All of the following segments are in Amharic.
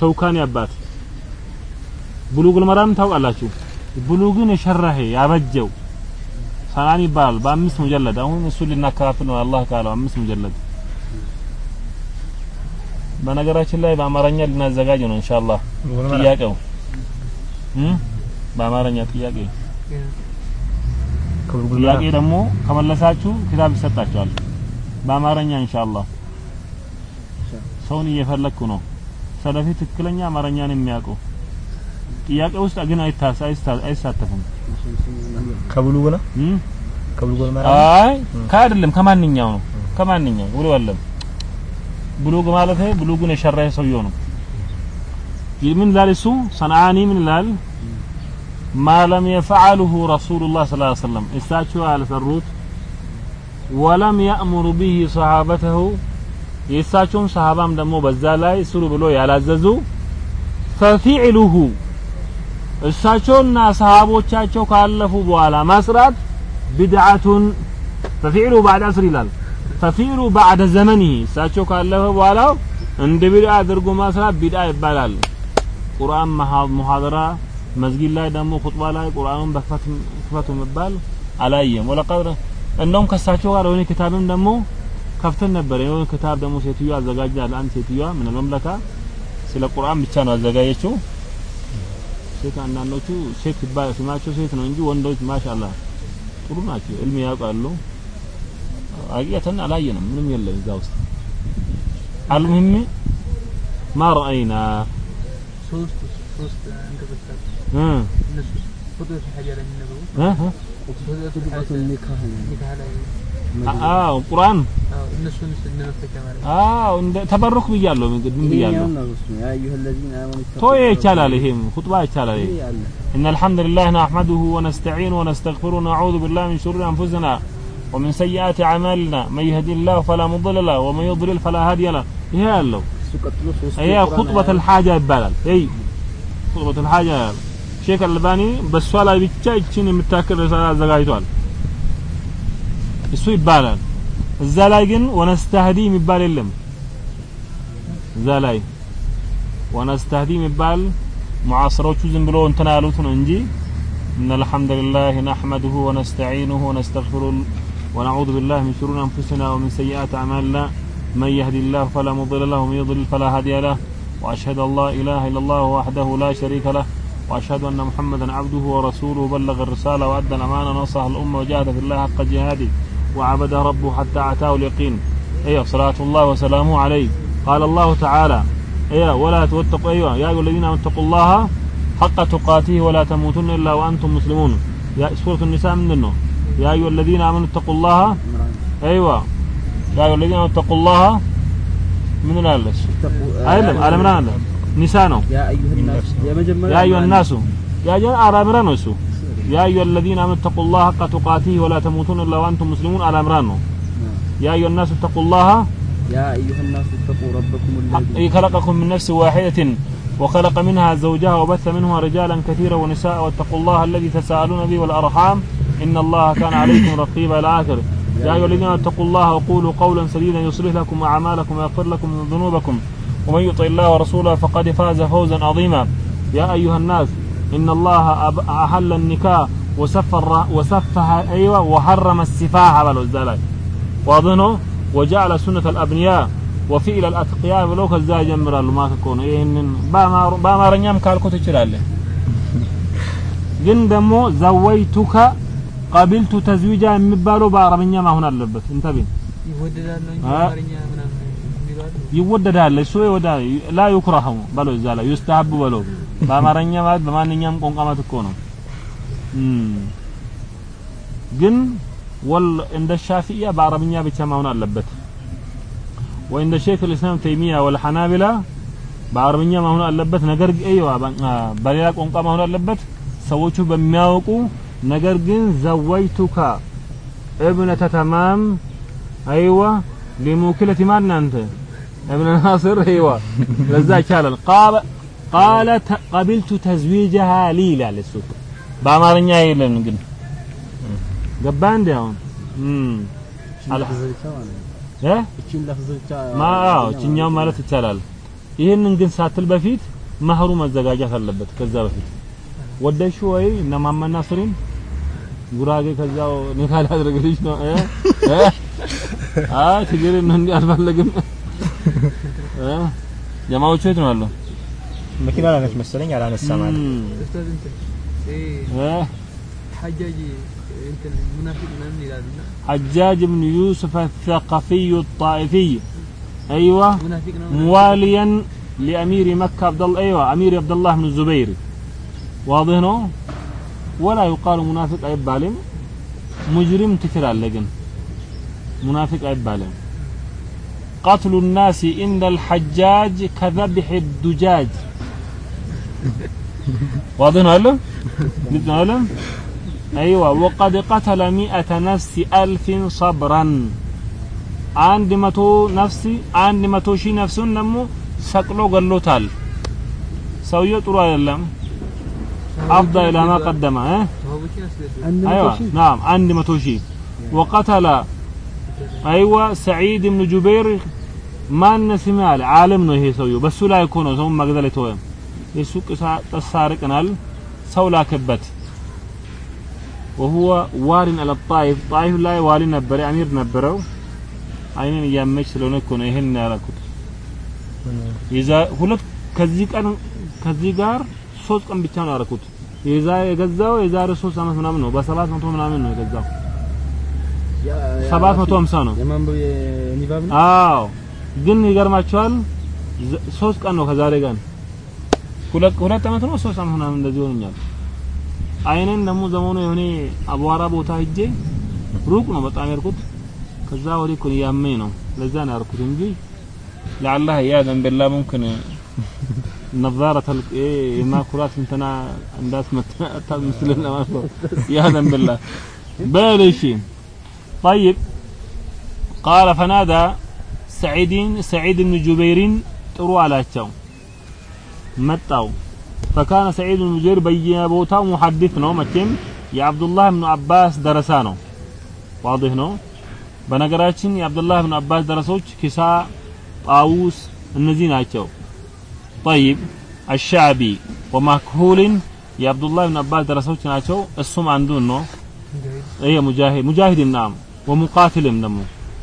ሸውካኒ አባት። ብሉጉል መራም ታውቃላችሁ? ብሉግን የሸረሄ ያበጀው ሰናኒ ይባላል። በአምስት ሙጀለድ። አሁን እሱ ልናከፋፍል ነው። አላህ ካለው አምስት ሙጀለድ። በነገራችን ላይ በአማርኛ ልናዘጋጅ ነው ኢንሻአላህ። ጥያቄው? በአማርኛ ጥያቄ። ጥያቄ ደግሞ ከመለሳችሁ ክታብ ይሰጣችኋል። በአማርኛ ኢንሻአላህ። ሰውን እየፈለኩ ነው ሰለፊ ትክክለኛ አማርኛን የሚያውቀው ጥያቄ ውስጥ ግን አይሳተፍም ነው እም ከብሉግ ነው አይ ከአይደለም ከማንኛው ነው? ከማንኛው? ብሎ ወለም ብሉግ ማለት ብሉግን የሸረህ ሰውየው ነው። ምን ላል እሱ? ሰንዓኒ ምን ላል ማ ለም የፈዓልሁ ረሱሉላህ ሰለላሁ ዐለይሂ ወሰለም። እሳቸው ያልሰሩት ወለም ያእሙሩ ቢሂ ሰሃበተሁ የእሳቸውን ሰሃባም ደግሞ በዛ ላይ ስሩ ብሎ ያላዘዙ ፈፊዕሉሁ እሳቸውና ሰሃቦቻቸው ካለፉ በኋላ መስራት ቢድዓቱን ፈፊዕሉ ባዕድ አስር ይላል። ፈፊዕሉ ባዕደ ዘመኒህ እሳቸው ካለፈ በኋላ እንደ ቢድዓ አድርጎ መስራት ቢድዓ ይባላል። ቁርአን ሙሐደራ መስጊድ ላይ ደግሞ ኹጥባ ላይ ቁርአኑን በክፈት ክፈቱ መባል አላየም። ወለቀድ እንደውም ከሳቸው ጋር የሆነ ክታብም ደግሞ ከፍተን ነበር። የሆነ ክታብ ደግሞ ሴትዮዋ አዘጋጃል አንድ ሴትዮዋ ምን መምለካ ስለ ቁርአን ብቻ ነው አዘጋጀችው ሴት አንዳንዶቹ ሴት ይባላል ስማቸው ሴት ነው እንጂ ወንዶች ማሻአላ ጥሩ ናቸው። እልም ያውቃሉ። አቂያተን አላየንም። ምንም የለም እዛ ውስጥ። አልሙሂም ማ ረአይና ሶስት ሶስት እንቅስቃሴ እ እነሱ ኹጥበቱ ሐጃ ላይ የሚነበሩ እ ኹጥበቱ ሐጃ ኒካህ ኒካህ ላይ አዎ ቁርአን አዎ እነሱን እንመፈቻ ማለት ነው። አዎ እንደ ተበረክ ብያለሁ እንግዲህ ብያለሁ ይሄኛውን ነው እሱ ያ አዩሀ الذين آمنوا ቶዬ ይቻላል ይሄም ኹጥባ ይቻላል ይሄ ይሄ አለ إن الحمد لله نحمده ونستعينه ونستغفره ونعوذ بالله من شرور أنفسنا ومن سيئات أعمالنا من يهدي الله فلا مضل له ومن يضلل فلا هادي له ይሄ ያለው እሱ ቀጥሎ ሶስት ይሄ ኹጥበት الحاجة ይባላል ይሄ ኹጥበት الحاجة ሼክ አልባኒ በሷ ላይ ብቻ እቺን የምታክል ሪሳላ አዘጋጅቷል እሱ ይባላል። እዛ ላይ ግን ወነስተህዲ የሚባል የለም። እዛ ላይ ወነስተህዲ የሚባል ሙዓስሮቹ ዝም ብሎ እንትና ያሉት ነው እንጂ إن الحمد لله نحمده ونستعينه ونستغفره ونعوذ بالله من شرور أنفسنا ومن سيئات أعمالنا من يهد الله فلا مضل له ومن يضلل فلا هادي له وأشهد أن لا إله إلا الله وحده لا شريك له وأشهد أن محمدا عبده ورسوله بلغ الرسالة وأدى الأمانة ونصح الأمة وجاهد في الله حق جهاده وعبد ربه حتى أتاه اليقين. أيوة صلاة الله وسلامه عليه. قال الله تعالى أيوة ولا توتقوا أيوة يا أيها الذين اتقوا الله حق تقاته ولا تموتن إلا وأنتم مسلمون. يا سورة النساء من النوم يا أيها الذين آمنوا اتقوا الله. أيوة. يا أيها الذين آمنوا اتقوا الله. من الألس أعلم أعلم نسانو يا أيها الناس. يا أيها الناس. يا أيها الناس. يا أيها الناس يا أيها الذين آمنوا اتقوا الله حق تقاته ولا تموتون إلا وأنتم مسلمون. على أمرانه نعم. يا أيها الناس اتقوا الله. يا أيها الناس اتقوا ربكم الذي إيه، خلقكم من نفس واحدة وخلق منها زوجها وبث منها رجالا كثيرا ونساء. واتقوا الله الذي تساءلون به والأرحام. إن الله كان عليكم رقيبا إلى آخره. يا أيها الذين اتقوا الله وقولوا قولا سديدا يصلح لكم أعمالكم ويغفر لكم ذنوبكم. ومن يطع الله ورسوله فقد فاز فوزا عظيما. يا أيها الناس إن الله أب- أحل النكاح وسفر وسفه أيوة وحرم السفاح بلو الزلاي واظنه وجعل سنة الأبنياء وفعل الأتقياء ብለው ከዛ ይጀምራሉ ማለት እኮ ነው ይሄንን በአማርኛም ካልኩ ትችላለህ ግን ደግሞ ዘወይቱከ ቀቢልቱ ተዝዊጃ የሚባለው በአረብኛ ማሆን አለበት እንተቤ ይወደዳል ነው እንጂ አ- አማርኛ ምናምን የሚሉ አሉ። ይወደዳል እሱ ወዳ ላ ይኩራሁ በለው እዛ ላይ ይስተሐቡ በለው በአማርኛ ማለት በማንኛውም ቋንቋ ማለት እኮ ነው እም ግን ወል እንደ ሻፊያ በአረብኛ ብቻ መሆን አለበት ወይ እንደ ሼክ الاسلام ተይሚያ ወልሐናቢላ በአረብኛ መሆን አለበት ነገር ግን አይዋ በሌላ ቋንቋ መሆን አለበት ሰዎቹ በሚያውቁ ነገር ግን ዘወይቱካ ابنة تمام ايوه لموكلة ማን አንተ ابن ناصر ايوه ለዛ ይቻላል قال ቃለ ቀቢልቱ ተዝዊጀሃ ሊ ይላል እሱ በአማርኛ የለም ግን። ገባ እንዴ አሁን? እችኛው ማለት ይቻላል። ይህንን ግን ሳትል በፊት መህሩ መዘጋጀት አለበት ከዛ በፊት። ወደሹ ወይ እነ ስሪን ጉራጌ ከዛው ኒካ ላድርግልሽ ነው። አ ትግሬ ነው እንዲህ አልፈለግም። ጀማዎቹ የት ነው ያለው መኪና ላነች መሰለኝ አላነሳም አለ እም፣ ኡስታዝ እንትን ይሄ እ ሐጃጅ እንትን ሙናፊቅ ምናምን ይላሉና حجاج بن يوسف الثقفي الطائفي ايوه ሙናፊቅ ነው مواليا لامير مكه عبد الله ايوه امير عبد الله بن الزبير واضح ነው ولا يقال منافق አይባልም ሙጅሪም ትችላለህ ግን ሙናፊቅ አይባልም قتل الناس عند الحجاج كذبح الدجاج واضح ነው አይደል ግልጽ ነው አይደል ايوه وقد قتل مئة نفس ألف صبرا አንድ መቶ ነፍስ አንድ መቶ ሺህ ነፍሱን ደግሞ ሰቅሎ ገሎታል ሰውየው ጥሩ አይደለም አፍዳ ኢላ ማ ቀደመ እ ሰሃቦችን አስገደሉ አንድ መቶ ايوه ሺህ نعم አንድ መቶ ሺህ وقتل ايوه سعيد بن جبير ማን ስም አለ ዓለም ነው ይሄ ሰውየው በሱ ላይ እኮ ነው ሰውን መግደል የተወ የሱ ተሳርቀናል ሰው ላከበት وهو ዋሪ على الطائف طائف ላይ ዋሊ ነበረ አሚር ነበረው አይኔን እያመች ስለሆነ እኮ ነው ይሄን ያደረኩት የዛ ሁለት ከዚህ ቀን ከዚህ ጋር ሶስት ቀን ብቻ ነው ያደረኩት የዛ የገዛው የዛሬ ሶስት አመት ምናምን ነው በሰባት መቶ ምናምን ነው የገዛው ሰባት መቶ ሀምሳ ነው የማንበብ የኒባብ ነው አዎ ግን ይገርማቸዋል ዘ- ሶስት ቀን ነው ከዛሬ ጋር ሁለት ሁለት አመት ነው ሶስት አመት ምናምን እንደዚህ ሆኖኛል አይኔን ደግሞ ዘመኑ የሆነ አቧራ ቦታ ሂጄ ሩቅ ነው በጣም ያርኩት ከዛ ወዲህ እኮ እያመኝ ነው ለዛ ነው ያርኩት እንጂ ለአላህ ያዘን بالله ممكن نظارة ايه ما كرات انتنا انداس مثلنا ما شاء يا بالله بل شيء طيب قال فنادى سعيد سعيد بن جبير ጥሩ አላቸው መጣው። ፈካነ ሰዒድ ሙጀይር በየቦታው ሙሐዲስ ነው መቼም። የአብዱላህ ብኑ አባስ ደረሳ ነው። ዋህ ነው። በነገራችን የአብዱላህ ብኑ አባስ ደረሶች ኪሳ ጣውስ እነዚህ ናቸው። ጠይብ አሻቢ ومكهول የአብዱላህ ብን አባስ ደረሰዎች ናቸው። እሱም አንዱ ነው። ይሄ ሙጃሂድ ሙጃሂድ ናም ወሙቃትልም ደግሞ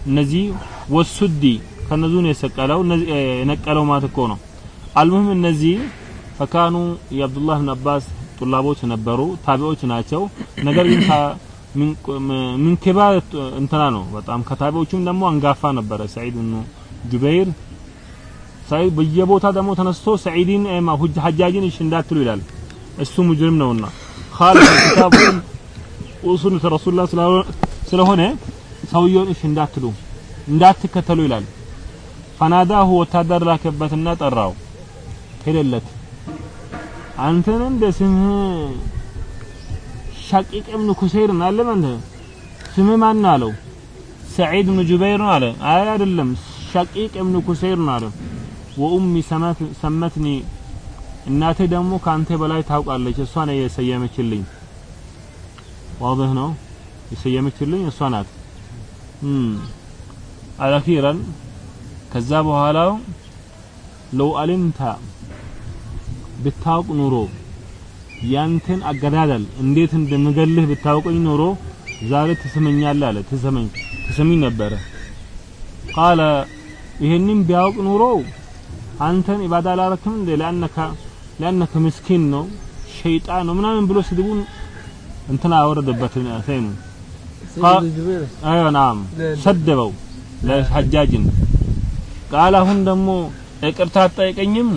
እነዚህ ወሱዲ ከነዙን የሰቀለው። የነቀለው ማለት እኮ ነው። አልሙህም እነዚህ ፈካኑ የአብዱላህ ብን አባስ ጡላቦች ነበሩ ታቢዎች ናቸው። ነገር ግን ታ- ምን ምን ክባር እንትና ነው። በጣም ከታቢዎቹም ደግሞ አንጋፋ ነበረ። ሰዒድ ብኑ ጁበይር ሰዒድ በየቦታ ደግሞ ተነስቶ ሰዒድን ማ ሁጅ ሐጃጅን እሺ እንዳትሉ ይላል። እሱ ሙጅሪም ነውና ኻሊፍ ኪታቡ ኡሱል ረሱላህ ስለሆነ ሰውየውን እሺ እንዳትሉ እንዳትከተሉ ይላል። ፈናዳሁ ወታደር ላከበትና ጠራው ሄደለት። አንተን እንደ ሸቂቅ ብን ኩሰይር ነው አለ አንተ ስምህ ማን ነው አለው? ሰዒድ ብን ጁበይር ነው አለ። አይ አይደለም ሸቂቅ ብን ኩሰይር ነው አለ ወኡሚ ሰመት ሰመትኒ እናቴ ደግሞ ካንተ በላይ ታውቃለች እሷ ነው የሰየመችልኝ። ዋضح ነው? የሰየመችልኝ እሷ ናት። እም አላኺራን ከዛ በኋላ ለው አሊምታ ብታውቅ ኑሮ ያንተን አገዳደል እንዴት እንደምገልህ ብታውቀኝ ኑሮ ዛሬ ትስመኛለህ አለ። ትሰመኝ ትሰሚኝ ነበረ። ቃለ ይሄንን ቢያውቅ ኑሮ አንተን ኢባዳ አላረክም እንደ ለአነከ ለአነከ ምስኪን ነው ሸይጣን ነው ምናምን ብሎ ስድቡን እንትና አወረደበት ጁበይር። አዮ ናም። ሰደበው ለሐጃጅን። ቃል አሁን ደግሞ ይቅርታ አትጠይቀኝም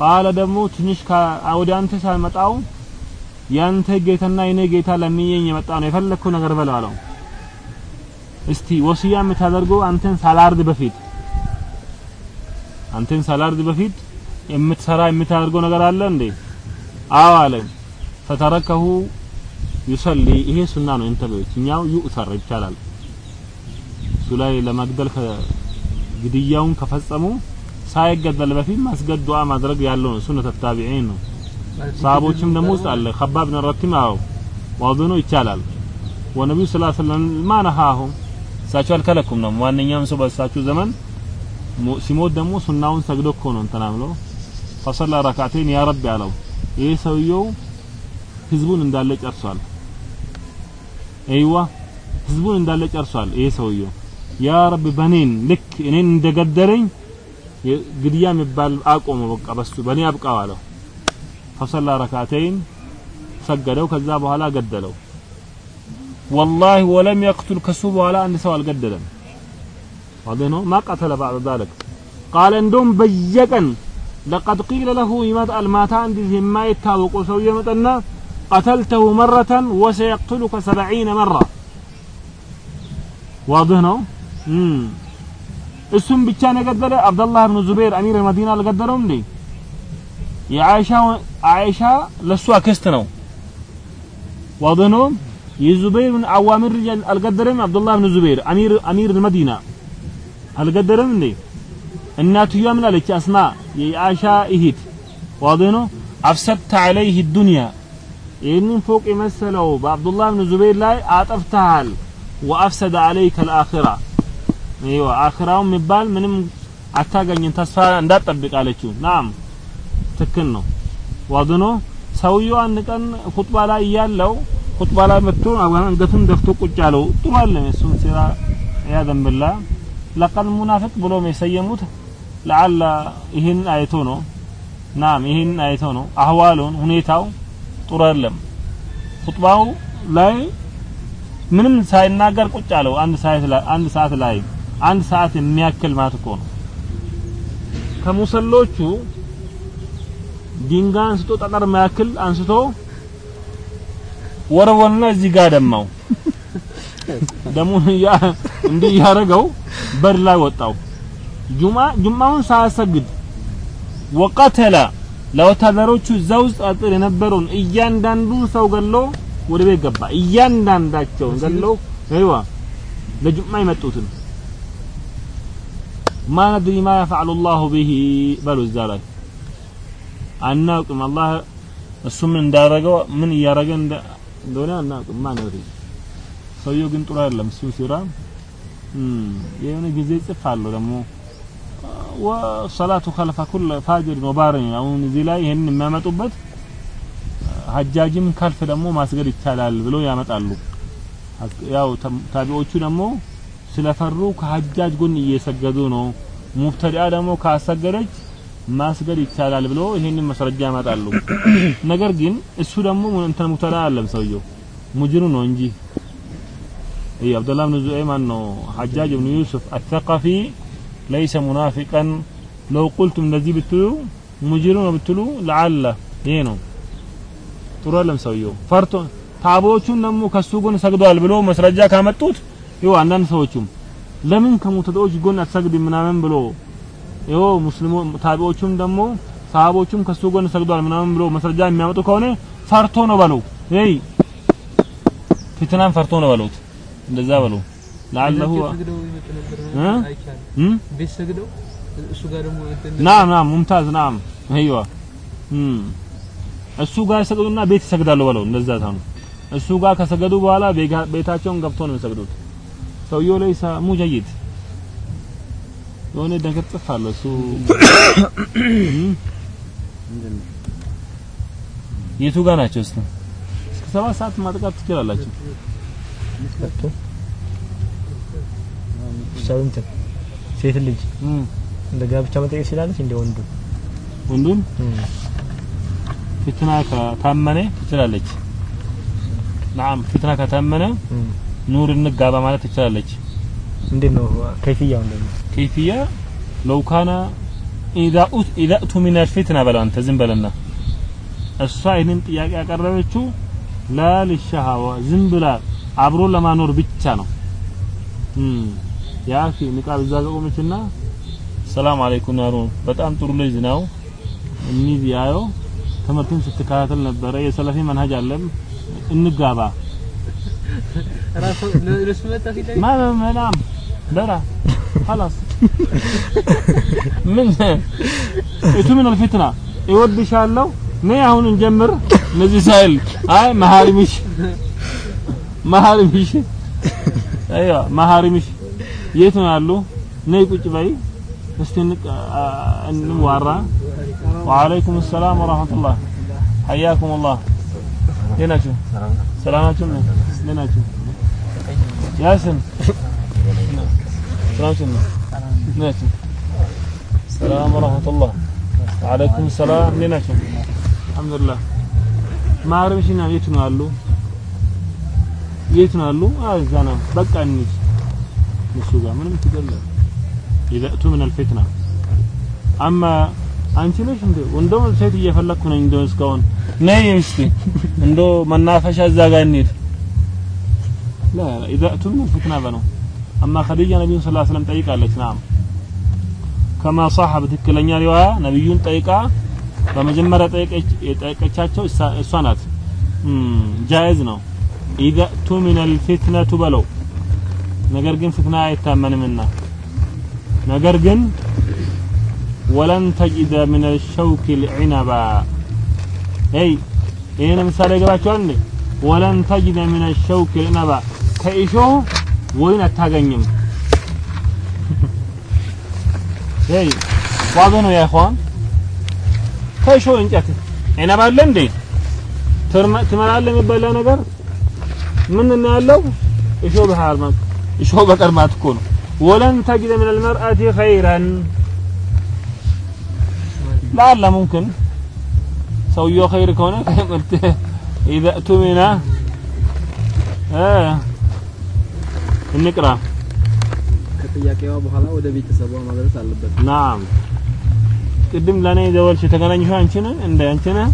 ቃለ ደግሞ ትንሽ ወደ አንተ ሳልመጣው ያንተ ጌታና የኔ ጌታ ለምየኝ የመጣ ነው። የፈለግከው ነገር በለው አለው። እስቲ ወሲያ የምታደርገው አንተን ሳላርድ በፊት አንተን ሳላርድ በፊት የምትሰራ የምታደርገው ነገር አለ እንዴ? አዎ አለ። ፈተረከሁ ይሰሊ ይሄ ሱና ነው እንተበዩት እኛው ዩእሰር ይቻላል። እሱ ላይ ለመግደል ግድያውን ከፈጸሙ ሳይገደል በፊት ማስገድ ዱዓ ማድረግ ያለው ነው ሱነት ታቢዒን ነው ሰሃቦችም ደግሞ ውስጥ አለ ከባብ ብን ረቲም አዎ ይቻላል ወነቢዩ ዐለይሂ ወሰለም ማነሃሁ እሳቸው አልከለኩም ነው ማንኛውም ሰው በእሳቸው ዘመን ሲሞት ደግሞ ሱናውን ሰግዶ እኮ ነው እንትና ብሎ ፈሰላ ረካቴን ያ ረቢ አለው። ይህ ሰውየው ህዝቡን እንዳለ ጨርሷል። አይዋ ህዝቡን እንዳለ ጨርሷል። ይሄ ሰውየው ያ ረቢ በኔን ልክ እኔን እንደገደለኝ ግድያ የሚባል አቆመ። በቃ በሱ በእኔ አብቃው አለው። ፈሰላ ረካተይን ሰገደው። ከዛ በኋላ ገደለው። ወላሂ ወለም የቅቱል ከሱ በኋላ አንድ ሰው አልገደለም። واضح ነው። ما قتل ذلك قال እንደውም በየቀን ለቀድ قيل له ይመጣል። ማታ እንዲህ የማይታወቁ ሰው ይመጣና قتلته مرة وسيقتلك سبعين مرة واضح ነው። እሱም ብቻ ነው የገደለ አብደላህ ብኑ ዙበይር አሚር መዲና አልገደለውም እንዴ? የአይሻ አይሻ ለሱ አክስት ነው። واضح ነው? የዙበይር ብን አዋሚር አልገደለም አብዱላህ ብን ዙበይር አሚር አሚር መዲና አልገደለም እንዴ? እናትየዋ ምን አለች? አስማ የአይሻ እህት። ዋዶ አፍሰድተ አለይህ ዱንያ። ይህንን ፎቅ የመሰለው በአብዱላህ ብን ዙበይር ላይ አጠፍተሃል ወአፍሰደ አለይከ አልአኺራ ይዋ አኺራው የሚባል ምንም አታገኝም ተስፋ እንዳትጠብቅ አለችው። ናም ትክክል ነው። ነው ሰውየው አንድ ቀን ኹጥባ ላይ እያለው ኹጥባ ላይ መጥቶ አንገቱን ደፍቶ ቁጭ አለው። ጥሩ አለ እሱን ሲራ ያ ደንብላ ለቀል ሙናፊቅ ብሎ የሰየሙት ለዓለ ይህን አይቶ ነው። ናም ይህን አይቶ ነው። አህዋሉን ሁኔታው ጥሩ አይደለም። ኹጥባው ላይ ምንም ሳይናገር ቁጭ አለው። አንድ ሰዓት ላይ አንድ ሰዓት የሚያክል ማለት እኮ ነው። ከሙሰሎቹ ድንጋይ አንስቶ ጠጠር የሚያክል አንስቶ ወረወልና እዚህ ጋር ደማው። ደሙ እንዲህ ያደረገው በር ላይ ወጣው። ጁማ ጁማውን ሳያሰግድ ወቀተለ። ለወታደሮቹ እዛ ውስጥ አጥር የነበረውን እያንዳንዱ ሰው ገሎ ወደ ቤት ገባ። እያንዳንዳቸውን ገሎ አይዋ ለጁማ የመጡትን ማ ነድሪ ማ የፈዕሉ ላሁ ብሂ በሉ እዛ ላይ አናውቅም አላህ እሱ ምን እንዳደረገው ምን እያደረገ እንደሆነ አናውቅም ማ ነድሪ ሰውየው ግን ጥሩ አይደለም እሱ ሲራ የሆነ ጊዜ ጽፋለሁ ደግሞ. ወሰላቱ ከልፈ ኩል ፋጅር ወባር አሁን እዚህ ላይ ይሄን የሚያመጡበት ሀጃጅም ከልፍ ደግሞ ማስገድ ይቻላል ብሎ ያመጣሉ። ያው ታቢዎቹ ደግሞ ስለፈሩ ከሀጃጅ ጎን እየሰገዱ ነው ሙብተዲአ ደግሞ ካሰገደች ማስገድ ይቻላል ብሎ ይሄንን መስረጃ ያመጣሉ ነገር ግን እሱ ደግሞ እንትን ሙብተዳ አለም ሰውየው ሙጅሩ ነው እንጂ اي عبد الله بن زعيم انه حجاج بن يوسف الثقفي ليس منافقا لو قلتم الذي بتلو مجرم بتلو لعل ይሄ ነው ጥሩ አይደለም ሰውየው ፈርቶ ታቦቹን ደግሞ ከሱ ጎን ሰግዷል ብሎ መስረጃ ካመጡት ይኸው አንዳንድ ሰዎችም ለምን ከሙተዶች ጎን አትሰግድም ምናምን ብሎ ይኸው ሙስሊሙ ታቢዎቹም ደግሞ ሰሃቦቹም ከሱ ጎን ሰግዷል ምናምን ብሎ መስረጃ የሚያመጡ ከሆነ ፈርቶ ነው በለው። ይይ ፊትናን ፈርቶ ነው በሉት። እንደዛ በሉ። እሱ ጋር ደግሞ እንትን ናም ናም ሙምታዝ ናም። አይዋ። እሱ ጋር ሰግዱና ቤት ይሰግዳሉ በለው። እንደዛ ታኑ እሱ ጋር ከሰገዱ በኋላ ቤታቸውን ገብቶ ነው የሚሰግዱት ሰውየው ላይ ሙጀይድ የሆነ ነገር ጽፋለሁ እሱ። እም? የቱ ጋር ናቸው እስቲ እስከ ሰባት ሰዓት ማጥቃት ትችላላችሁ። መጥቶ? ሰው እንትን ሴት ልጅ? እንደ ጋብቻ መጠየቅ ትችላለች እንደ ወንዱ? ወንዱን? ፊትና ከታመነ ትችላለች። ናም ፊትና ከታመነ ኑር እንጋባ ማለት ትችላለች። እንዴት ነው ከይፍያው? እንደው ከይፍያ ለው ካና ኢዛ ኡቱ ሚነል ፊትና በለው አንተ ዝም በለና እሷ ይህንን ጥያቄ ያቀረበችው ላልሻሃዋ ዝም ብላ አብሮ ለማኖር ብቻ ነው። ያፊ ንቃብ እዛ ጋር ቆመችና ሰላም አለይኩም ያሩ በጣም ጥሩ ልጅ ነው። እኒህ ያየው ትምህርቱን ስትከታተል ነበረ። የሰለፊ መንሀጅ አለም እንጋባ ምን እቱ ምን አልፊትና ይወድሻለሁ ነይ አሁን እንጀምር። እነዚህ ሳይል አይ መሀሪምሽ መሀሪምሽ አይዋ መሀሪምሽ የት ነው ያሉ? ነይ ቁጭ በይ እስቲ እንዋራ። ወአለይኩም ሰላም ወራህመቱላህ ሐያኩም አላህ እንዴት ናችሁ ሰላማችሁ ነው እንዴት ናችሁ ያስን ሰላማችሁ ነው እንዴት ናችሁ ሰላም ወራህመቱላህ ወአለይኩም ሰላም እንዴት ናችሁ አልሐምዱሊላህ ማረምሽና የት ነው አሉ የት ነው አሉ እዛ ነው። በቃ እንሂድ። እሱ ጋር ምንም ችግር የለም። ይዘእቱ ምን አልፊትና አማ አንቺ ነሽ እንዴ? እንደው ሴት እየፈለኩ ነኝ እንደው እስካሁን። ነይ እስቲ። እንደው መናፈሻ እዛ ጋር እንሂድ። ላ ይዘእቱ ምን አልፊትና በነው። አማ ኸዲጃ ነቢዩን ሰለላሁ ዐለይሂ ወሰለም ጠይቃለች። ናም ከማ صح በትክክለኛ ሪዋያ ነብዩን ጠይቃ በመጀመሪያ የጠየቀቻቸው እሷ ናት። ጃይዝ ነው። ኢዘእቱ ምን አልፊትነቱ በለው። ነገር ግን ፍትና አይታመንምና ነገር ግን ولن تجد من الشوك العنبا أي اين مثال يقراتون ولن تجد من الشوك العنبا كايشو وين التاغنم أي واضحنو يا إخوان؟ كايشو انجت عنبا لن دي؟ تمرا لن يبالا نقر من النالو إشو بحار مك إشو بكر ما تكون ولن تجد من المرأة خيرا. ለአላ ሙምክን ሰውየው ኸይር ከሆነ ቁልት ኢዘ እቱሚና እንቅራ ከጥያቄዋ በኋላ ወደ ቤተሰቧ ማድረስ አለበት። ናም ቅድም ለኔ ደወልሽ የተገናኘሽው አንቺ እንደ አንቺ ነህ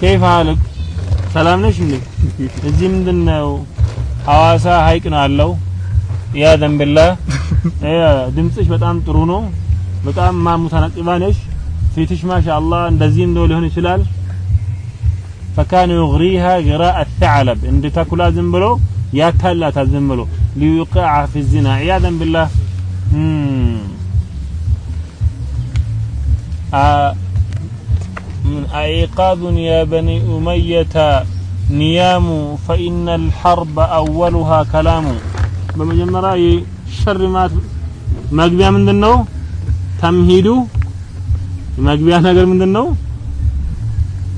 ከይፍ ሰላም ነሽ እንዴ? እዚህ ምንድን ነው ሐዋሳ ሀይቅ ነው አለው። ያ ዘንብላ ድምፅሽ በጣም ጥሩ ነው። በጣም ማሙታና ጽባ ነሽ ፊትሽ ማሻአላህ እንደዚህ እንደው ሊሆን ይችላል فكان يغريها غراء الثعلب እንደ ተኩላ ዝም ብሎ ያታላታል ዝም ብሎ ليوقع في الزنا عياذا بالله من أيقاظ يا بني أمية نيام فإن الحرب أولها كلام በመጀመሪያ የሸር ማት መግቢያ ምንድነው ተምሂዱ መግቢያ ነገር ምንድን ነው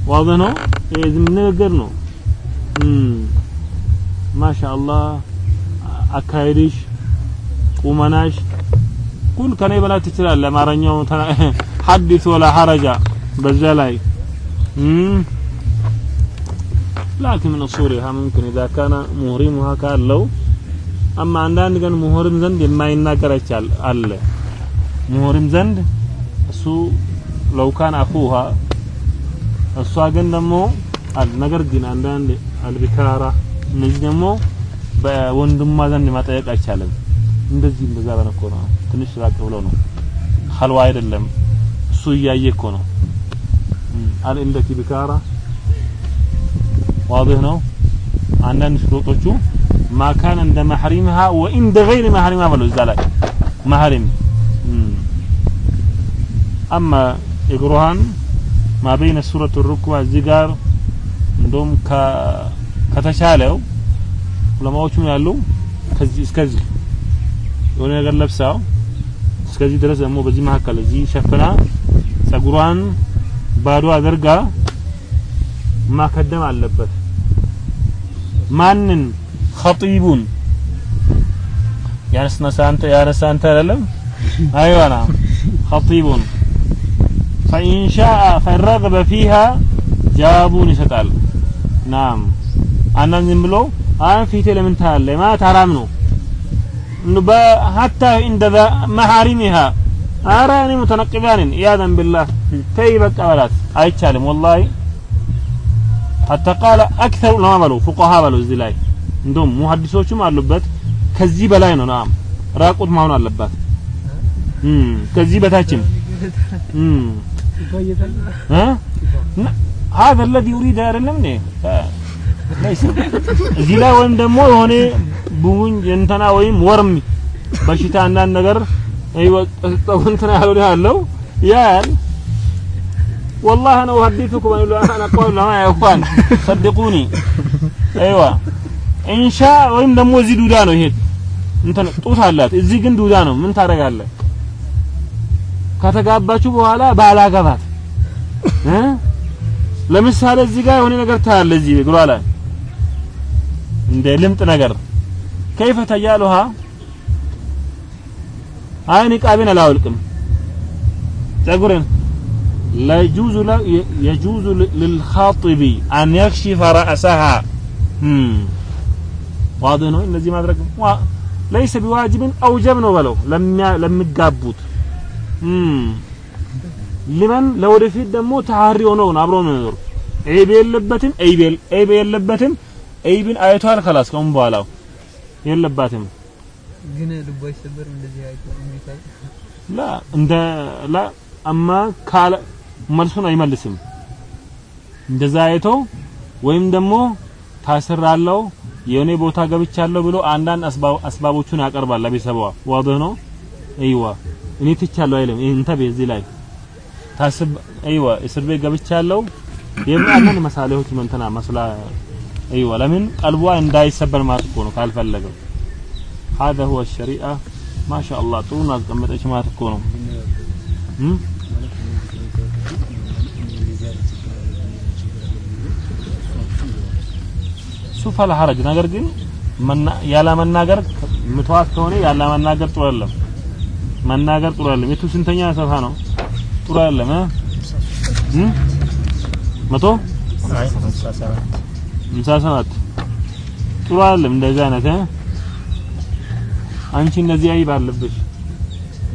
ዋضح ነው? ይሄ ንግግር ነው። ማሻአላህ አካሄድሽ ቁመናሽ ኩል ከኔ በላይ ትችላለህ። አማርኛው ሐዲስ ወላ ሐረጃ በዛ ላይ። ላኪን ምን ሱሪያ ምምክን ኢዛ ካነ ሙህሪሙሃ ካለው። አማ አንዳንድ ግን ሙህሪም ዘንድ የማይናገር አለ። ሙህሪም ዘንድ እሱ ለው ካን አኹሃ እሷ ግን ደግሞ ነገር ግን አንዳንድ አልቢካራ እነዚህ ደግሞ በወንድሟ ዘንድ ማጠየቅ አይቻልም እንደዚህ እንደዛ በነኮ ነው ትንሽ ራቅ ብሎ ነው ኸልዋ አይደለም እሱ እያየ እኮ ነው አል እንደኪ ቢካራ واضح ነው አንዳንድ ሽሮጦቹ ማካን እንደ ማህሪምሃ ወኢንደ ገይር ማህሪምሃ በለው እዛ ላይ ማህሪም አማ እግሯን ማበይነ ሱረቱ ሩክባ እዚህ ጋር እንደውም ከተቻለው ዑለማዎቹ ያሉ? ከዚህ እስከዚህ የሆነ ነገር ለብሳው እስከዚህ ድረስ ደግሞ በዚህ መካከል እዚህ ሸፍና ጸጉሯን ባዶ አድርጋ ማከደም አለበት። ማንን? ኸጢቡን። ያነስነሳ አንተ ያነሳ አንተ አይደለም? አይዋና ኸጢቡን ፈኢንሻ ፈረገበ ፊሃ ጃቡን ይሰጣል። ናም። አንዳንድ ዝም ብሎ አሁን ፊቴ ለምን ታያለ ማለት አራም ነው። ሀታ እንደ መሐሪሚሃ። አረ እኔ ሙተነቅቢያንን እያዘን ቢላህ ተይ በቃ በላት። አይቻልም ወላሂ። ሀታ ቃለ አክተሩ ለማ በሉ። ፉቁሃ በሉ እዚህ ላይ። እንደውም ሙሐዲሶቹም አሉበት። ከዚህ በላይ ነው ናም። ራቁት መሆን አለባት። ከዚህ በታችም። هذا الذي يريد አይደለም እንዴ እዚህ ላይ ወይም ደግሞ የሆነ ቡኝ እንትና ወይም ወርም በሽታ አንዳንድ ነገር አይወጣው እንትና ያለው ያለው ያል والله انا احدثكم انا اقول لما يا اخوان صدقوني ايوه ان شاء ወይም ደግሞ እዚህ ዱዳ ነው ይሄ እንትን ጡት አላት እዚህ ግን ዱዳ ነው ምን ታደርጋለህ ከተጋባችሁ በኋላ ባላገባት። ለምሳሌ እዚህ ጋር የሆነ ነገር ታያለ እዚህ እግሯ እንደ ልምጥ ነገር። ከይፈ ተያሉሃ? አይ ኒቃቤን አላወልቅም። ጸጉርን ለጁዙ የጁዙ ልልኻጢቢ አን የክሽፈ ረእሰሃ ዋضح ነው። እነዚህ ማድረግ ለይሰ ቢዋጅብን አውጀብ ነው በለው። ለሚጋቡት ሊመን ለወደፊት ደግሞ ተሐሪ ሆነው ነው አብሮ ነው የሚኖሩ ዒብ የለበትም ዒብ የለበትም ዒብን አይቷል ከላስ ከሁን በኋላ የለባትም። ግን ልቦ አይሰበርም እንደዚህ አይቶ ላ እንደ ላ አማ ካለ መልሱን አይመልስም። እንደዛ አይቶ ወይም ደግሞ ታስራለው የሆነ ቦታ ገብቻለሁ ብሎ አንዳንድ አስባቦቹን ያቀርባል ለቤተሰቧ። ዋضح ነው? አይዋ እኔ ትቻለሁ አይልም እንተ በዚህ ላይ ታስብ አይዋ እስር ቤት ገብቻለሁ የሚያምን መሳሌዎች መንተና መስላ አይዋ ለምን ቀልቧ እንዳይሰበር ማለት እኮ ነው ካልፈለገው هذا هو الشريعه ما شاء الله ጥሩ ነው አስቀመጠች ማለት እኮ ነው እሱ ፈላ ሐረጅ ነገር ግን ያለ መናገር ምትዋት ከሆነ ያለ መናገር ጥሩ አይደለም መናገር ጥሩ አይደለም። የቱ ስንተኛ ሰፋ ነው? ጥሩ አይደለም። መቶ? ሃምሳ ሰባት። ጥሩ አይደለም እንደዚህ አይነት አንቺ እንደዚህ አይብ አለብሽ።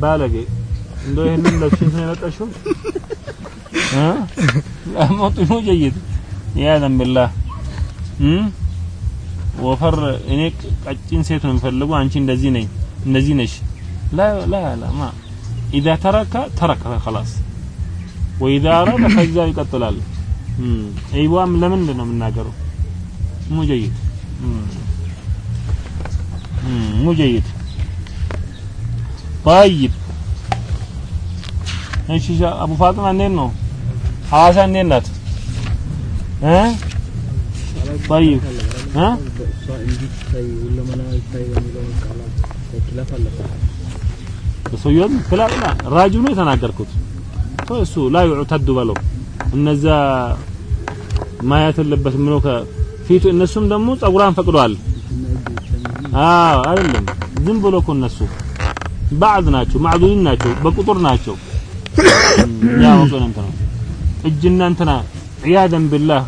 ባለጌ። እንደው ይሄንን ለብሽን ነው የመጣሽው? እ? አሞጡ ነው ጀይት። ያ ዘንብላህ ወፈር። እኔ ቀጭን ሴት ነው የምፈልገው። አንቺ እንደዚህ ነኝ። እንደዚህ ነሽ ላ ላ ላ ማ اذا ترك ترك خلاص واذا اراد ከዛ ይቀጥላል አይዋም ለምንድን ነው የምናገረው ሙጀይድ ሙጀይድ طيب እሺ አቡ ፋጥማ እንዴት ነው ሐዋሳ እንዴት ናት እ طيب ها በሰውየውም ክላል ላ ራጁ ነው የተናገርኩት። እሱ ላ ዩዕተዱ በለው። እነዛ ማየት የለበትም ነው ከፊቱ እነሱም ደግሞ ጸጉራን ፈቅዷል። አዎ አይደለም። ዝም ብሎ እኮ እነሱ ባዕድ ናቸው ማዕዱሊን ናቸው በቁጥር ናቸው። ወገን እንትና እጅና እንትና ዒያደን ቢላህ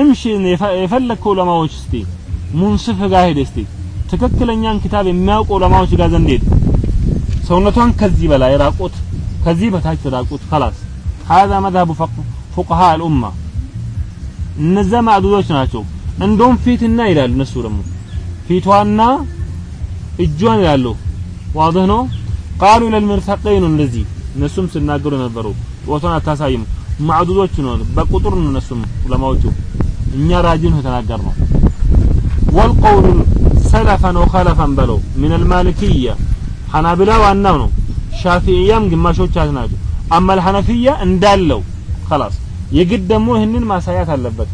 እምሺ የፈለግከው ዑለማዎች እስቲ ሙንስፍ ጋር ሄድ እስቲ። ትክክለኛን ኪታብ የሚያውቁ ዑለማዎች ጋር ዘንድ ሄድ ሰውነቷን ከዚህ በላይ ራቁት ከዚህ በታች ራቁት خلاص هذا مذهب فقهاء الأمة እነዛ ማዕዱዶች ናቸው። እንደውም ፊትና ይላሉ እነሱ ደግሞ። ፊቷና እጇን ይላሉ። ዋضح ነው። ቃሉ ለልምርፈቀይን እንደዚህ። እነሱም ሲናገሩ ነበሩ። ጦቷን አታሳይም። ማዕዱዶች ነው። በቁጥር ነው እነሱም ዑለማዎቹ። እኛ ራጂን ተናገር ነው والقول سلفا وخلفا بلو من المالكيه حنابلة ዋናው ነው ሻፊዕያም ግማሾች ናቸው አማ الحنفية እንዳለው خلاص የግድ ደግሞ ይህንን ማሳያት አለበት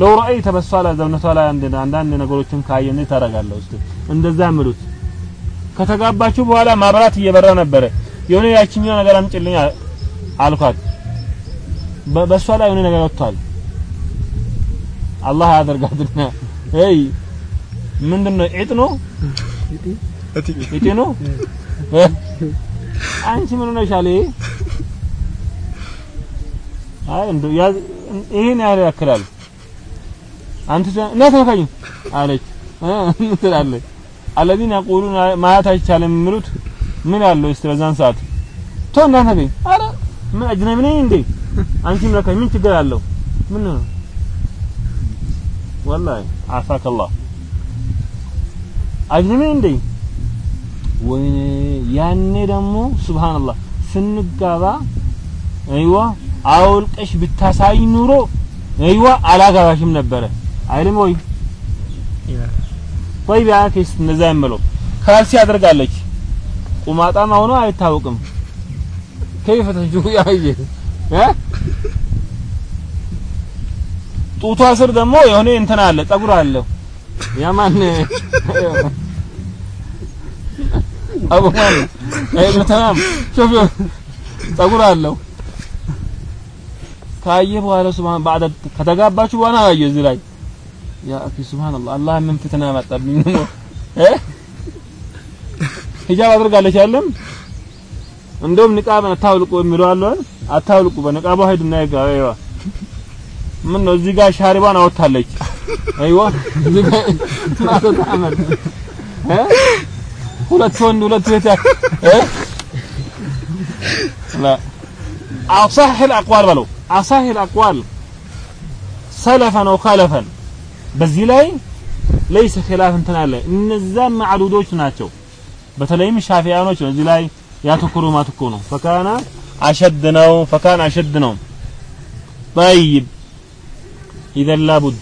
ለው ረአይተ በሷ ላይ ዘውነቷ ላይ አንዳንድ ነገሮችን ካየን ታረጋለህ እስቲ እንደዛ ምሉት ከተጋባችሁ በኋላ ማብራት እየበራ ነበረ የሆነ ያችኛው ነገር አምጭልኝ አልኳት በሷ ላይ የሆነ ነገር ወጥቷል አላህ ያደርጋትና እይ ምንድነው ዒጥ ነው ዒጥ ነው? አንቺ ምን ሆነሻል አይ እንዶ ይሄን ያህል ያክላል። አንተ እናተካኝ አለች። ምን ትላለች? አለዚህን ያቁሉን ማየት አይቻልም የሚሉት ምን ያለው እስቲ በዛን ሰዓት ቶ እናተገኝ አረ ምን አጅነቢ ነኝ እንዴ? አንቺም ለካ ምን ችግር አለው? ምን ነው? ወላሂ አፋክ አላህ አጅነቢ እንዴ? ወይኔ ያኔ ደግሞ ሱብሃንአላህ ስንጋባ አይዋ አውልቀሽ ብታሳይ ኑሮ አይዋ አላጋባሽም ነበረ አይልም ወይ ወይ ቢያከስ እንደዛ የምለው ካልሲ አድርጋለች ቁማጣም ሆኖ አይታወቅም كيف تجو يا እ ጡቷ ስር ደግሞ የሆነ እንትን አለ ፀጉር አለው ያማን አቡ ማን ኢብኑ ተማም ሹፍ ጸጉር አለው ካየ በኋላ ሱብሃን ባዕድ ከተጋባችሁ በኋላ አየ እዚህ ላይ ያ አኺ ሱብሃንአላህ አላህ ምን ፍትና መጣብኝ ነው እ ሂጃብ አድርጋለች አይደለም እንደውም ንቃብ አታውልቁ የሚለው አለ አታውልቁ በንቃቧ ሄድና ይጋባ ምን ነው እዚህ ጋር ሻሪባን አወጣለች አይዋ እዚህ ጋር አመል እ ሁለት ወንድ ሁለት ሴት እ لا أصح الأقوال بلو أصح الأقوال سلفا وخلفا በዚህ ላይ ليس خلاف እንትን አለ እነዛም ማዕዱዶች ናቸው በተለይም ሻፊያኖች ነው እዚህ ላይ ያተኩሩ ማትኮ ነው ፈካና አሸድ ነው ፈካና አሸድ ነው طيب اذا لابد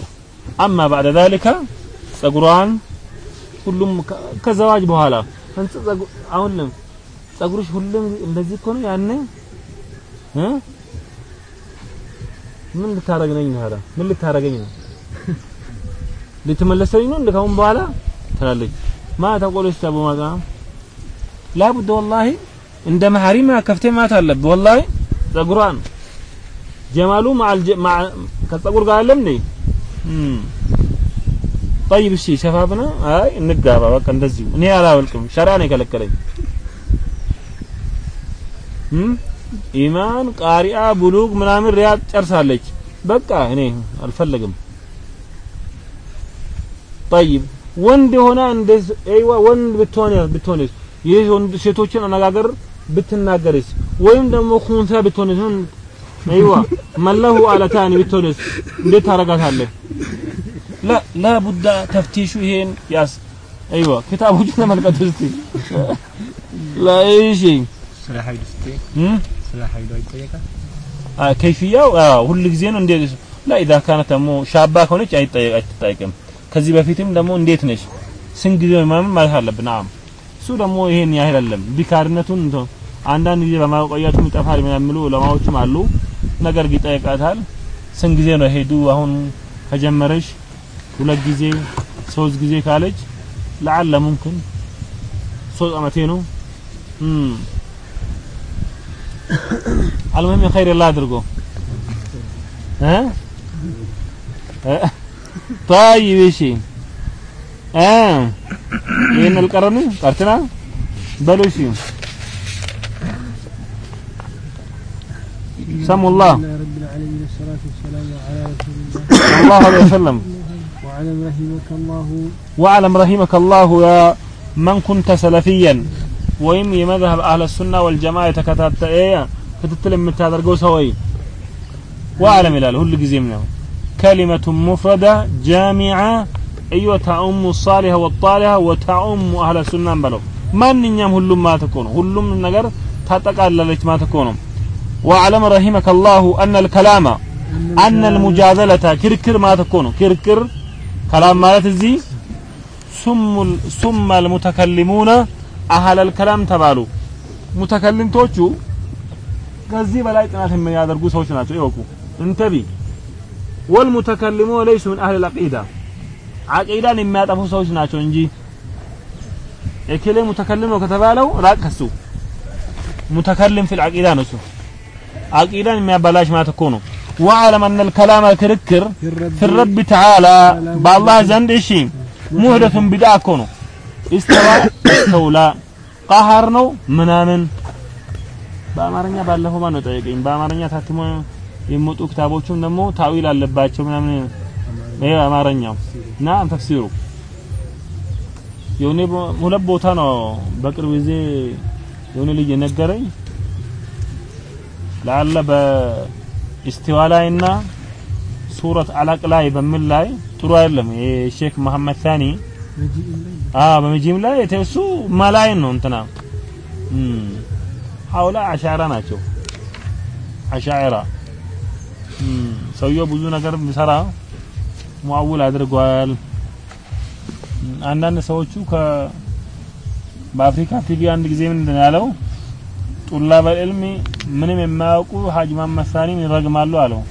اما بعد ذلك ጸጉሯን ሁሉም ከዘዋጅ በኋላ አሁን ጸጉርሽ ሁሉም እንደዚህ እኮ ነው ያኔ? እ? ምን ልታረግነኝ ነው ታዲያ ምን ልታረገኝ ነው? ልትመለሰኝ ነው እንደ ካሁን በኋላ? ትላለች። ማ ተቆለሽ ተቡ ማጋ ላቡድ ወላሂ እንደ መሐሪማ ከፍቴ ማት አለብ ወላሂ። ጸጉሯን ጀማሉ ከጸጉር ጋር አለም ነኝ ጠይብ እሺ ሸፋፍና አይ እንጋባ በቃ እንደዚሁ። እኔ አላወልቅም። ሸራ ነው የከለከለኝ። ኢማን ቃሪያ ቡሉግ ምናምን ሪያድ ጨርሳለች። በቃ እኔ አልፈለግም ጠይብ ወንድ ሆና እንደዚ አይዋ ወንድ ብትሆን ብትሆን ይህ ወንድ ሴቶችን አነጋገር ብትናገርስ? ወይም ደግሞ ኹንሳ ብትሆንስ? አይዋ መለሁ አለታኒ ብትሆንስ? እንዴት ታረጋታለህ ላ ላቡዳ ተፍቲሹ ይሄን ያስ አይዋ ኪታቦቹ ተመልከቱ እስቲ። ላይሺ ስለ ሀይድ እስቲ። ስለ ሀይድ አይጠየቃል ከይፍያው? ሁል ጊዜ ነው እንዴ ላ ኢዛ ካነት ደግሞ ሻባ ከሆነች አይጠየቅ አትጠየቅም ከዚህ በፊትም ደግሞ እንዴት ነሽ? ስንት ጊዜ ምናምን ማለት አለብን። አም እሱ ደግሞ ይሄን ያህል አይደለም። ቢካርነቱን እንቶ አንዳንድ ጊዜ በማቆያቱም ይጠፋል የሚሉ ለማዎችም አሉ። ነገር ግን ይጠይቃታል። ስንት ጊዜ ነው ሄዱ አሁን ከጀመረሽ ሁለት ጊዜ ሶስት ጊዜ ካለች ለዓለ ሙምክን ሶስት አመቴ ነው المهم خير الله አድርጎ እ طيب እሺ እ ይሄን አልቀረም ቀርተና በሉ እሺ سموا الله رب العالمين الصلاة والسلام على رسول الله صلى الله عليه وسلم وعلم رحمك الله واعلم رحمك الله يا من كنت سلفيا ወይም የመዝሀብ አህለ ሱና ወልጀማ የተከታተለ ክትትል የምታደርገው ሰውይ ወአለም ይላል ሁሉ ጊዜም ነው كلمة مفردة جامعة أيوة تعم الصالحة والطالحة وتعم أهل السنة بلو ማንኛውም ሁሉም ማለት እኮ ነው ሁሉም ነገር ታጠቃለለች ማለት እኮ ነው واعلم رحمك الله أن الكلام أن المجادلة كركر ማለት እኮ ነው ከላም ማለት እዚህ ሱመ ልሙተከሊሙነ አህለል ከላም ተባሉ። ሙተከሊምቶቹ ከዚህ በላይ ጥናት የሚያደርጉ ሰዎች ናቸው። ይወቁ እንተቢ ወልሙተከሊሙ ለይሱ ምን አህለል አቂዳ አቂዳን የሚያጠፉ ሰዎች ናቸው እንጂ የኬሌ ሙተከሊም ነው ከተባለው ራቅ ከሱ። ሙተከሊም ፊል አቂዳ ነው እሱ አቂዳን የሚያበላሽ ማለት እኮ ነው። ወአለም አነ الكلام ክርክር في الرب تعالى በአላህ ዘንድ እሺ ሙህደቱን ቢድዓ እኮ ነው ኢስተዋ ኢስተውላ ቃሃር ነው ምናምን በአማርኛ ባለፈው ማን ነው ጠየቀኝ በአማርኛ ታትሞ የሚወጡ ክታቦችም ደግሞ ታዊል አለባቸው ምናምን ይሄ አማርኛው እና ተፍሲሩ የሆነ ሁለት ቦታ ነው በቅርብ ጊዜ የሆነ ልጅ የነገረኝ ለአለ በኢስቲዋ ላይና ሱረት አላቅ ላይ በሚል ላይ ጥሩ አይደለም። የሼክ መሐመድ ሳኒ አዎ በመጂም ላይ የተሱ ማላይን ነው እንትና። ሀውላ አሻራ ናቸው። አሻዕራ ሰውየው ብዙ ነገር ቢሰራ ሙአውል አድርጓል። አንዳንድ ሰዎቹ ከ በአፍሪካ ቲቪ አንድ ጊዜ ምንድን ነው ያለው طلاب علم ምንም የማያውቁ ሀጅ ሳኒን ይረግማሉ አለው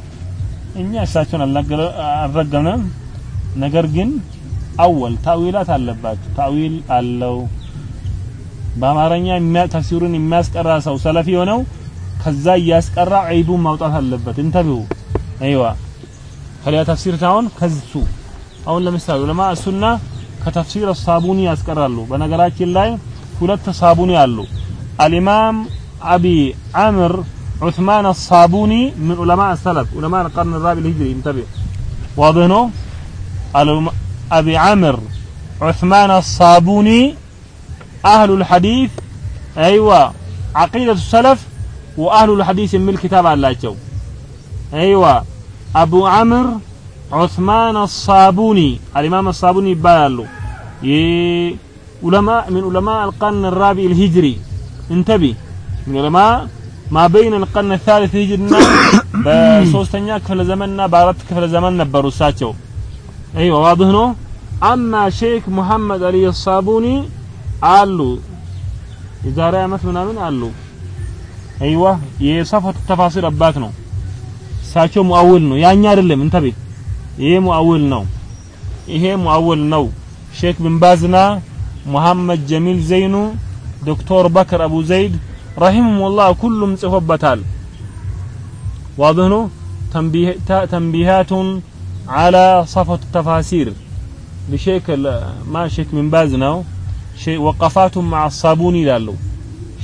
እኛ እሳቸውን አልረገምንም ነገር ግን አወል تأويلات አለባቸው تأويل አለው በአማርኛ ተፍሲሩን የሚያስቀራ ሰው ሰለፊ የሆነው ከዛ እያስቀራ ዒቡን ማውጣት አለበት انتبهوا አይዋ ከሌላ ተፍሲር ሳይሆን ከሱ አሁን ለምሳሌ ዑለማ እሱና ከተፍሲር ሳቡኒ ያስቀራሉ በነገራችን ላይ ሁለት ሳቡኒ አሉ አልኢማም أبي عامر عثمان الصابوني من علماء السلف. علماء القرن الرابع الهجري. انتبه. واضح نو؟ أبي عامر عثمان الصابوني أهل الحديث. أيوة. عقيدة السلف وأهل الحديث من الكتاب على الجو أيوة. أبو عامر عثمان الصابوني. الإمام الصابوني بالو إيه. علماء من علماء القرن الرابع الهجري. انتبه. ዑለማ ማበይን القرن الثالث ሂጅና በሶስተኛ ክፍለ ዘመንና በአራት ክፍለ ዘመን ነበሩ እሳቸው። ايوه واضح ነው። አማ ሼክ ሙሐመድ አሊ ሳቡኒ አሉ። የዛሬ አመት ምናምን አሉ። አይዋ የሰፈቱ ተፋሲር አባት ነው። እሳቸው ሙአውል ነው። ያኛ አይደለም እንተቤ ይሄ ሙአውል ነው። ይሄ ሙአውል ነው። ሼክ ብንባዝና ሙሐመድ ጀሚል ዘይኑ ዶክተር በክር አቡ ዘይድ ረሂመሁላህ ሁሉም ጽፎበታል واضح ነው تنبيه تنبيهات على صفة التفاسير لشيخ ال- ما شيخ من باز ነው شيء وقفات مع الصابوني ይላሉ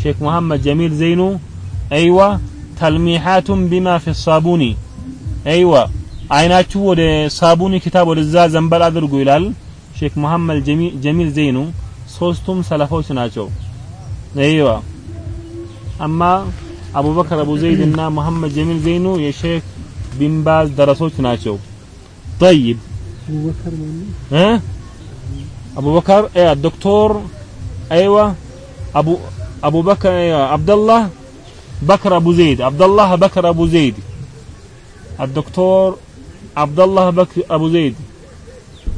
ሼክ መሐመድ ጀሚል ዘይኑ አይዋ ተልሚሓቱ ቢማ ፊ ሳቡኒ አይዋ አይናችሁ ወደ ሳቡኒ ኪታብ ወደዛ ዘንበል አድርጉ ይላል ሼክ መሐመድ ጀሚ- ጀሚል ዘይኑ ሶስቱም ሰለፎች ናቸው አይዋ አማ አቡበከር አቡ ዘይድ እና መሐመድ ጀሚል ዘይኑ የሼክ ቢንባዝ ደረሶች ናቸው طيب አቡበከር ማለት ها ابو بكر ايه الدكتور ايوه ابو ابو بكر ايوه عبد الله بكر ابو زيد عبد الله بكر ابو زيد الدكتور عبد الله بكر ابو زيد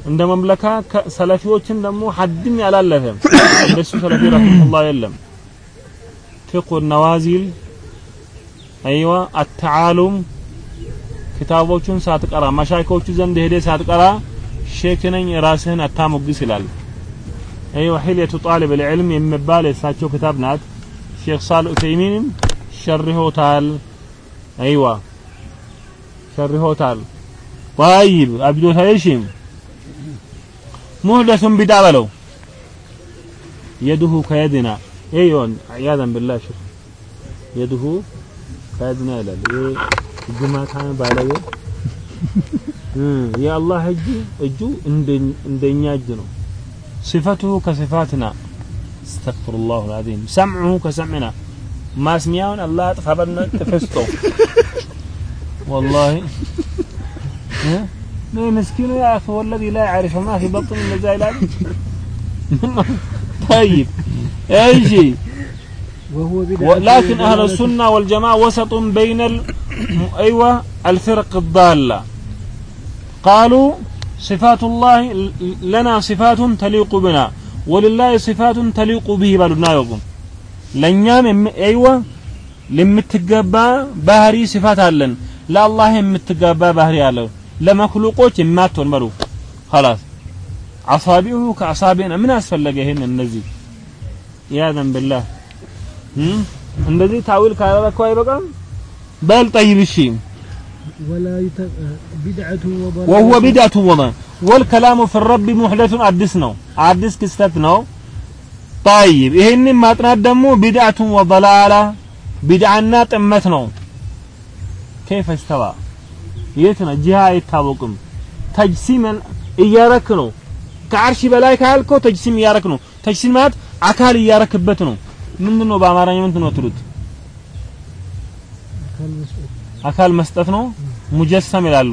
እንደ መምለካ ከ- ሰለፊዎችን ደግሞ ሐድም ያላለፈም እንደሱ ሰለፊ ረሂመሁላህ የለም ፊቅሁ ነዋዚል አይዋ አተዓሉም ክታቦቹን ሳትቀራ መሻይኮቹ ዘንድ ሄደ ሳትቀራ ሼክ ነኝ ራስህን አታሞግስ ይላል አይዋ ሒልየቱ ጣሊብ ልዕልም የሚባል የእሳቸው ክታብ ናት ሼክ ሳል ዑሰይሚንም ሸርሆታል አይዋ ሸርሆታል طيب አብዶታ እሺም ሙህደቱን ቢዳ በለው የድሁ ከየድና ይሆን عياذا بالله ሽፍ የድሁ ከየድና ይላል ይሄ ግማታን ባለየ የአላህ እጅ እጁ እንደኛ እጅ ነው صفته كصفاتنا استغفر الله العظيم سمعه كسمعنا ما سمعون الله أطفبنا تفستو والله ها؟ ما مسكين يا أخي والذي لا يعرف ما في بطن النزائل طيب ايش وهو بدعة لكن أهل السنة والجماعة وسط بين ال... أيوة الفرق الضالة قالوا صفات الله لنا صفات تليق بنا ولله صفات تليق به بلنا يقوم لنيام أيوة ለምትገባ ባህሪ ሲፋት አለን ለአላህ የምትገባ ባህሪ አለው ለመክሉቆች የማትሆን በሉ خلاص አሳቢሁ ከአሳቢና ምን አስፈለገ? ይሄን እነዚህ ያዘን بالله እንደዚህ ታዊል ካላረከው አይበቃም። በል ጠይብ እሺ። ولا يت... بدعة وضلال وهو بدعة وما አዲስ ነው። አዲስ ክስተት ነው። طيب ይሄንን ማጥናት ደግሞ بدعة وضلالة ቢድዓና ጥመት ነው። كيف استوى የት ነው? ጂሃ አይታወቅም። ተጅሲመን እያረክ ነው። ከአርሽ በላይ ካልከው ተጅሲም እያረክ ነው ተጅሲም ማለት አካል እያረክበት ነው ምንድን ነው በአማርኛ ምንድን ነው ትሉት كان مسؤول አካል መስጠት ነው ሙጀሰም ይላሉ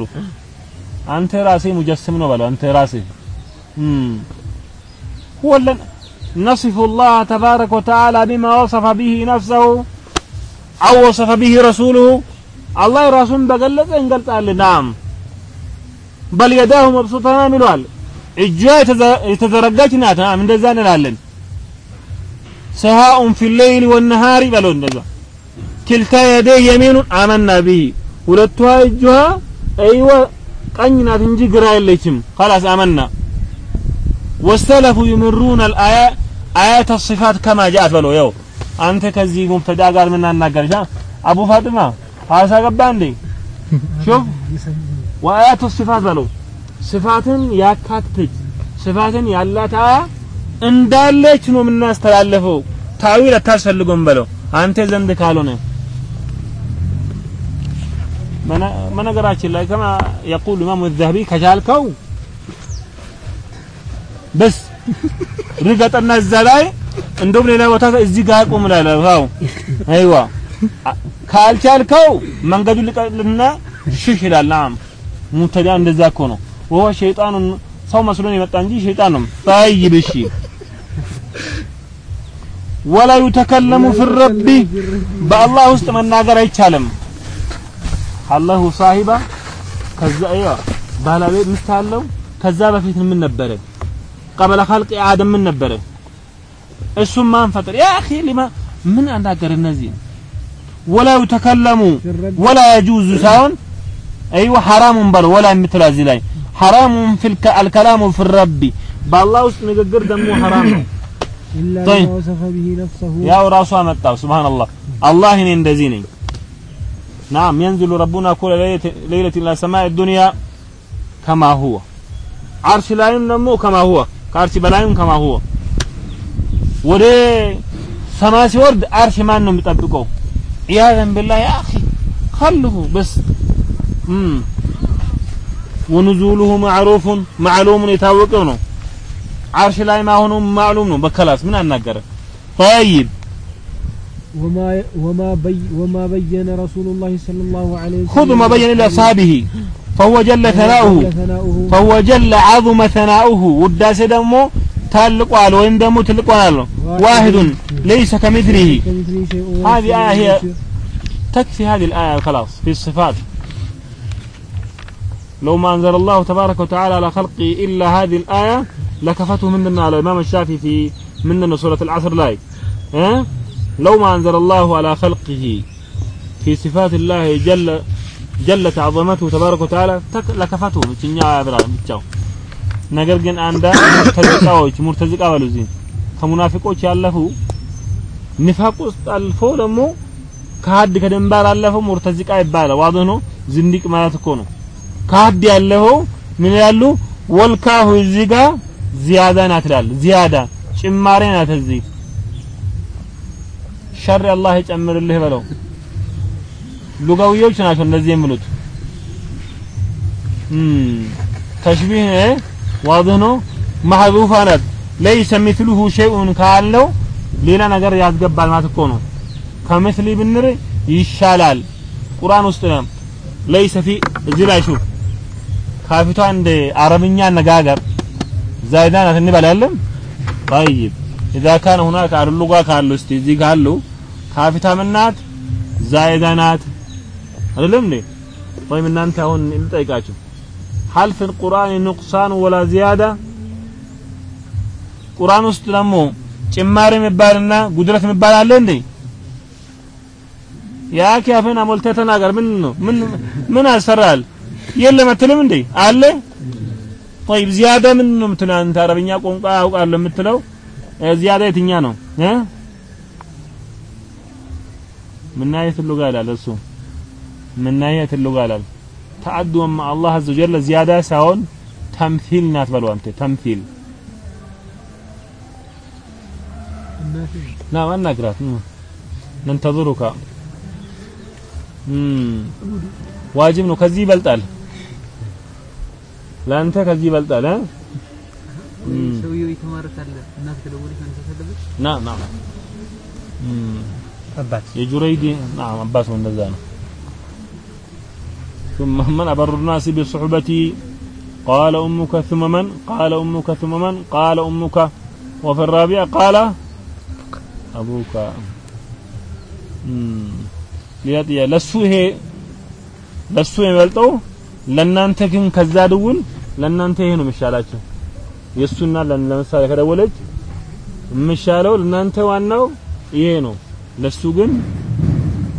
አንተ ራሴ ሙጀስም ነው በለው አንተ ራሴ هو نصف الله تبارك وتعالى بما وصف به نفسه أو وصف به رسوله الله رسول بقلت انقلت قال نعم بل يداه مبسوطتان ይሏል እጇ የተዘረጋች ናት ናም እንደዛ እንላለን ሰሃኡን ፊ ሌይል ወነሃሪ በለው እንደዛ ክልታ የደ የሚኑን አመና ቢሂ ሁለቷ እጇ አይወ ቀኝ ናት እንጂ ግራ የለችም خلاص አመና ወሰለፉ ይምሩን አልአያ አያተ ሲፋት ከማ ጃት በለው ያው አንተ ከዚህ ሙብተዳ ጋር ምን አናገርሽ አቡ ፋጢማ ሐዋሳ ገባ እንዴ ሹፍ ወአያቱ ሲፋት በለው ስፋትን ያካትች ስፋትን አያ እንዳለች ነው የምናስተላልፈው። ታዊል አታስፈልጎም በለው አንተ ዘንድ ካልሆነ። በነገራችን ላይ ከማ የቁል ኢማሙ ዘህቢ ከቻልከው በስ ርገጠና እዛ ላይ እንደውም ሌላ ቦታ እዚህ ጋር ቁም ላይ ነው አይዋ። ካልቻልከው መንገዱ ልቀልና ሽሽ ይላል። ናም ሙተዳ እንደዛ እኮ ነው ወሆ ሸይጣኑ ሰው መስሎን የመጣ እንጂ ሸይጣን ነው طيب እሺ ወላ ይተከለሙ في الرب በአላህ ውስጥ መናገር አይቻልም አላሁ ሳሂባ ከዛ አይዋ ባለቤት ሚስት አለው ከዛ በፊት ምን ነበረ ቀበለ ኸልቅ አደም ምን ነበረ እሱም ማን ፈጠር ያ اخي لما ምን አናገር እነዚህ ወላ ይተከለሙ ወላ يجوز ሳይሆን ايوه حرام በለው ወላ የምትለው እዚህ ላይ حرام في الك... الكلام في الرب. بالله وسط قرد مو حرام. إلا طيب. وصف به نفسه. يا وراسو أمتاو سبحان الله. الله نندزيني نعم ينزل ربنا كل ليلة, إلى سماء الدنيا كما هو. عرش لا ينمو كما هو. كعرش بلايم كما هو. ودي سماسي ورد عرش ما انه عياذا بالله يا أخي خلوه بس امم ونزوله معروف معلوم የታወቀው ነው عرش ላይ ማሆኑ معلوم ነው በከላስ ምን አናገረ طيب وما وما بي وما بين رسول الله صلى الله عليه وسلم خذ ما بين لأصحابه فهو جل ثناؤه جل ثناؤه فهو جل عظم ثناؤه ውዳሴ ደግሞ ታልቋል ወይም ደግሞ ትልቋል ነው واحد ليس كمثله كمثله شيء هذه وهو آية هي البصير. تكفي هذه الآية خلاص في الصفات لو ما أنزل الله تبارك وتعالى على خلقه إلا هذه الآية لكفته مننا على الإمام الشافعي في مننا سورة العصر لاي أه؟ لو ما أنزل الله على خلقه في صفات الله جل جلت عظمته تبارك وتعالى تك- لكفته تنيا يا برا ብቻው ነገር ግን አንዳ ሙርተዚቃዎች ሙርተዚቃ በሉ እዚህ ከሙናፊቆች ያለፉ ንፋቅ ውስጥ አልፎ ደግሞ ከሀድ ከድንባር አለፈው ሙርተዚቃ ይባላል ዋዶ ነው ዝንዲቅ ማለት እኮ ነው ከሀድ ያለፈው ምን ያሉ ወልካሁ እዚህ ጋር ዚያዳ ናት ይላል ዚያዳ ጭማሬ ናት እዚህ። ሸር አላህ ይጨምርልህ በለው። ሉጋዊዎች ናቸው እንደዚህ የሚሉት። ተሽቢህ ዋድህ ነው ማህዙፋ ናት። ለይሰ ሚስሉሁ ሸይኡን ካለው ሌላ ነገር ያስገባል ማለት እኮ ነው። ከምስሊ ብንር ይሻላል። ቁርአን ውስጥ ነው። ለይሰ ፊ እዚህ ላይ ሹፍ ካፊቷ እንደ አረብኛ አነጋገር ዛይዳ ናት እንበላለን طيب اذا كان هناك على اللغه ካሉ እስቲ እዚህ ካሉ ካፊቷ ምን ናት ዛይዳ ናት አይደለም እንዴ ወይም እናንተ አሁን ልጠይቃችሁ هل في القرآن نقصان ولا زيادة ቁርአን ውስጥ ደግሞ ጭማሪ የሚባልና ጉድለት የሚባል አለ እንዴ ያኪ አፍህን አሞልተህ ተናገር ምን ነው ምን ምን ያሰራል የለም አትልም እንዴ አለ طيب زيادة ምን ነው የምትለው አንተ አረብኛ ቋንቋ አውቃለሁ የምትለው ዚያዳ የትኛ ነው እ ምናየት ሉጋ ይላል እሱ ምናየት ሉጋ ይላል ተአዱ مع الله عز وجل زيادة ሳይሆን ተምሲል ናት በለው አንተ ተምሲል نعم أنقرات ننتظرك امم واجب ነው ከዚህ ይበልጣል ለአንተ ከዚህ ይበልጣል እ ሰውየው የተማረ ካለ እናት ከደወለች አንተ ተሰደበች ና ና እም አባት የጁረይዲ نعم አባቱ እንደዛ ነው ثم من أبر الناس بصحبتي قال أمك ثم من قال أمك ثم من قال أمك وفي الرابعة قال أبوك እም ሌላ ጥያቄ ለሱ ይሄ ለሱ የሚበልጠው ለእናንተ ግን ከዛ ድውል ለእናንተ ይሄ ነው የሚሻላችሁ የእሱና ለምሳሌ ከደወለች የሚሻለው ለእናንተ ዋናው ይሄ ነው። ለሱ ግን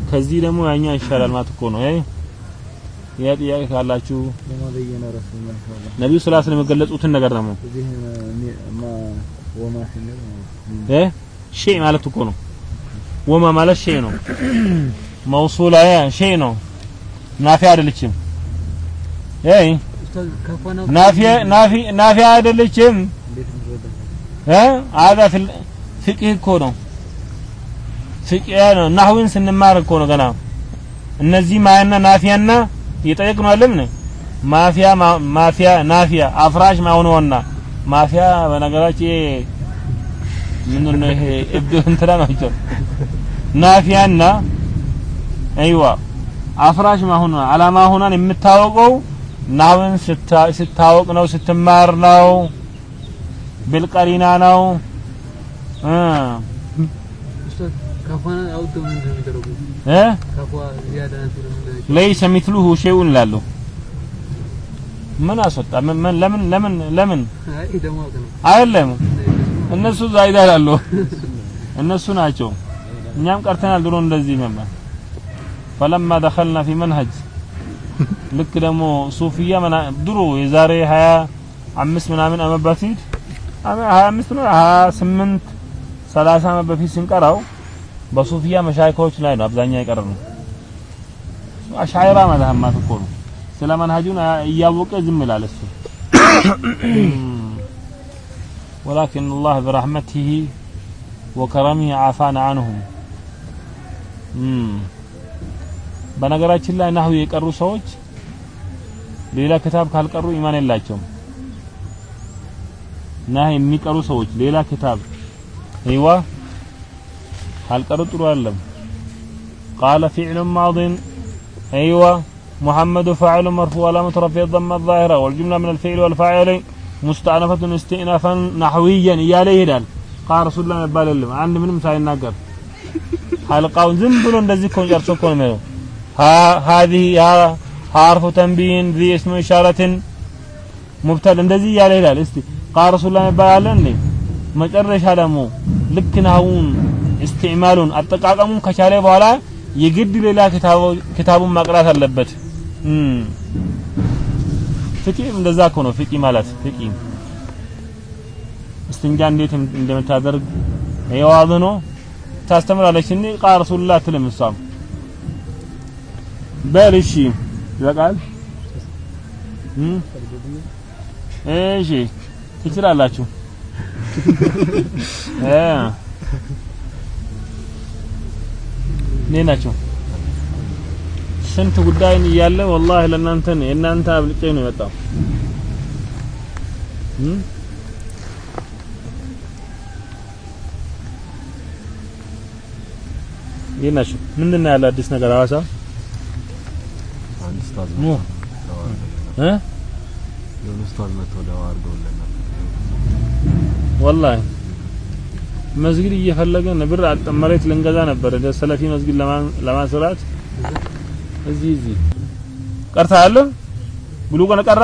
ከዚህ ደግሞ ያኛ ይሻላል ማለት እኮ ነው። ያ ጥያቄ ካላችሁ ሰለላሁ ዐለይሂ ወሰለም የገለጹትን ነገር ደግሞ ሸይ ማለት እኮ ነው። ወማ ማለት ሸይ ነው። መውሱላ ሸይ ነው። ናፊያ አይደለችም ይ ናፊያ አይደለችም። አዛ ፍቅህ እኮ ነው ፍቅህ ነው። ናህዊን ስንማር እኮ ነው ገና እነዚህ ማያና ናፊያና የጠየቅ ነው አለም ማፊያ ማፊያ ናፊያ አፍራሽ ማሆነውና ማፊያ በነገራችን ምን ነው ይሄ እብዱ እንትና ናቸው። ናፊያና አይዋ አፍራሽ ማሆኗ አላማ ሆኗን የምታወቀው ስታ- ስታወቅ ነው ስትማር ነው ብልቀሪና ነው። ለይሰ ሚትሉሁ ሸይኡን ላሉ ምን አስወጣ? ምን ምን- ለምን ለምን ለምን? አይደለም። እነሱ ዛይዳ ይላሉ። እነሱ ናቸው። እኛም ቀርተናል ድሮ እንደዚህ ነበር። ፈለማ ደኸልና ፊ መንሀጅ ልክ ደግሞ ሱፊያ መና ድሮ የዛሬ 25 ምናምን አመት በፊት አመ- 25 ነው 28 30 አመት በፊት ስንቀራው በሱፊያ መሻይኮች ላይ ነው አብዛኛው የቀረ ነው አሻይራ መዝሀማት እኮ ነው ስለ መንሀጁን እያወቀ ዝም ይላል እሱ ولكن الله برحمته وكرمه عافانا عنهم እም በነገራችን ላይ ናሁ የቀሩ ሰዎች ሌላ ክታብ ካልቀሩ ኢማን የላቸውም ናህ የሚቀሩ ሰዎች ሌላ ክታብ አይዋ ካልቀሩ ጥሩ አይደለም قال فعل ماض أيوة محمد فاعل مرفوع علامة رفعه الضمة الظاهرة والجملة من الفعل والفاعل مستأنفة استئنافا نحويا እያለ ይሄዳል ቃል ረሱል ላ መባል የለም አንድ ምንም ሳይናገር ሐልቃውን ዝም ብሎ እንደዚህ እኮ ጨርሶ እኮ ነው ሀዚህ ሀርፉ ተንቢይን ዚ እስሙ ኢሻረትን ሙብተል እንደዚህ እያለ ይላል። እስቲ ቃል ረሱላ ይባላል እንዴ መጨረሻ ደግሞ ልክ ናውን እስትዕማሉን አጠቃቀሙን ከቻለ በኋላ የግድ ሌላ ክታቡን ማቅራት አለበት። ፍቂህ እንደዛ እኮ ነው ፍቂህ ማለት ፍቂህ እስትንጃ እንዴት እንደምታደርግ የዋዝ ነው ታስተምራለች። ቃል ረሱላ አትልም እሷም በል እሺ ይበቃል? እሺ ትችላላችሁ። እ? ናቸው ስንት ጉዳይን እያለ ወላሂ ለእናንተ ነው የእናንተ አብልጬ ነው የመጣው? እንዴት ናቸው ምንድን ነው ያለ አዲስ ነገር አንድ ኡስታዝ ኑ እ? የሆነ ኡስታዝ መጥቶ ደዋ አድርገውልናል። ወላሂ መስጊድ እየፈለገን ብር መሬት ልንገዛ ነበር። ሰለፊ መስጊድ ለማስራት እዚህ እዚህ ቀርታለሁ ብሉ ቀን ቀራ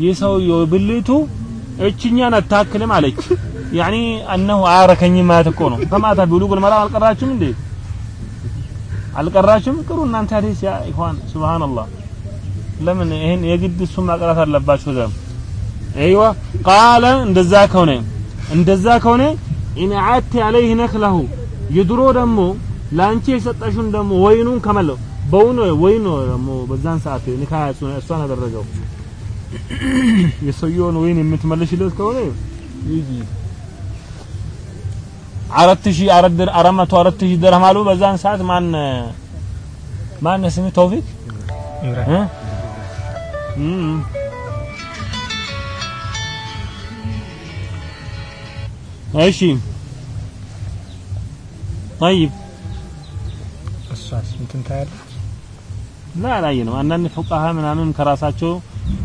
የሰውየው ብልቱ እችኛን አታክልም አለች። ያኒ አነሁ አያረከኝ ማለት እኮ ነው። ከማታ ብሉ ቀን መራ አልቀራችሁም እንዴ አልቀራችሁም ቅሩ እናንተ ሐዲስ ያ ኢኽዋን ሱብሃንአላህ። ለምን? ይሄን የግድ እሱን ማቅራት አለባችሁ ዘም አይዋ ቃለ እንደዛ ከሆነ እንደዛ ከሆነ ኢን አቲ አለይህ ነክለሁ። የድሮ ደግሞ ላንቺ የሰጠሽውን ደግሞ ወይኑን ከመለው። በውኑ ወይኑ ደግሞ በዛን ሰዓት ኒካ እሷን አደረገው የሰውየውን ወይን የምትመልሽለት ከሆነ ይጂ አራት ሺህ አራት ድር አራት መቶ አራት ሺህ ድርሃም አሉ በዛን ሰዓት ማን ማን ስሚ ተውፊቅ እ እም እሺ طيب እሷስ እንትን ታያለች ላ አላየንም። አንዳንድ ፉቃሃ ምናምን ከራሳቸው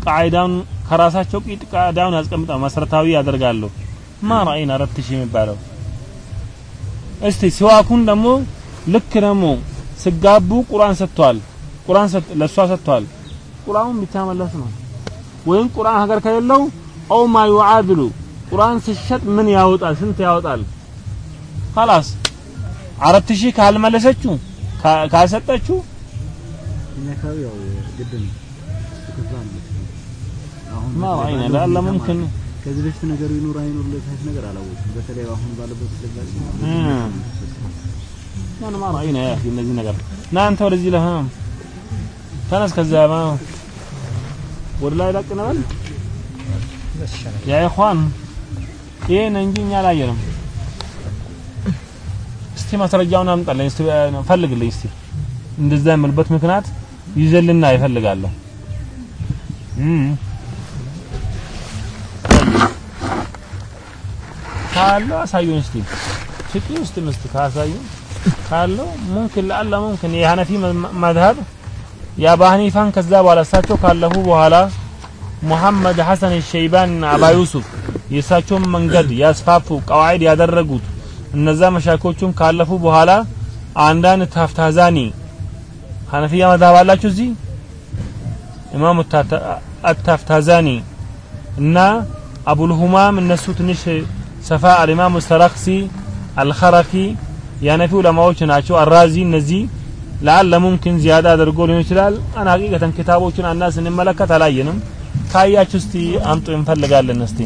ቃዒዳውን ከራሳቸው ቂጥ ቃዒዳውን ያስቀምጣው መሰረታዊ ያደርጋሉ። ማ ራእይን አራት ሺህ የሚባለው እስቲ ሲዋኩን ደግሞ ልክ ደግሞ ስጋቡ ቁርአን ሰጥቷል። ቁርአን ሰጥ ለሷ ሰጥቷል። ቁርአኑን ብቻ መለስ ነው ወይም ቁርአን ሀገር ከሌለው ኦ ማ ዩዓድሉ ቁርአን ሲሸጥ ምን ያወጣል? ስንት ያወጣል? خلاص አራት ሺህ ካልመለሰችው ካ- ካልሰጠችው እኛ አካባቢ ያው ግድ ነው ከዛ ነው አሁን ما رأينا لا لا ممكن ከዚህ በፊት ነገሩ ይኑር አይኑር ለታች ነገር አላወቅም። በተለይ አሁን ባለበት ተጨባጭ ማን ማራ አይነ ያ እነዚህ ነገር። ና ወደዚህ ለህ ተነስ ከዛ ማ ወደ ላይ ላቅ ነበር ያ ኢኽዋን ይሄን እንጂ እኛ አላየንም። እስቲ ማስረጃውን አምጣልኝ። እስቲ ፈልግልኝ እስቲ። እንደዛ የምልበት ምክንያት ይዘልና ይፈልጋለሁ ካለው አሳዩን እስቲ። ፍቂ ውስጥ ምስት ካሳዩ ካለው ሙምኪን ለአላ ሙምኪን የሐነፊ መዝሀብ የአባ ሐኒፋን ከዛ በኋላ እሳቸው ካለፉ በኋላ ሙሐመድ ሐሰን ሸይባን አባ ዩሱፍ የእሳቸውን መንገድ ያስፋፉ ቀዋዒድ ያደረጉት እነዛ መሻኮቹም ካለፉ በኋላ አንዳንድ ታፍታዛኒ ሐነፊያ መዝሀብ አላችሁ እዚህ? ኢማሙ አታፍታዛኒ እና አቡልሁማም እነሱ ትንሽ ሰፋ አልኢማሙ ሰረክሲ አልኸረፊ የሐነፊ ዑለማዎች ናቸው። አራዚ እነዚህ ለአለ ሙምኪን ዚያዳ አድርጎ ሊሆን ይችላል። አና ሀቂቀተን ኪታቦችን አና ስንመለከት አላየንም። ካያችሁ እስቲ አምጡ እንፈልጋለን። እስቲ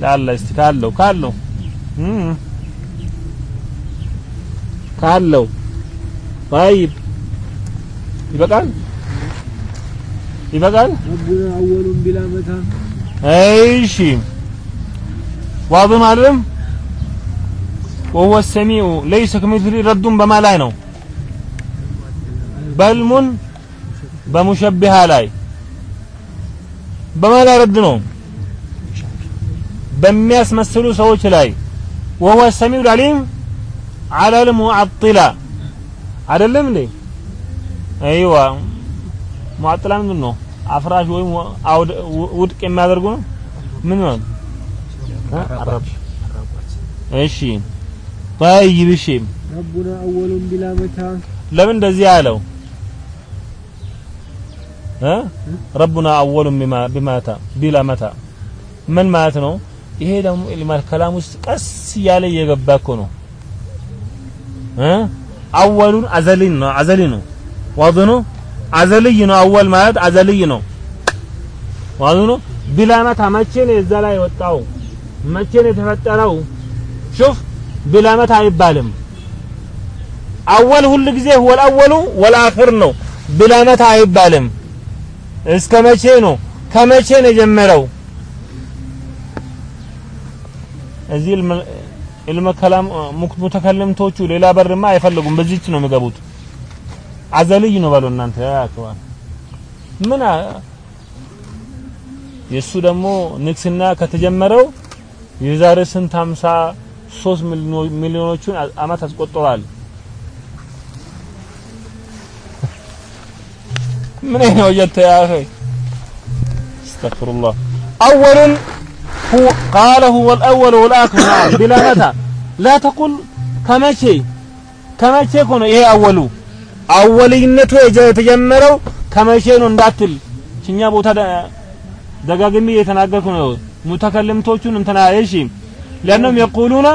ለአለ እስቲ ካለው ካለው ካለው طيب ይበቃል ይበቃል። ረቡና አወሉን ቢላ መታ እሺ ዋብም አይደለም ወወ ሰሚዑ ለይሰ ከሚስሊ ረዱን በማ ላይ ነው? በልሙን በሙሸቢሃ ላይ በማ ላይ ረድ ነው? በሚያስመስሉ ሰዎች ላይ ወወ ሰሚዑ አሊም አለል ሙዓጢላ አይደለም እንዴ? አይዋ ሙዓጢላ ምንድን ነው አፍራሽ ወይም ውድቅ የሚያደርጉ ነው? ምን ማለት እሺ طيب እሺ ረቡና አወሉን ቢላ መታ ለምን እንደዚህ አለው እ? ረቡና አወሉን ቢማ ቢማታ ቢላ መታ ምን ማለት ነው? ይሄ ደግሞ ኢልማል ከላም ውስጥ ቀስ እያለ እየገባ እኮ ነው። እ? አወሉን አዘልይ ነው አዘልይ ነው። ዋዝ ነው? አዘልይ ነው። አወል ማለት አዘልይ ነው። ዋዝ ነው? ቢላ መታ መቼ ነው የዛ ላይ ወጣው መቼ ነው የተፈጠረው? شوف متى አይባልም። أول ሁል ጊዜ والأول والآخر ነው። متى አይባልም። እስከ መቼ ነው? ከመቼ ነው የጀመረው? እዚህ ኢልመ ከላም ሙተከለምቶቹ ሌላ በርማ አይፈልጉም። በዚች ነው የሚገቡት። አዘልይ ነው በሉ እናንተ። ያከዋ ምን የሱ ደግሞ ንግስና ከተጀመረው የዛሬ ስንት 53 ሚሊዮኖቹን አመት አስቆጥሯል ምን ነው ወጀተ ያ اخي استغفر الله اول هو قال هو الاول والاخر بلا متى لا تقل ከመቼ ከመቼ እኮ ነው ይሄ አወሉ አወልይነቱ የተጀመረው ከመቼ ነው እንዳትል እኛ ቦታ ደጋግሜ እየተናገርኩ ነው ሙተከልምቶቹን እንትና እሺ ለእነም የቁሉና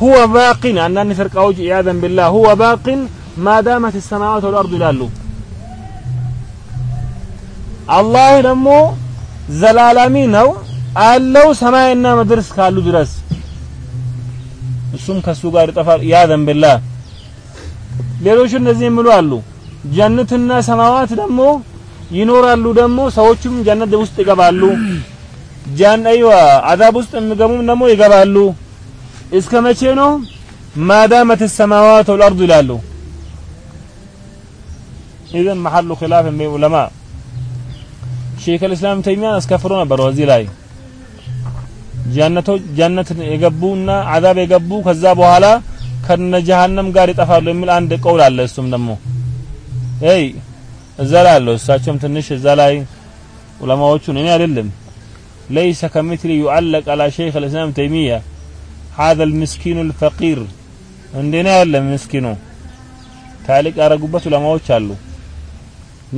ሁወ ባቂን አንዳንድ ፍርቃዎች ኢያዘን ቢላህ ሁወ ባቂን ማ ሰማዋት ወልአርዱ ይላሉ አላህ ደግሞ ዘላላሚ ነው አለው ሰማይና ምድር እስካሉ ድረስ እሱም ከሱ ጋር ይጠፋል። ኢያዘን ቢላህ ሌሎች እነዚህ የሚሉ አሉ ጀነትና ሰማዋት ደግሞ ይኖራሉ። ደግሞ ሰዎቹም ጀነት ውስጥ ይገባሉ። ጃን አይዋ አዛብ ውስጥ የሚገቡም ደግሞ ይገባሉ። እስከ መቼ ነው? ማዳመት ሰማዋት ወልአርዱ ይላሉ። ኢዘን መሐሉ ኺላፍ እምቢ ዑለማ ሼክ አልእስላም ተይሚያን አስከፍሮ ነበር በዚህ ላይ ጀነቶ ጀነት የገቡና አዛብ የገቡ ከዛ በኋላ ከነ ጀሃነም ጋር ይጠፋሉ የሚል አንድ ቀውል አለ። እሱም ደግሞ አይ እዛ ላይ አለው እሳቸውም ትንሽ እዛ ላይ ዑለማዎቹን እኔ አይደለም ليس كمثل يعلق على شيخ الإسلام تيمية هذا المسكين الفقير عندنا ያለ ምስኪኑ ታሊቅ ያረጉበት ዑለማዎች አሉ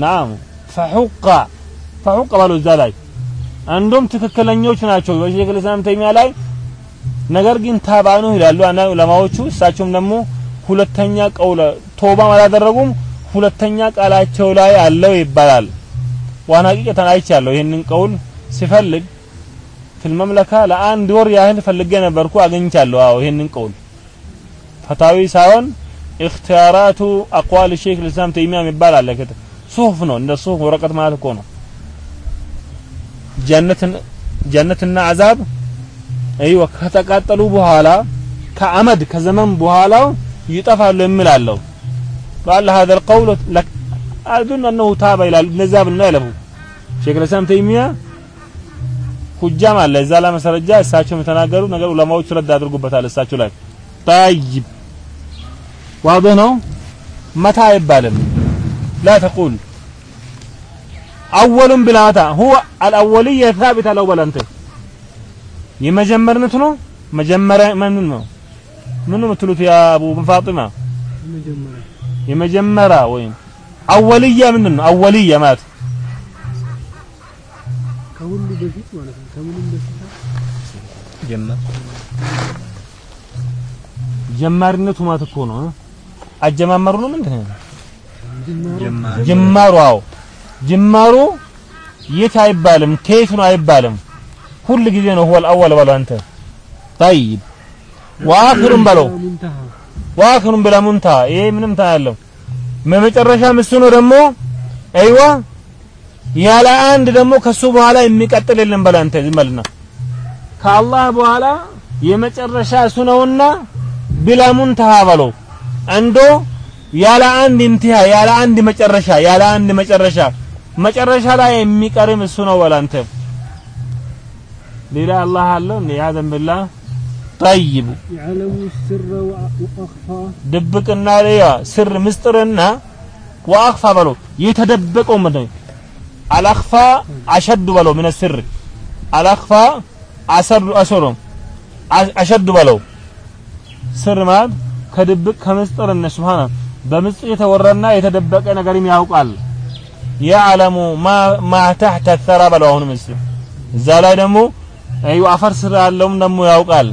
ናም فحق فحق ባሉ እዛ ላይ አንዱም ትክክለኞች ናቸው በሼክ الإسلام ተይሚያ ላይ ነገር ግን ታባኑ ይላሉ አንዳንድ ዑለማዎቹ እሳቸውም ደግሞ ሁለተኛ ቀውለ ቶባ አላደረጉም ሁለተኛ ቃላቸው ላይ አለው ይባላል። ዋና ቂቀተን አይቻለሁ። ይህንን ቀውል ሲፈልግ ፊል መምለካ ለአንድ ወር ያህል ፈልጌ ነበርኩ፣ አግኝቻለሁ። አዎ ይህንን ቀውል ፈታዊ ሳይሆን ኢኽቲያራቱ አቋል ሼክ ልሳም ተይሚያ የሚባል አለ። ጽሁፍ ነው፣ እንደ ጽሁፍ ወረቀት ማለት እኮ ነው። ጀነትን ጀነትና አዛብ እይወ ከተቃጠሉ በኋላ ከአመድ ከዘመን በኋላ ይጠፋሉ የሚላለው قال هذا القول لك اظن انه تاب الى النزاب ነው ያለው ሼክ الاسلام تيميه ሁጃም አለ እዛ ላይ መሰረጃ እሳቸው የተናገሩ ነገር ዑለማዎች ረድ አድርጉበታል እሳቸው ላይ طيب واضح ነው መታ አይባልም لا تقول أول بلا متى هو الأولية ثابتة الأول أنت የመጀመርነት ነው መጀመሪያ ምን ነው ምን ነው የምትሉት ያ አቡ ፋጢማ መጀመሪያ የመጀመሪያ ወይም አወልያ ምንድን ነው? አወልያ ማለት ከሁሉ በፊት ማለት ነው። ከምንም በፊት ጀመር ጀማሪነቱ ማለት እኮ ነው። አጀማመሩ ነው ምንድን ነው? ጅማሩ። አዎ ጅማሩ የት አይባልም፣ ከየት ነው አይባልም። ሁል ጊዜ ነው ሁወል አወል በለው አንተ። ጠይብ ወአኺሩን በለው ዋክሩም ብላ ሙንታ ይሄ ምንም ታያለው። በመጨረሻ እሱ ደግሞ አይዋ ያለ አንድ ደግሞ ከሱ በኋላ የሚቀጥል የለም በላ አንተ ከአላህ በኋላ የመጨረሻ እሱ ነውና ብላ ሙንተሃ በለው። ያለ አንድ እንትሃ ያለ አንድ መጨረሻ ያለ አንድ መጨረሻ መጨረሻ ላይ የሚቀርም እሱ ነው በላ ሌላ አላህ አለው እንዴ? ያዘን ጠይቡ። ድብቅና ያ ስር ምስጥርና ወአክፋ በለው የተደበቀው ምንድነው አልአክፋ አሸዱ በለው ምን ስር። አልአክፋ አሰሩ አሰሩ አሸዱ በለው ስር ማለት ከድብቅ ከምስጥርና ሱብሃና በምስጢር የተወራና የተደበቀ ነገርም ያውቃል። ያዕለሙ ማ ተሕተ ተራ በለው አሁንም እዛ ላይ ደግሞ አፈር ስር ያለውም ደግሞ ያውቃል።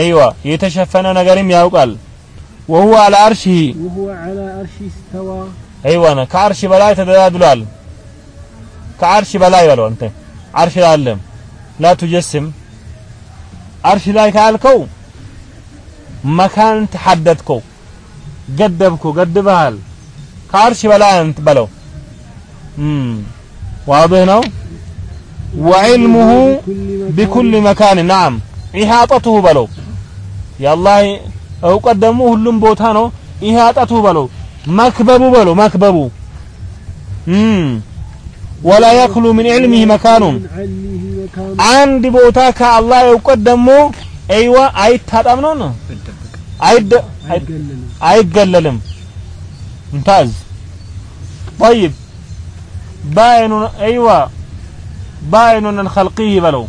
አይዋ የተሸፈነ ነገርም ያውቃል وهو على عرشه وهو على عرشه استوى ايوه انا ከአርሽ በላይ ተደላድሏል ከአርሽ በላይ በለው አንተ አርሽ ላይ አለ لا تجسم አርሽ ላይ ካልከው መካን ተሐደድከው ገደብከው ገድበሃል ከአርሽ በላይ አንተ በለው እም واضح ነው وعلمه بكل مكان نعم ኢሃጠቱሁ በለው የአላህ እውቀት ደግሞ ሁሉም ቦታ ነው ኢሃጠቱ በለው መክበቡ በለው መክበቡ እም ወላ የክሉ ምን ዕልሚህ መካኑን من علمه مكان አንድ ቦታ ከአላህ እውቀት ደግሞ አይዋ አይታጣም ነው ነው አይደ አይገለልም አይገለልም ሙምታዝ طيب ባይኑ አይዋ ባይኑን الخلقيه በለው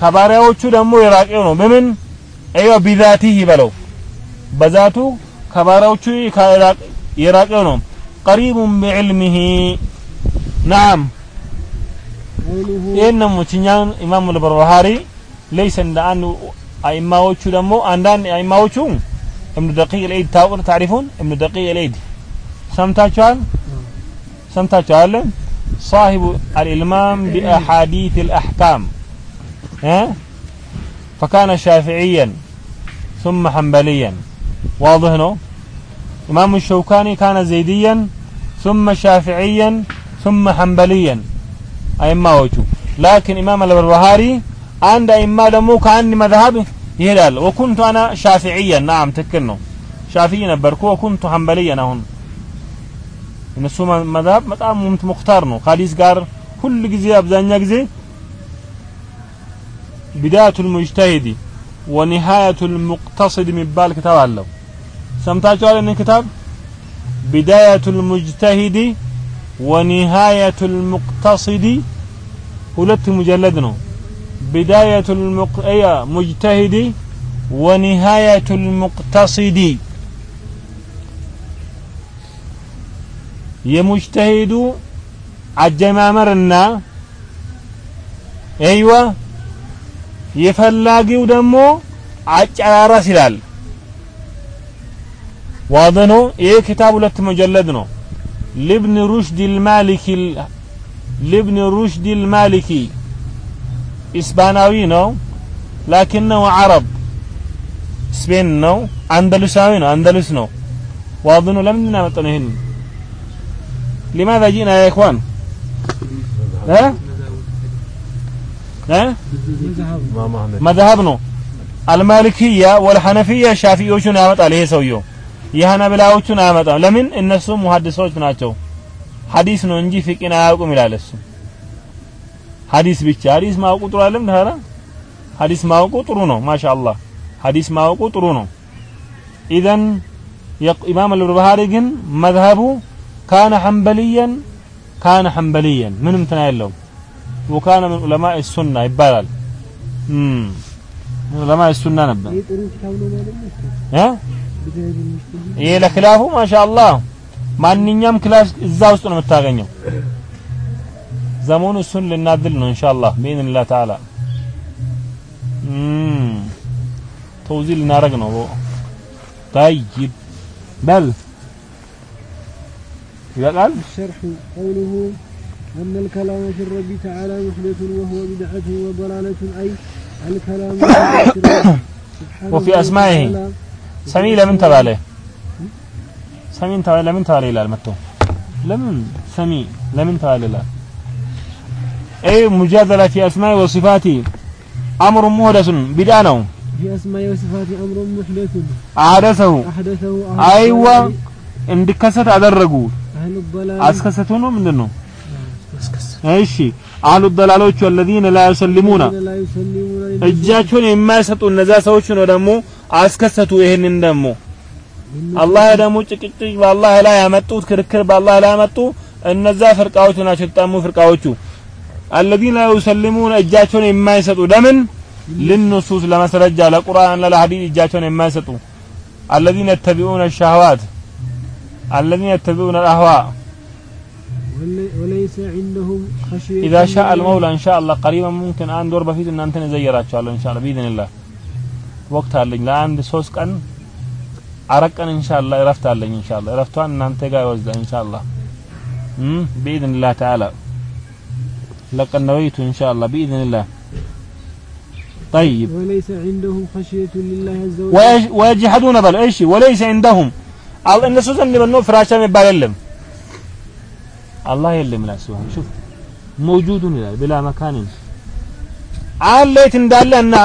ከባሪያዎቹ ደግሞ የራቀው ነው በምን አይዋ ቢዛቲህ በለው በዛቱ ከባሪያዎቹ የራቀው ነው قريب بعلمه نعم قوله ይህንም ችኛን ኢማሙ ልበርባሃሪ ለይሰ እንደ አንድ አይማዎቹ ደግሞ አንዳንድ አይማዎቹ እብኑ ደቂቅ ልዒድ ታውቁን ታሪፉን እብኑ ደቂቅ ልዒድ ሰምታችኋል ሰምታችኋል صاحب الإلمام بأحاديث الأحكام ها فكان شافعيا ثم حنبليا واضح نو إمام الشوكاني كان زيديا ثم شافعيا ثم حنبليا አይማዎቹ ላኪን ኢማም አልበርባሃሪ አንድ አይማ ደግሞ ከአንድ መዝሀብ ይሄዳል ወኩንቱ አና ሻፊዕየን ናም ትክክል ነው ሻፊዒ ነበርኩ ወኩንቱ ሐንበልየን አሁን እነሱ መዝሀብ በጣም ሙምት ሙክታር ነው ከሀዲስ ጋር ሁል ጊዜ አብዛኛ ጊዜ بداية المجتهد ونهاية المقتصد مبال كتاب الله سمتاجوا على الكتاب؟ بداية المجتهد ونهاية المقتصد. قلت مجلدنا. بداية المق... أي مجتهد ونهاية المقتصد. يمجتهد عجمامرنا أيوه. የፈላጊው دمو አጨራረስ ይላል። واضنو إيه كتاب ኪታብ ሁለት لابن رشد المالكي لابن رشد المالكي اسباناوي نو لكنه عرب ስፔን نو اندلساوي نو اندلس نو واضنو لم ለምን لماذا جئنا يا اخوان ها መዝሀብ ነው። አልማሊክያ ወልሐነፊያ ሻፊዎቹን ያመጣል ይሄ ሰውየው። የሐነብላዎቹን አያመጣም። ለምን? እነሱ ሙሐዲሶች ናቸው። ሐዲስ ነው እንጂ ፍቂን አያውቁም ይላል እሱ። ሐዲስ ብቻ። ሐዲስ ማወቁ ጥሩ አይደለም? ታዲያ ሐዲስ ማወቁ ጥሩ ነው። ማሻአላህ። ሐዲስ ማወቁ ጥሩ ነው። إذن ኢማም አልበርባሃሪ ግን مذهبه كان حنبليا كان حنبليا ምንም እንትን የለውም ወካነ ምን ዑለማ ሱና ይባላል። ዑለማ ሱና ነበር። ይሄ ለክላፉ ማሻአላህ ማንኛውም ክላስ እዛ ውስጥ ነው የምታገኘው። ዘመኑ እሱን ልናድል ነው ኢንሻአላህ ቢኢዝኒላህ ተዓላ ተውዚ ልናደርግ ነው። طيب بل يقال أن الكلام في الرب تعالى محدث وهو بدعة وضلالة أي الكلام وفي أسمائه سمي لمن تبع له سمي تبع لمن تبع لا المتو لمن سمي لمن تبع لا أي مجادلة في أسمائه وصفاته أمر مهدس بدانه في أسماء وصفاته أمر محدث أحدثه أحدثه أيوة عدثه. عدثه. عدثه. عدثه. عدثه. عدثه. عدثه. عدثه. እሺ አሉ ደላሎች ወለዚነ ላ ዩሰልሙና እጃቸውን የማይሰጡ እነዛ ሰዎች ነው ደግሞ አስከሰቱ። ይህንን ደግሞ አላህ ደግሞ ጭቅጭቅ በአላህ ላይ ያመጡት ክርክር በአላህ ላይ ያመጡ እነዛ ፍርቃዎቹ ናቸው የተጠሙ ፍርቃዎቹ። አለዚነ ላ ዩሰልሙና እጃቸውን የማይሰጡ ለምን? ልንሱስ ለማስረጃ ለቁርአን ለሐዲስ እጃቸውን የማይሰጡ። አለዚነ የተቢዑነ ሸህዋት አለዚነ የተቢዑነ አህዋ። وليس عندهم خشية إذا شاء من المولى إن شاء الله قريبا ممكن አንድ ወር በፊት እናንተን እዘየራቸዋለሁ إن شاء الله بإذن الله ወቅት አለኝ ለአንድ ሶስት ቀን አራት ቀን ኢንሻአላህ እረፍት አለኝ ኢንሻአላህ እረፍቷን እናንተ ጋር ይወስዳል ኢንሻአላህ እም بإذن الله تعالى لقد نويت إن شاء الله بإذن الله طيب وليس عندهم خشية لله عز وجل ويج- ويجحدون بل ايش وليس عندهم አል እነሱ ዘንድ በነው ፍራቻ የሚባል የለም አላህ የለም ይላል ሱብሃን ሹፍ መውጁዱን ይላል ብላ መካኒን አለ የት እንዳለ እና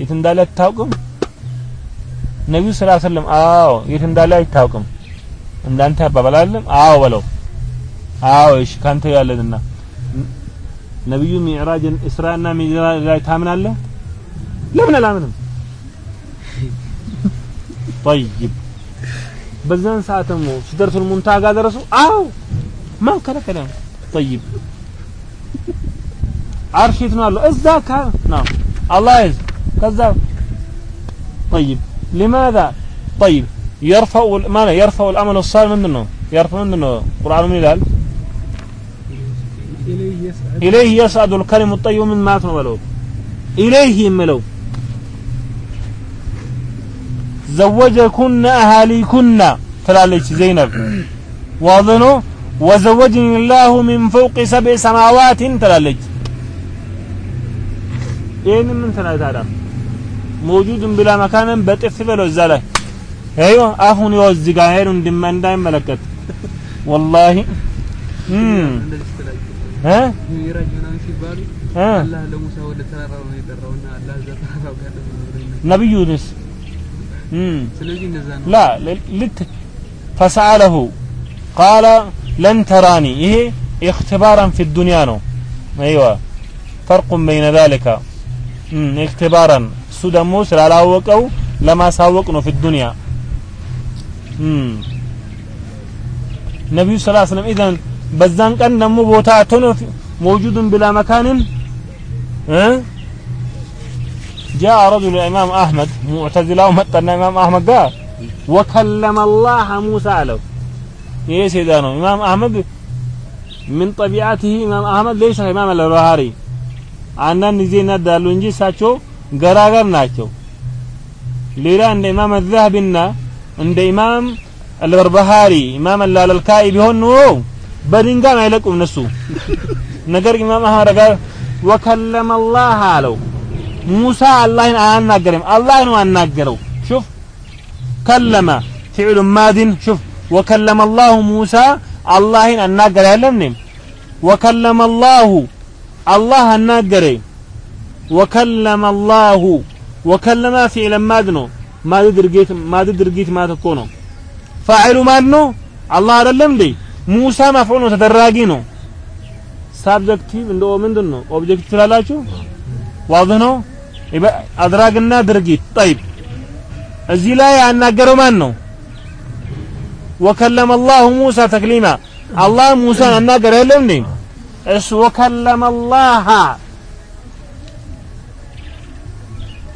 የት እንዳለ አታውቅም ነቢዩ ሰለላሁ ዐለይሂ ወሰለም አዎ የት እንዳለ አይታውቅም እንዳንተ ያባባላለም አዎ በለው አዎ እሺ ካንተ ያለንና ነቢዩ ሚዕራጅን እስራና ሚዕራጅ ላይ ታምናለህ ለምን አላምንም طيب በዛን ሰዓት ደግሞ ሲደርሱል ሙንታሃ ጋር ደረሱ አዎ ما كان كلام. طيب. عرش يتنال له ها نعم. الله يز كذا. طيب. لماذا؟ طيب. يرفع ما يرفع الأمل الصالح من منه يرفع من منه قران من قال إليه يسعد الكلم الطيب من مات تملو إليه يملو زوجكن أهاليكن. فلالك زينب. واظنوا ወዘወጅኒ ላሁ ሚን ፈውቅ ሰብዕ ሰማዋትን ትላለች። ይህን ምን ታዲያ? መውጁድን ብላ መካንን በጥፍ በለው እዛ ላይ። ይኸው አፉን ይኸው እዚህ ጋር ሄዱ እንድመ እንዳይመለከት። ወላሂ እም እንደዚህ ትላለች። እ ሚዕራጅ ምናምን ሲባሉ እ አላህ ለሙሳ ወደ ተራራው ነው የጠራውና አላህ እዛ ተራራው ጋር ነው። ነብዩንስ እም ስለዚህ እንደዛ ነው። لا لت فسأله قال لن تراني إيه اختبارا في الدنيا نو أيوة فرق بين ذلك مم. اختبارا سودمو سلالاوقو لما ساوقنو في الدنيا مم. النبي صلى الله عليه وسلم إذن بزان كان نمو بوتاتون موجود بلا مكان أه؟ جاء رجل الإمام أحمد معتزلة ومتنا الإمام أحمد قال وكلم الله موسى له ይሄ ሴዳ ነው። ኢማም አህመድ ምን ጠቢዓትህ ኢማም አህመድ ለይሰ ኢማም አልባህሪ። አንዳንድ ጊዜ ይናዳሉ እንጂ እሳቸው ገራገር ናቸው። ሌላ እንደ ኢማም አዛህብና እንደ ኢማም አልበርባሃሪ ኢማም አላለልካይ ቢሆን ኑሮ በድንጋም አይለቁም እነሱ። ነገር ኢማም አህመድ ጋር ወከለመ አላህ አለው። ሙሳ አላህን አያናገርም አላህ ነው አናገረው شوف كلم። فعل ماض شوف። وكلم الله موسى አላህን አናገረ ያለን وكلم الله አላህ አናገረ وكلم الله وكلم فعل ماض ነው። ماض ድርጊት ماض ድርጊት ማለት እኮ ነው። فعل ماض ነው አላህ አይደለም እንዴ? ሙሳ مفعول ነው ተደራጊ ነው። subjective እንደ ምንድን ነው objective ትላላችሁ? ዋዝ ነው? አድራግና ድርጊት። ጠይብ። እዚህ ላይ ያናገረው ማን ነው وكلم الله موسى تكليما. الله موسى أنا قرأ إيش وكلم الله؟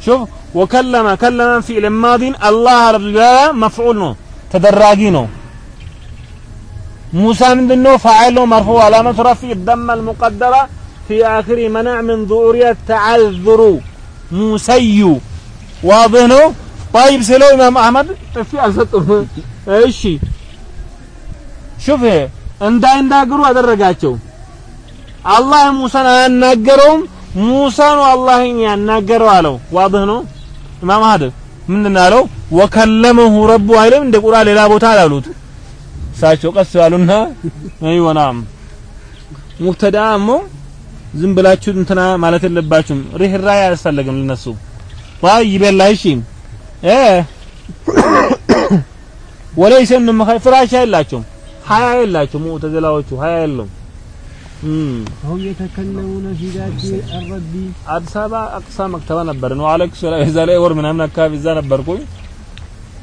شوف وكلم كلم في الماض الله رجلا مفعول تدراجينه موسى من دنو فاعل مرفوع علامة رفع الدم المقدرة في آخر منع من ظهور تعذر موسي. واضح طيب سلو إمام أحمد في ألسطه ايشي ሹፍህ እንዳይናገሩ አደረጋቸው። አላህ ሙሳን አያናገረውም። ሙሳ ነው አላህን ያናገረው አለው። ዋድህ ነው። ኢማም አህመድ ምንድን አለው? ወከለመሁ ረቡ አይልም እንደ ቁርአን ሌላ ቦታ አላሉት። እሳቸው ቀስ ያሉና አይወናም ሙብተዳሞ ዝም ብላችሁ እንትና ማለት የለባችሁም። ርህራሄ አያስፈልግም ለነሱ ዋይ ይበላ እሺ እ ወለይሰ ፍራሽ አይላቸውም ሀያ የላቸው ሙዕተዚላዎቹ ሀያ የለውም هم يتكلمون في ذات الرب አዲስ አበባ አቅሳ መክተባ ነበር ነው አለክስ እዛ ላይ ወር ምናምን አካባቢ እዛ ነበርኩኝ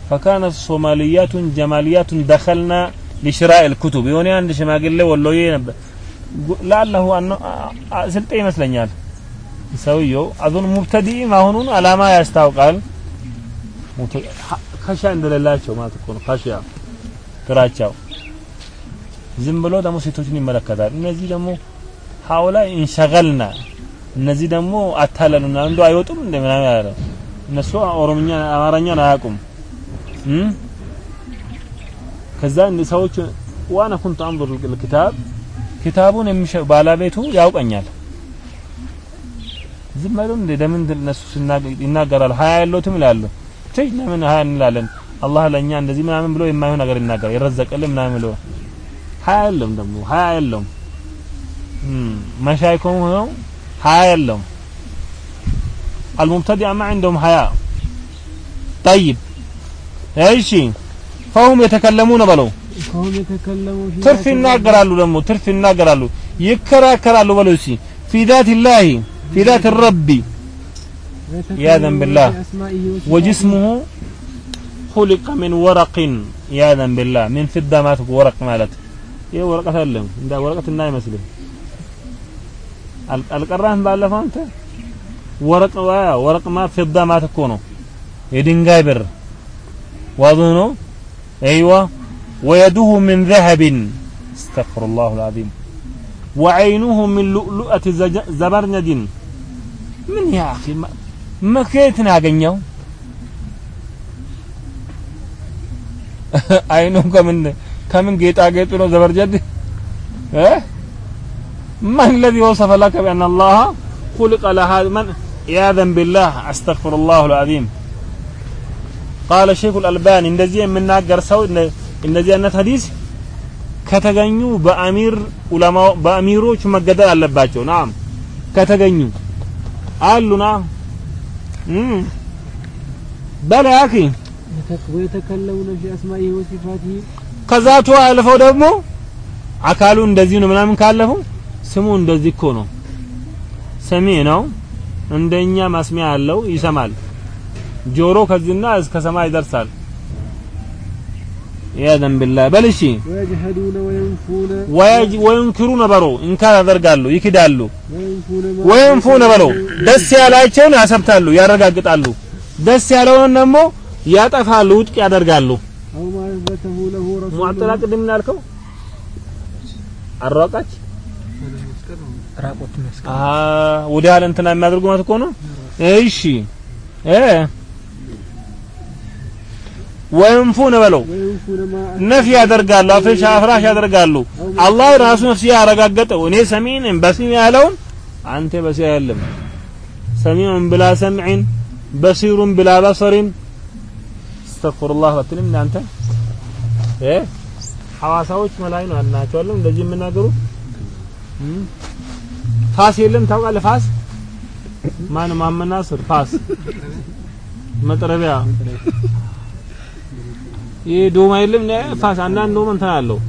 فكانت صوماليات جماليات دخلنا لشراء الكتب የሆነ አንድ ሽማግሌ ወሎዬ ነበር ላለሁ ስልጤ ይመስለኛል ሰውየው አዙን ሙብተዲ መሆኑን አላማ ያስታውቃል ከሻ እንደሌላቸው ማለት እኮ ነው ከሻ ፍራቻው ዝም ብሎ ደግሞ ሴቶችን ይመለከታል። እነዚህ ደግሞ ሀውላ እንሸገልና እነዚህ ደግሞ አታለሉና እንዶ አይወጡም እንደምናምን ያለው እነሱ ኦሮምኛ አማርኛን አያውቁም። ከዛ ሰዎች ዋና ኩንቱ አንብሩ ልክታብ ኪታቡን ባለቤቱ ያውቀኛል። ዝም በሉ እንደ ለምን እነሱ ይናገራሉ። ሀያ የለውትም ይላሉ። ትይ ለምን ሀያ እንላለን? አላህ ለእኛ እንደዚህ ምናምን ብሎ የማይሆን ነገር ይናገራል። ይረዘቅልን ምናምን ብሎ ሀያ የለም ደግሞ ሀያ የለም መሻይኮም ሆነው ሀያ የለም المبتدع ما عندهم حياء طيب ايش فهم يتكلمون بلو فهم يتكلمون في ትርፍ ذات ይናገራሉ ደግሞ ትርፍ ይናገራሉ ይከራከራሉ በለው እስኪ في ذات الله في ذات الرب ويتكلمون عياذا بالله. في أسمائه وصفاته وجسمه خلق من ورق عياذا بالله من فضة ما تقول ورق مالت ይህ ወረቀት አለም እንደ ወረቀትና አይመስልም አልቀራህም ባለፈው አንተ? ወረቅ ወረቅማ ፍዳ ማለት እኮ ነው። የድንጋይ ብር ዋዱኖ አይዋ ወየዱሁ ምን ዘሀብን እስተግፍሩላሁ ልዓዚም ወዐይኑሁ ምን ሉእሉአት ዘበርነድን ምን ያ አኺ መከየትን ያገኘው አይኑም ከምን ከምን ጌጣጌጡ ነው ዘበርጀድ እ? ማን ለዚ ወሰፈ ለከ ቢአን አላህ ሁልቀ ለሃ መን ኢያዘን ቢላህ አስተግፊሩላሁ ልዓዚም ቃለ ሼክ አልአልባኒ እንደዚህ የምናገር ሰው እንደዚህ አይነት ሀዲስ ከተገኙ በአሚር ዑለማ በአሚሮች መገደል አለባቸው። ናም ከተገኙ አሉ ናም በላይ አኪ ከዛቱ አልፈው ደግሞ አካሉ እንደዚህ ነው ምናምን ካለፉ ስሙ እንደዚህ እኮ ነው፣ ሰሚ ነው፣ እንደኛ ማስሚያ ያለው ይሰማል። ጆሮ ከዚህና እስከ ሰማይ ይደርሳል። ያዘን ቢላ በልሺ ወይንክሩነ በሎ እንካር ያደርጋሉ ይክዳሉ። ወይንፉነ በሎ ደስ ያላቸውን ያሰብታሉ፣ ያረጋግጣሉ። ደስ ያለውን ደግሞ ያጠፋሉ፣ ውድቅ ያደርጋሉ። أو ما أثبته له رسول ሙዓጠላ ቅድም ምን ያልከው አራቃች ራቆት መስቀል አሀ ወደ ያለ እንትና የሚያደርጉ ማለት እኮ ነው እሺ እ ወይንፉነ በለው وينفون ما ነፊ ያደርጋሉ አፍራሽ አፍራሽ ያደርጋሉ አላህ ራሱ ነፍሲ ያረጋገጠው እኔ ሰሚን በስሚ ያለውን አንተ በሲር አይደለም ሰሚዑን ብላ ሰምዕን በሲሩን ብላ በሰሪን አስተግፍሩላህ አትልም እንደ አንተ እ ሐዋሳዎች መላይ ነው አይደለም እንደዚህ የምናገሩት? ፋስ የለም ታውቃለህ ፋስ? ማን ማመናስር ፋስ? መጥረቢያ። ይሄ ዶማ የለም? ፋስ አንዳንድ ዶማ እንትን አለው።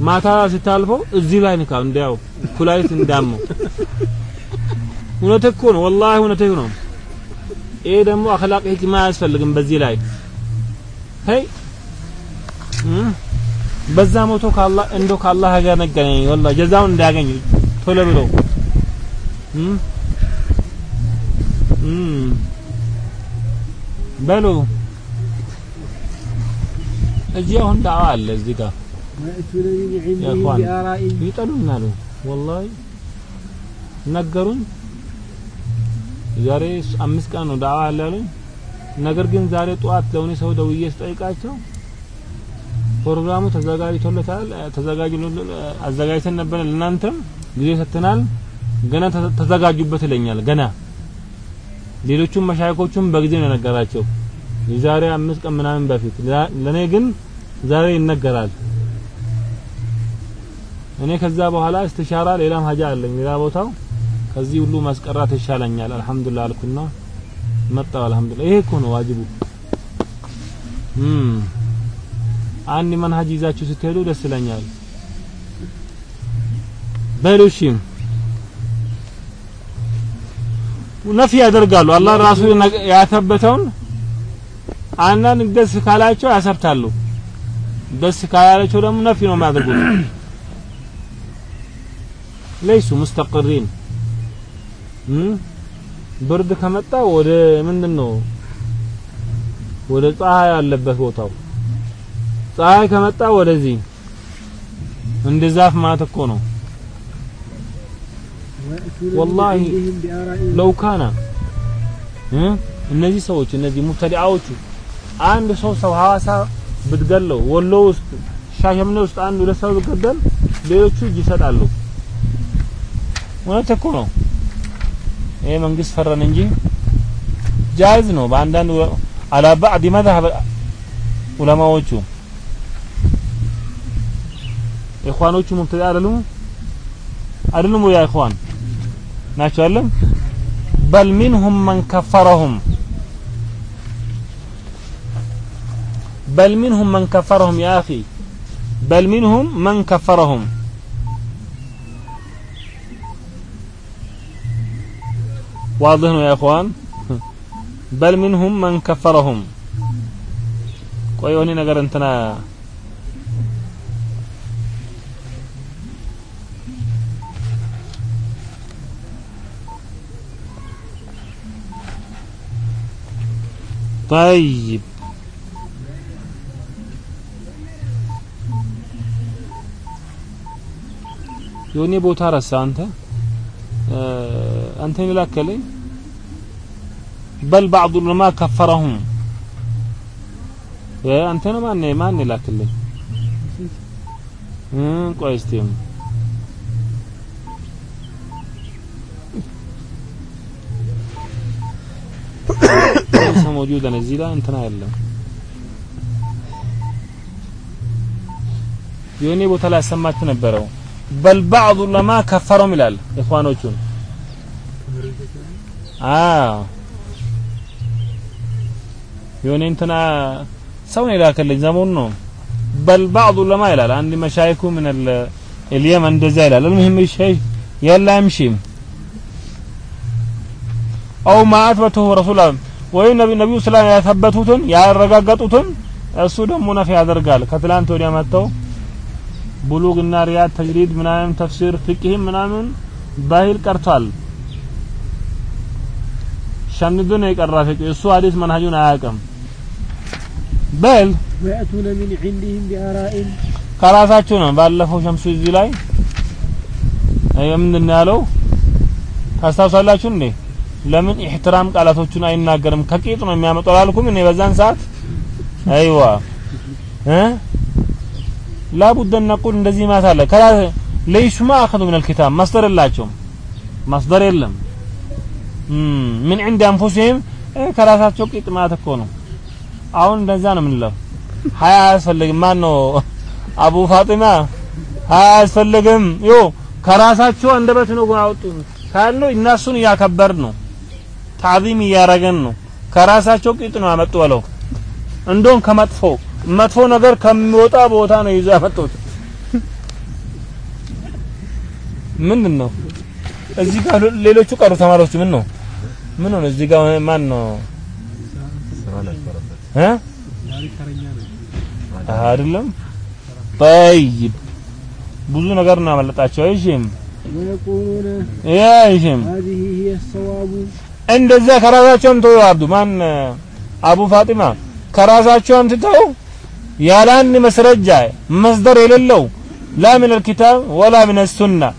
ማታ ስታልፈው እዚህ ላይ ንካ እንዲያው ኩላሊት እንዳመው። እውነት እኮ ነው ወላሂ እውነት ነው። ይሄ ደግሞ አኽላቅ ሂክማ አያስፈልግም በዚህ ላይ? በዛ ሞቶ ካላ እንዶ ካላህ ሀገር መገናኘ ወላ ጀዛውን እንዳያገኝ ቶሎ ብሎ በሉ። እዚህ አሁን ዳዋ አለ እዚህ ጋር። ይጠሉናል። ወላሂ ነገሩኝ። ዛሬ አምስት ቀን ነው ዳዋ አለ አሉኝ ነገር ግን ዛሬ ጠዋት ለሆነ ሰው ደውዬ ስጠይቃቸው ፕሮግራሙ ተዘጋጅቶለታል። አዘጋጅተን ነበር። ለእናንተም ጊዜ ሰጥተናል። ገና ተዘጋጁበት ይለኛል። ገና ሌሎቹም መሻይኮቹም በጊዜ ነው የነገራቸው የዛሬ አምስት ቀን ምናምን በፊት ለኔ ግን ዛሬ ይነገራል። እኔ ከዛ በኋላ እስትሻራ ሌላም ሀጃ አለኝ ሌላ ቦታው ከዚህ ሁሉ ማስቀራት ይሻለኛል። አልহামዱሊላህ አልኩና መጣው። አልহামዱሊላህ ይሄ እኮ ነው ዋጅቡ አንድ መንሀጅ ይዛችሁ ስትሄዱ ደስ ይለኛል። በሉ እሺ ነፊ ያደርጋሉ። አላህ ራሱ ያተበተውን አንዳንድ ደስ ካላቸው ያሰርታሉ። ደስ ካላቸው ደግሞ ነፊ ነው የሚያደርጉት። ለይሱ ሙስተቅሪን? ብርድ ከመጣ ወደ ምንድን ነው ወደ ፀሐይ ያለበት ቦታው ፀሐይ ከመጣ ወደዚህ እንደ ዛፍ ማት እኮ ነው። ወላሂ ለው እነዚህ ሰዎች እነዚህ ሙብተዲዓዎቹ አንድ ሰው ሰው ሐዋሳ ብትገለው ወሎ ውስጥ ሻሸምኔ ውስጥ አንድ ሁለት ሰው ብትገደል ሌሎቹ እጅ ይሰጣሉ። እውነት እኮ ነው። ይሄ መንግስት ፈረን እንጂ جائز ነው። በአንዳንድ على بعض مذهب ዑለማዎቹ ኢኽዋኖቹ ሙብተዲዓ አይደሉም አይደሉም ወይ ያ ኢኽዋን ናቸው አይደለም በል ሚንሁም መን ከፈረሁም በል ሚንሁም መን ከፈረሁም ያ አኺ በል ሚንሁም መን ከፈረሁም واضح ነው ያ ኢኽዋን በል ሚንሁም መን ከፈረሁም ቆይ የሆነ ነገር እንትና طيب የሆነ ቦታ ረሳ አንተ እ፣ አንተ የላከልኝ በል بعض العلماء كفرهم እ፣ አንተ ነው ማን ማን የላክልኝ እ፣ ቆይ እስቲ ليس موجودا እዚህ ላይ እንትና የለም የሆነ ቦታ ላይ ያሰማችሁ ነበረው በል بعض العلماء كفرهم ይላል ኢኽዋኖቹን አዎ የሆነ እንትና ሰው ነው የላከልኝ ዘመኑ ነው በል بعض العلماء ይላል አንድ መሻይኩ ምን اليمن እንደዛ ይላል المهم شيء يلا يمشي أو ما أثبته رسول الله ወይም ነቢዩ ስላም ያሰበቱትን ያረጋገጡትን እሱ ደግሞ ነፍ ያደርጋል። ከትላንት ወዲያ መጥተው ቡሉግና ሪያድ ተጅሪድ ምናምን ተፍሲር ፍቅህም ምናምን ባህል ቀርቷል። ሸምዶ ነው የቀራ ፍቅህ። እሱ አዲስ መንሀጁን አያውቅም። በል ወያቱነ ሚን ዒንዲህም ቢአራኢን ከራሳችሁ ነው። ባለፈው ሸምሱ እዚህ ላይ ምንድን ያለው? ታስታውሳላችሁ እንዴ? ለምን ኢህትራም ቃላቶቹን አይናገርም ከቂጥ ነው የሚያመጣው አላልኩም እኔ በዛን ሰዓት አይዋ እ ላቡድ ነቁል እንደዚህ ማለት አለ ከላ ለይሱ ማ አኸዱ ምን الكتاب ማስተርላቸው ማስደር የለም ምን عند انفسهم ከራሳቸው ቂጥ ማለት እኮ ነው አሁን እንደዛ ነው የምንለው ሀያ አያስፈልግም ማን ነው አቡ ፋጢማ ሀያ አያስፈልግም ዮ ከራሳቸው አንደበት ነው ያወጡ ካለው እነሱን እያከበር ነው ታዚም እያረገን ነው ከራሳቸው ቂጥ ነው ያመጡ አለው እንደውም ከመጥፎ መጥፎ ነገር ከሚወጣ ቦታ ነው ይዞ ያመጡት ምንድን ነው እዚህ ጋር ሌሎቹ ቀሩ ተማሪዎች ምን ነው ምን ነው እዚህ ጋር ማን ነው እ አይደለም طيب ብዙ ነገር ነው ያመለጣቸው እሺም ويقولون እሺም هذه هي الصواب እንደዛ ከራሳቸው እንተው አብዱ ማን አቡ ፋጢማ ከራሳቸው እንትተው ያለ አንድ መስረጃ መስደር የሌለው لا من الكتاب ولا من السنة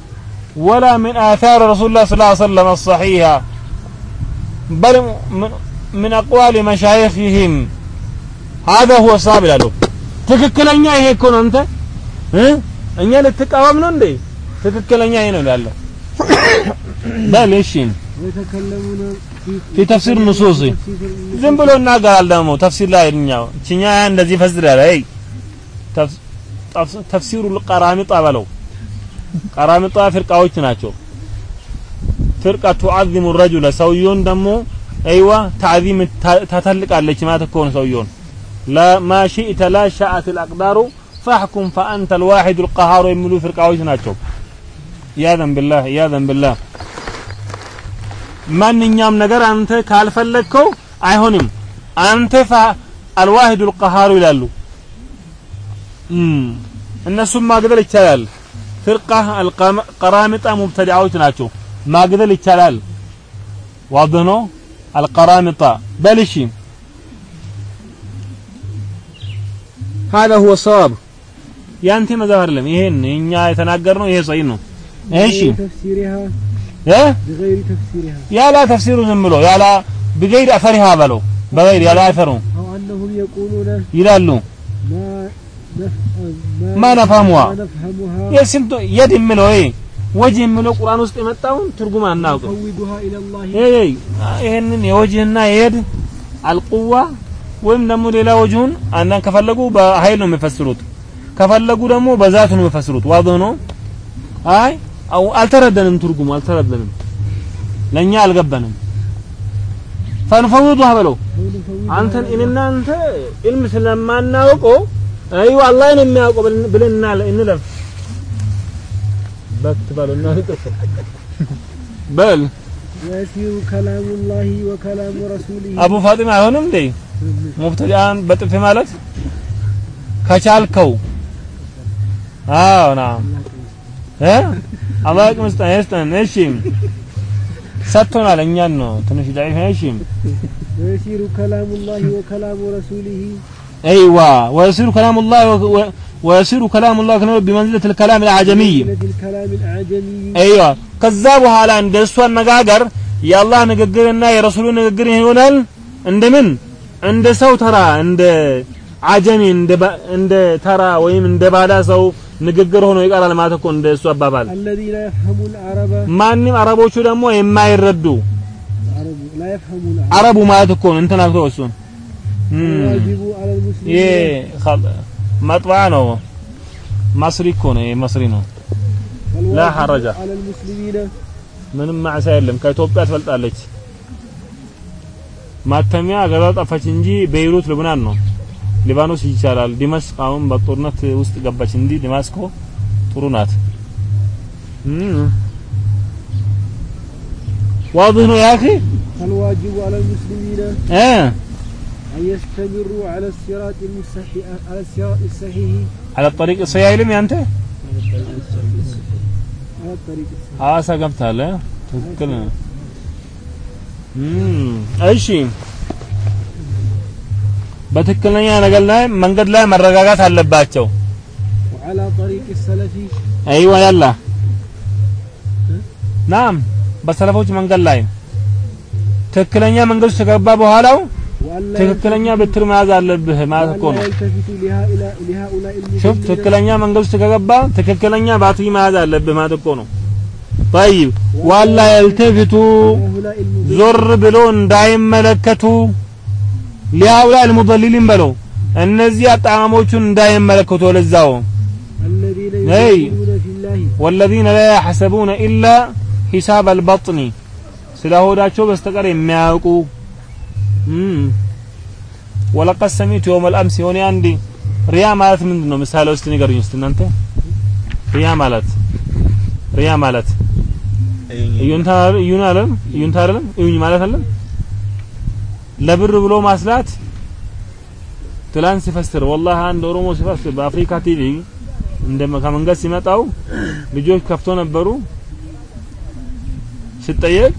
ولا من آثار رسول الله صلى الله عليه وسلم الصحيحة بل من, من أقوال مشايخهم هذا هو الصواب ላለው ትክክለኛ ይሄ እኮ ነው አንተ እ እኛ ልትቃወም ነው እንዴ ትክክለኛ ይሄ ነው ያለው በል እሺ ويتكلمون في في تفسير النصوص تفسير ዝም ብሎ እናገራል ደግሞ ተፍሲር ላይ እኛው እችኛ እንደዚህ ፈስር ያለ አይ ተፍሲሩ القرامطة በለው ቀራሚጣ ፍርቃዎች ናቸው ፍርቃ ቱዓዚሙ الرجل ሰውየውን ደግሞ አይዋ ታዕዚም ታተልቃለች ማለት እኮ ነው ሰውየውን ለማ شئت لا شاءت الأقدار فاحكم فأنت الواحد القهار የሚሉ ፍርቃዎች ናቸው ያዘን بالله ያዘን بالله ማንኛውም ነገር አንተ ካልፈለግከው አይሆንም። አንተ አልዋሂዱ አልቀሃሩ ይላሉ። እነሱም ማግደል ይቻላል። ፍርቃ አልቀራሚጣ ሙብተዲዓዎች ናቸው። ማግደል ይቻላል። ዋድህ ነው። አልቀራሚጣ በል هذا هو الصواب ያንተ መዛብ አይደለም። ይሄን እኛ የተናገርነው ይሄ ሰይ ነው። እሺ። ተፍሲሪها ያላ ተፍሲሩ ዝም ብሎ ያላ ብገይር አፈሪሃ በለው። በገይር ያላ አፈሩ ይላሉ። ማ ነፋሙሃ የስንቱ የድ የምለው? ይሄ ወጅህ የምለው ቁርአን ውስጥ የመጣውን ትርጉም አናውቅም። ይህንን የወጅህና የየድ አልቁዋ ወይም ደግሞ ሌላ ወጅሁን አንዳንድ ከፈለጉ በኃይል ነው የሚፈስሩት፣ ከፈለጉ ደግሞ በዛት ነው የሚፈስሩት። ዋዶ ነው? አይ አልተረደንም ትርጉሙ አልተረደንም ለኛ አልገባንም ፈንፈውዱሃ በለው አንተን እኔና አንተ ኢልም ስለማናውቀው አይዋ አላህ ነው የሚያውቀው ብለና እንለፍ በክት በሉና ልጥፍ በል ويسير كلام الله وكلام رسوله አቡ ፋጢማ አይሆንም እንዴ ሙብተዲአን በጥፊ ማለት ከቻልከው አዎ ና እ አላህ ይቅም ይስጠን ይስጠን እሺ ሰጥቶናል እኛን ነው ትንሽ ضعيف እሺ ويسير كلام الله وكلام رسوله ايوه ويصير كلام الله و- و- ويصير كلام الله كنو بمنزلة الكلام الأعجمي الذي الكلام الأعجمي ايوه ከዛ በኋላ እንደ እሱ አነጋገር የአላህ ንግግርና የረሱሉ ንግግር ይሆናል እንደምን እንደ ሰው ተራ እንደ አጀሚ እንደ ባ- እንደ ተራ ወይም እንደ ባዳ ሰው ንግግር ሆኖ ይቀራል ማለት እኮ እንደ አባባል። ማንም አረቦቹ ደግሞ የማይረዱ አረቡ ማለት እኮ ነው። እንትና እኮ እሱን። ይሄ ነው። ማስሪ እኮ ነው ማስሪ ነው። ላ ሐረጃ ምንም ማዕሳ የለም። ከኢትዮጵያ ትበልጣለች። ማተሚያ ገዛ ጠፋች እንጂ ቤይሩት ልብናን ነው። ሊባኖስ ይቻላል ዲመስቅ አሁን በጦርነት ውስጥ ገባች እንጂ ዲማስኮ ጥሩ ናት እም። واضح ነው يا اخي فالواجب على المسلمين እ أن يستمروا على الصراط المستحي على الصراط الصحيح على الطريق الصحيح አይልም ያንተ على الطريق الصحيح ሐዋሳ ገብታለ ትክክል ነው እም እሺ በትክክለኛ ነገር ላይ መንገድ ላይ መረጋጋት አለባቸው وعلى طريق السلف አይዋ ያላ ናም በሰለፎች መንገድ ላይ ትክክለኛ መንገድ ውስጥ ከገባ በኋላው وألا ትክክለኛ ብትር መያዝ አለብህ ማለት እኮ وألا ነው يلتفتوا لهؤلاء لهؤلاء ሹፍ المسلمين ትክክለኛ መንገድ ውስጥ ከገባ ትክክለኛ ባትሪ መያዝ አለብህ ማለት እኮ ነው طيب ዋላ የልተፊቱ هؤلاء المضلين ዞር ብሎ እንዳይመለከቱ ሊያውላ المضللين በለው እነዚህ አጣማሞቹን እንዳይመለከቱ ለዛው الذين أي. يجادلون في الله والذين لا يحسبون إلا حساب البطن ስለ ሆዳቸው በስተቀር የሚያውቁ እም ወለቀድ ሰሚቱ የውም አልአምስ የሆነ አንድ ሪያ ማለት ምንድን ነው ምሳሌ ውስጥ ንገሩኝ እስቲ እናንተ ሪያ ማለት ሪያ ማለት እዩንታ እዩን አለም እዩንታ አይደለም እዩኝ ማለት አለም ለብር ብሎ ማስላት ትላንት ሲፈስር ወላሂ አንድ ኦሮሞ ሲፈስር በአፍሪካ ቲቪ እንደ ከመንገድ ሲመጣው ልጆች ከፍቶ ነበሩ። ሲጠየቅ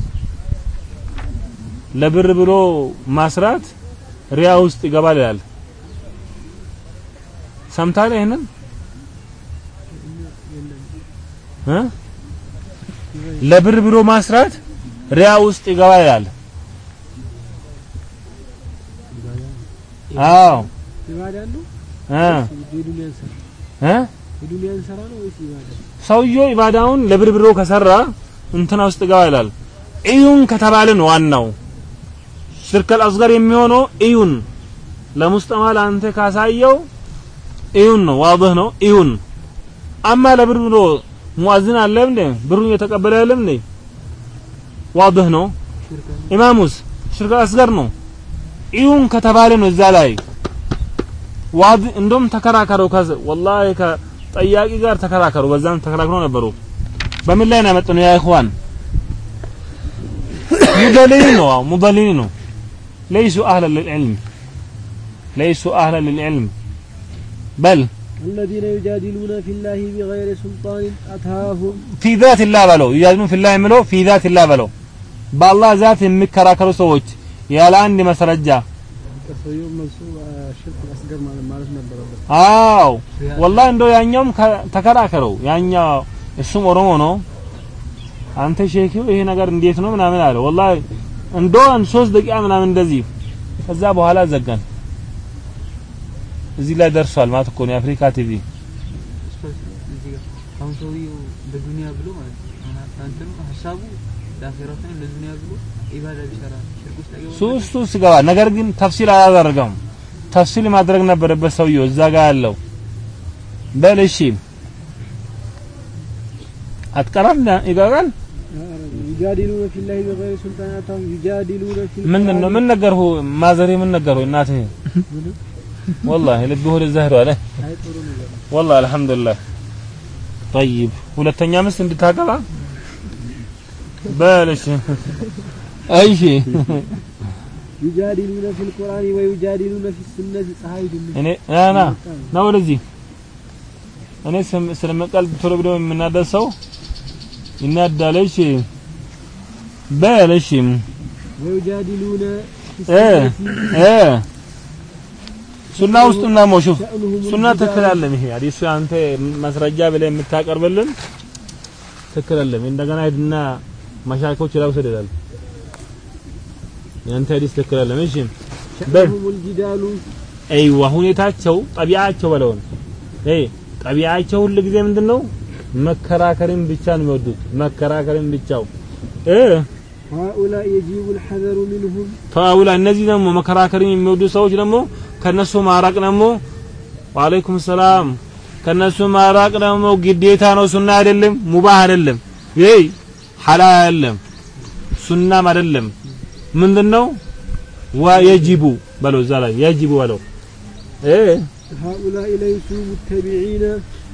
ለብር ብሎ ማስራት ሪያ ውስጥ ይገባል ይላል። ሰምታለህ ይሄንን? ለብር ብሎ ማስራት ሪያ ውስጥ ይገባል ይላል አዎ። ኢባዳ ነው እ? የዱንያን ስራ እ? የዱንያን ስራ ነው ወይስ ኢባዳ ሰውየው ኢባዳውን ለብር ብሎ ከሰራ እንትና ውስጥ ገባ ይላል። እዩን ከተባለ ነው ዋናው ሽርከል አስገር የሚሆነው እዩን ለሙስጠማ ለአንተ ካሳየው እዩን ነው። ዋضህ ነው። እዩን አማ ለብር ብሎ ሙአዝን አለ እንዴ? ብሩን እየተቀበለ አይደለም እንዴ? ዋضህ ነው። ኢማሙስ ሽርከል አስገር ነው እዩን ከተባለ ነው እዛ ላይ ዋድ እንደውም ተከራከረው ከዚ ወላሂ ከጠያቂ ጋር ተከራከሩ በዛም ተከራክሮ ነበሩ በምን ላይ ነው ያመጣነው ያ ኢኽዋን ሙደሊል ነው አዎ ሙደሊል ነው ለይሱ አህለ للعلم ليسوا أهلا للعلم بل الذين يجادلون في الله بغير سلطان أتاهم في ذات الله በለው يجادلون في الله የሚለው في ذات الله በለው በአላህ ዛት የሚከራከሩ ሰዎች ያለ አንድ ነበረበት። አው ወላሂ እንደው ያኛውም ተከራከረው። ያኛው እሱም ኦሮሞ ነው። አንተ ሼኪው ይሄ ነገር እንዴት ነው ምናምን አለ ወላሂ እንደው ሶስት ደቂቃ ምናምን እንደዚህ ከዛ በኋላ ዘጋን። እዚህ ላይ ደርሷል ማለት እኮ ነው የአፍሪካ ቲቪ። ብሎ ማለት ነው። ሀሳቡ ለአኺራ ሳይሆን ለዱንያ ብሎ ኢባዳ ቢሰራ ሶስቱ ስገባ ነገር ግን ተፍሲል አላደረገም። ተፍሲል ማድረግ ነበረበት ሰውየው እዛ ጋር ያለው። በል እሺ። አትቀራም? ይቀራል። ምን ነው ምን ነገርሁ? ማዘሬ ምን ነገርሁ? እናትህ? ወላሂ ልብህ ወደዛ ሄዷል። ወላሂ አልሐምዱሊላህ። ጠይብ። ሁለተኛ ምስት እንድታገባ? በል እሺ። እሺ። ዩጃዲሉነ ፊል ቁርአን ወዩጃዲሉነ ፊ ሱነት ፀሐይ ድንሽ እኔ ና ና ወደዚህ እኔ ስለመቃል ቶሎ ብሎ የምናደድ ሰው ይናዳል። ወዩጃዲሉነ ሱና ውስጥ እና ሞሹፍ ሱና ትክክል ይሄ አዲሱ አንተ ማስረጃ ብለህ የምታቀርብልን ትክክል እንደገና ሂድና መሻኮች ላይ ውሰድ ይላል። ያንተ ሐዲስ ትክክል አለም እሺ በል شأنهم الجدال አይዋ ሁኔታቸው ጠቢዓቸው በለውን አይ ጠቢዓቸው ሁሉ ጊዜ ምንድነው መከራከርን ብቻ ነው የሚወዱት መከራከርን ብቻው እ هؤلاء يجب الحذر منهم ፈአውላ እነዚህ ደግሞ መከራከርን የሚወዱ ሰዎች ደግሞ ከነሱ ማራቅ ደግሞ ወአለይኩም ሰላም ከነሱ ማራቅ ደግሞ ግዴታ ነው ሱና አይደለም ሙባህ አይደለም ይሄ ሐላል አይደለም ሱናም አይደለም ምንድነው ወየጅቡ በለው እዛ ላይ የጅቡ በለው እ هؤلاء ليسوا متبعين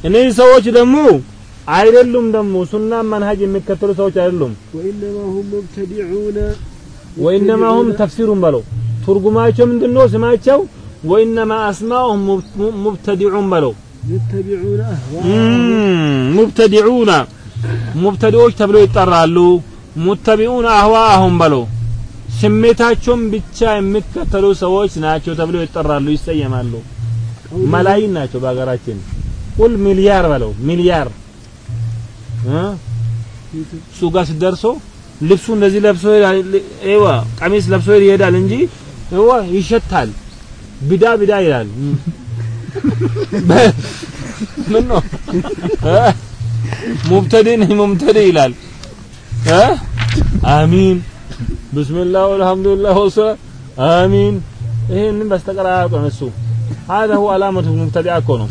እነዚህ ሰዎች ደግሞ አይደሉም ደግሞ ሱና መንሃጅ የሚከተሉ ሰዎች አይደሉም وإنما هم مبتدعون ወኢነማ ሁም ተፍሲሩን በለው ትርጉማቸው ምንድነው ስማቸው ወኢነማ አስማኡሁም ሙብ- ሙብተዲዑን በለው يتبعون أهواءهم እም፣ ሙብተዲዑና ሙብተዲዎች ተብለው ይጠራሉ ሙተቢዑና አህዋአሁም በለው ስሜታቸውን ብቻ የሚከተሉ ሰዎች ናቸው ተብለው ይጠራሉ ይሰየማሉ። መላይን ናቸው በሀገራችን። ቁል ሚሊያር በለው ሚሊያር። እሱ ጋር ሲደርሶ ልብሱ እንደዚህ ለብሶ አይዋ ቀሚስ ለብሶ ይሄዳል እንጂ አይዋ ይሸታል። ቢዳ ቢዳ ይላል። ምን ነው እ? ሙብተዲ ይላል። አሚን ብስምላህ ወልሐምዱሊላህ ወሰላም አሚን ይሄንን በስተቀር አያውቅም እሱ هذا هو علامة المبتدع እኮ ነው።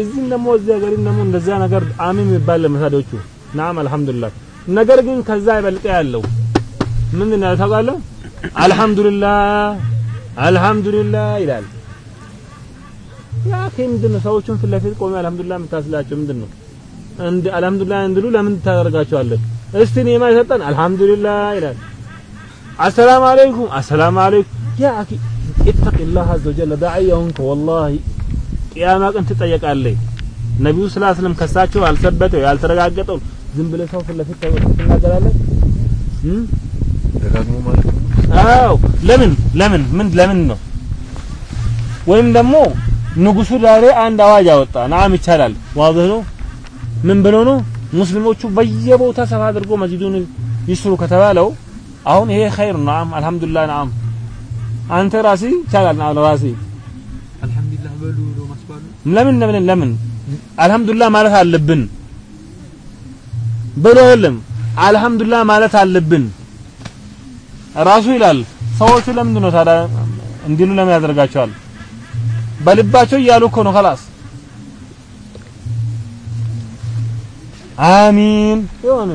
እዚህም ደግሞ እዚህ ሀገርም ደግሞ እንደዛ ነገር አሚን የሚባል ለመሳዶቹ ናም አልሐምዱሊላህ። ነገር ግን ከዛ ይበልጥ ያለው ምንድን ነው ታውቃለህ? አልሐምዱሊላህ አልሐምዱሊላህ ይላል። ያ ከእንድን ሰዎችን ፊት ለፊት ቆሜ አልሐምዱሊላህ የምታስላቸው ምንድን ነው? እንድ አልহামዱሊላህ እንድሉ ለምን ታደርጋቸዋለህ? እስቲ ነው የማይሰጠን አልহামዱሊላህ ይላል። አሰላም አለይኩም አሰላም አለይኩም። ያ አኪ ኢተቂላህ አዘወጀል ዳዕያውን ከወላሂ ቅያማ ቀን ትጠየቃለህ። ነቢዩ ስላ ስለም ከሳቸው ያልሰበተው ያልተረጋገጠው ዝም ብለህ ሰው ፊት ትናገራለህ? አዎ። ለምን? ለምን? ምን? ለምን ነው? ወይም ደግሞ ንጉሱ ዛሬ አንድ አዋጅ አወጣ። ናም ይቻላል። ዋብህ ነው? ምን ብለው ነው ሙስሊሞቹ በየቦታ ሰፋ አድርጎ መስጂዱን ይስሩ ከተባለው አሁን ይሄ ኸይር ነው። ነዓም አልሐምዱሊላህ። አንተ ራሲ ይቻላል። ነዓም ራሲ ለምን ለምን ለምን አልሐምዱሊላህ ማለት አለብን ብሎ አይደለም አልሐምዱሊላህ ማለት አለብን ራሱ ይላል። ሰዎቹ ለምንድን ነው ታዲያ እንዲሉ ለምን ያደርጋቸዋል? በልባቸው እያሉ እኮ ነው ኸላስ አሚን። ይሆነ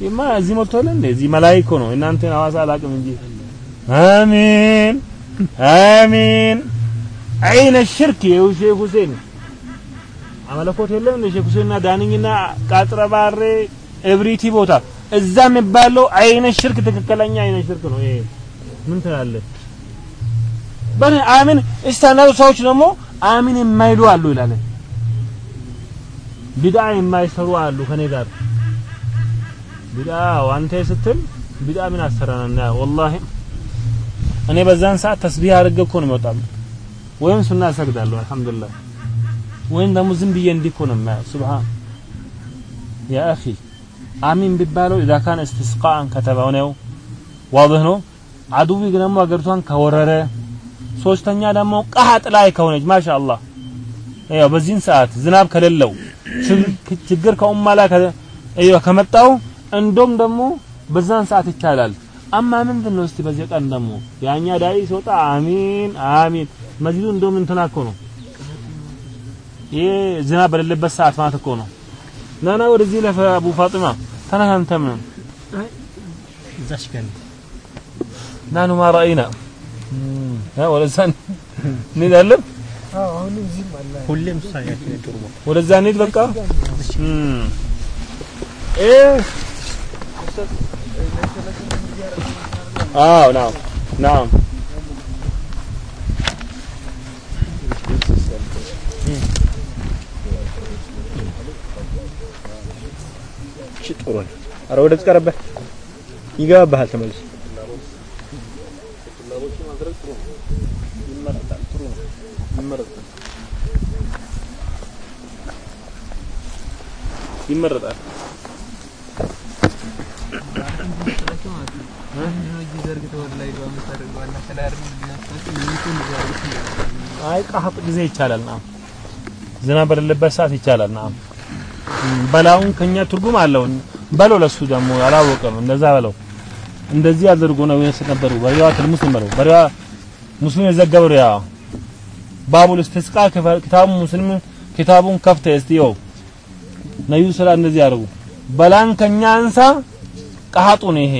ይማ እዚህ ሞልቷል እንዴ? እዚህ መላይ እኮ ነው እናንተን ሐዋሳ አላቅም እንጂ። አሚን። አሚን። አይነ ሽርክ የሼህ ሁሴን። አመለኮት የለም እንደ ሼህ ሁሴንና ዳንኝና ቃጥረ ባሬ እብሪቲ ቦታ። እዛ የሚባለው አይነ ሽርክ ትክክለኛ አይነ ሽርክ ነው። ይሄ ምን ትላለህ? በኔ አሚን። እስታናሩ ሰዎች ደግሞ አሚን የማይሉ አሉ ይላል ቢድዓ የማይሰሩ አሉ ከኔ ጋር። ቢድዓ አንተ ስትል ቢድዓ ምን አሰራና ወላሂ እኔ በዛን ሰዓት ተስቢህ አድርጌ እኮ ነው የምወጣው። ወይም ሱና እሰግዳለሁ አልሐምዱሊላህ። ወይም ደግሞ ዝም ብዬ እንዲህ ነው የማየው። ሱብሃን ያ አኺ አሚን ቢባለው ኢዛ ካን እስቲስቃን ከተባው ነው። ዋضح ነው። አዱቢ ደግሞ አገሪቷን ከወረረ ሶስተኛ ደግሞ ቀሃጥ ላይ ከሆነች ማሻአላህ። ያው በዚህን ሰዓት ዝናብ ከሌለው ችግር ከኡማ ላይ ከመጣው እንደም ደግሞ በዛን ሰዓት ይቻላል። አማ ምንድን ነው እስቲ በዚህ ቀን ደግሞ ያኛ ዳይ ሲወጣ አሚን አሚን። መስጂዱ እንደውም እንትና እኮ ነው። ይሄ ዝናብ በሌለበት ሰዓት ማለት እኮ ነው። ናና ወደዚህ ለፈ አቡ ፋጢማ። ተነካንተም እዛች ቀን። ናኑ ማ ረአይና ወደዛ እንሄዳለን ሁሌም ሳያችን ጥሩ ነው። ወደዛ እንሂድ በቃ። እ አዎ ናም እሺ ጥሩ ነው። ኧረ ወደዚህ ቀረበህ ይገባብሃል ተመልሶ ይመረጣል። አይ ቀሐጥ ጊዜ ይቻላል ና ዝናብ በሌለበት ሰዓት ይቻላል ና በላውን ከኛ ትርጉም አለው። በለው ለሱ ደግሞ አላወቀም እንደዛ በለው። እንደዚህ አድርጎ ነው ይነስ ነበሩ በሪዋት ሙስሊም በለው በሪዋ ሙስሊም የዘገበው ያ ባቡል ኢስቲስቃ ክታቡ ሙስሊም ኪታቡን ከፍተ እስቲዮ ነብዩ ስላ እንደዚህ ያደርጉ በላን ከኛ አንሳ ቀሐጡ ነው ይሄ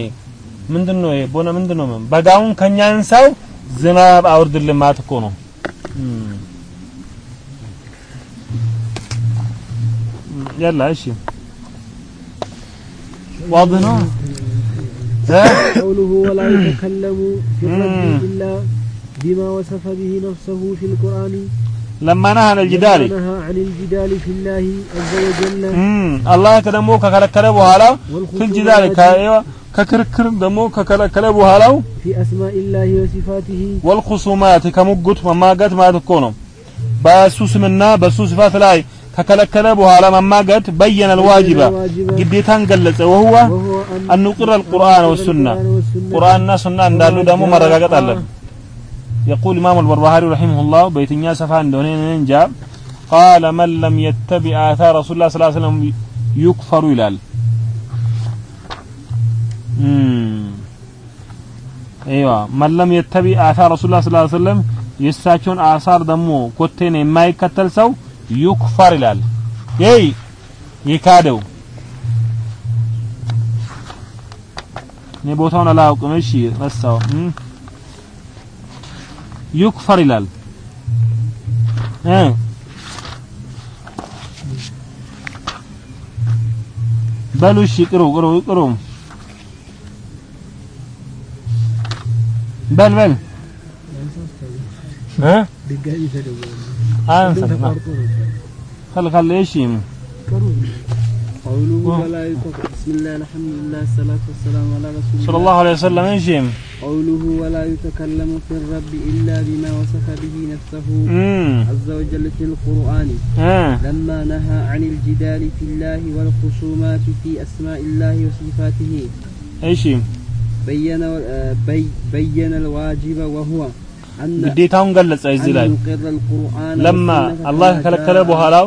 ምንድነው ይሄ ቦነ ምንድነው በጋውን ከኛ አንሳው ዝናብ አውርድልን ማለት እኮ ነው يلا ايش واضح ነው قوله ولا يتكلم في الرد إلا بما وصف به نفسه في القرآن لما نهى عن الجدال نهى عن الجدال في الله عز وجل الله ከደሞ ከከለከለ በኋላ في الجدال ከክርክር ደግሞ ከከለከለ በኋላው في أسماء الله وصفاته والخصومات ከሙጉት መማገት ማለት እኮ ነው በእሱ ስምና በእሱ ስፋት ላይ ከከለከለ በኋላ መማገት በየነ الواجب ግዴታን ገለጸ وهو أن نقر القرآن والسنة ቁርአንና ሱና እንዳሉ ደግሞ መረጋገጥ አለብን يقول إمام البربهاري رحمه الله بيتنيا سفا እንደሆነ እንጃ ቃለ መን ለም የተቢዕ አታር ረሱል ላ ስላ ስለም ዩክፈሩ ይላል ይዋ መን ለም የተቢዕ አታር ረሱል ላ ስላ ስለም የእሳቸውን አሳር ደግሞ ኮቴን የማይከተል ሰው ዩክፈር ይላል ይይ ይካደው እኔ ቦታውን አላውቅም እሺ ረሳው ዩክፈር ይላል እ በሉ እሺ ቅሩ ቅሩ ቅሩ በል በል እ ድጋሚ ተደወለ አንተ ተቋርጦ ነበር خل خل ايش ቀሩ قوله آه. ولا يكفر بسم الله الحمد لله الصلاة والسلام على رسول الله. صلى الله عليه وسلم انجم قوله ولا يتكلم في الرب إلا بما وصف به نفسه عز وجل في القرآن. آه. لما نهى عن الجدال في الله والخصومات في أسماء الله وصفاته. إيش بين بين الواجب وهو أن قديتهم قلت أيزي لما الله كلك كلا بوهالاو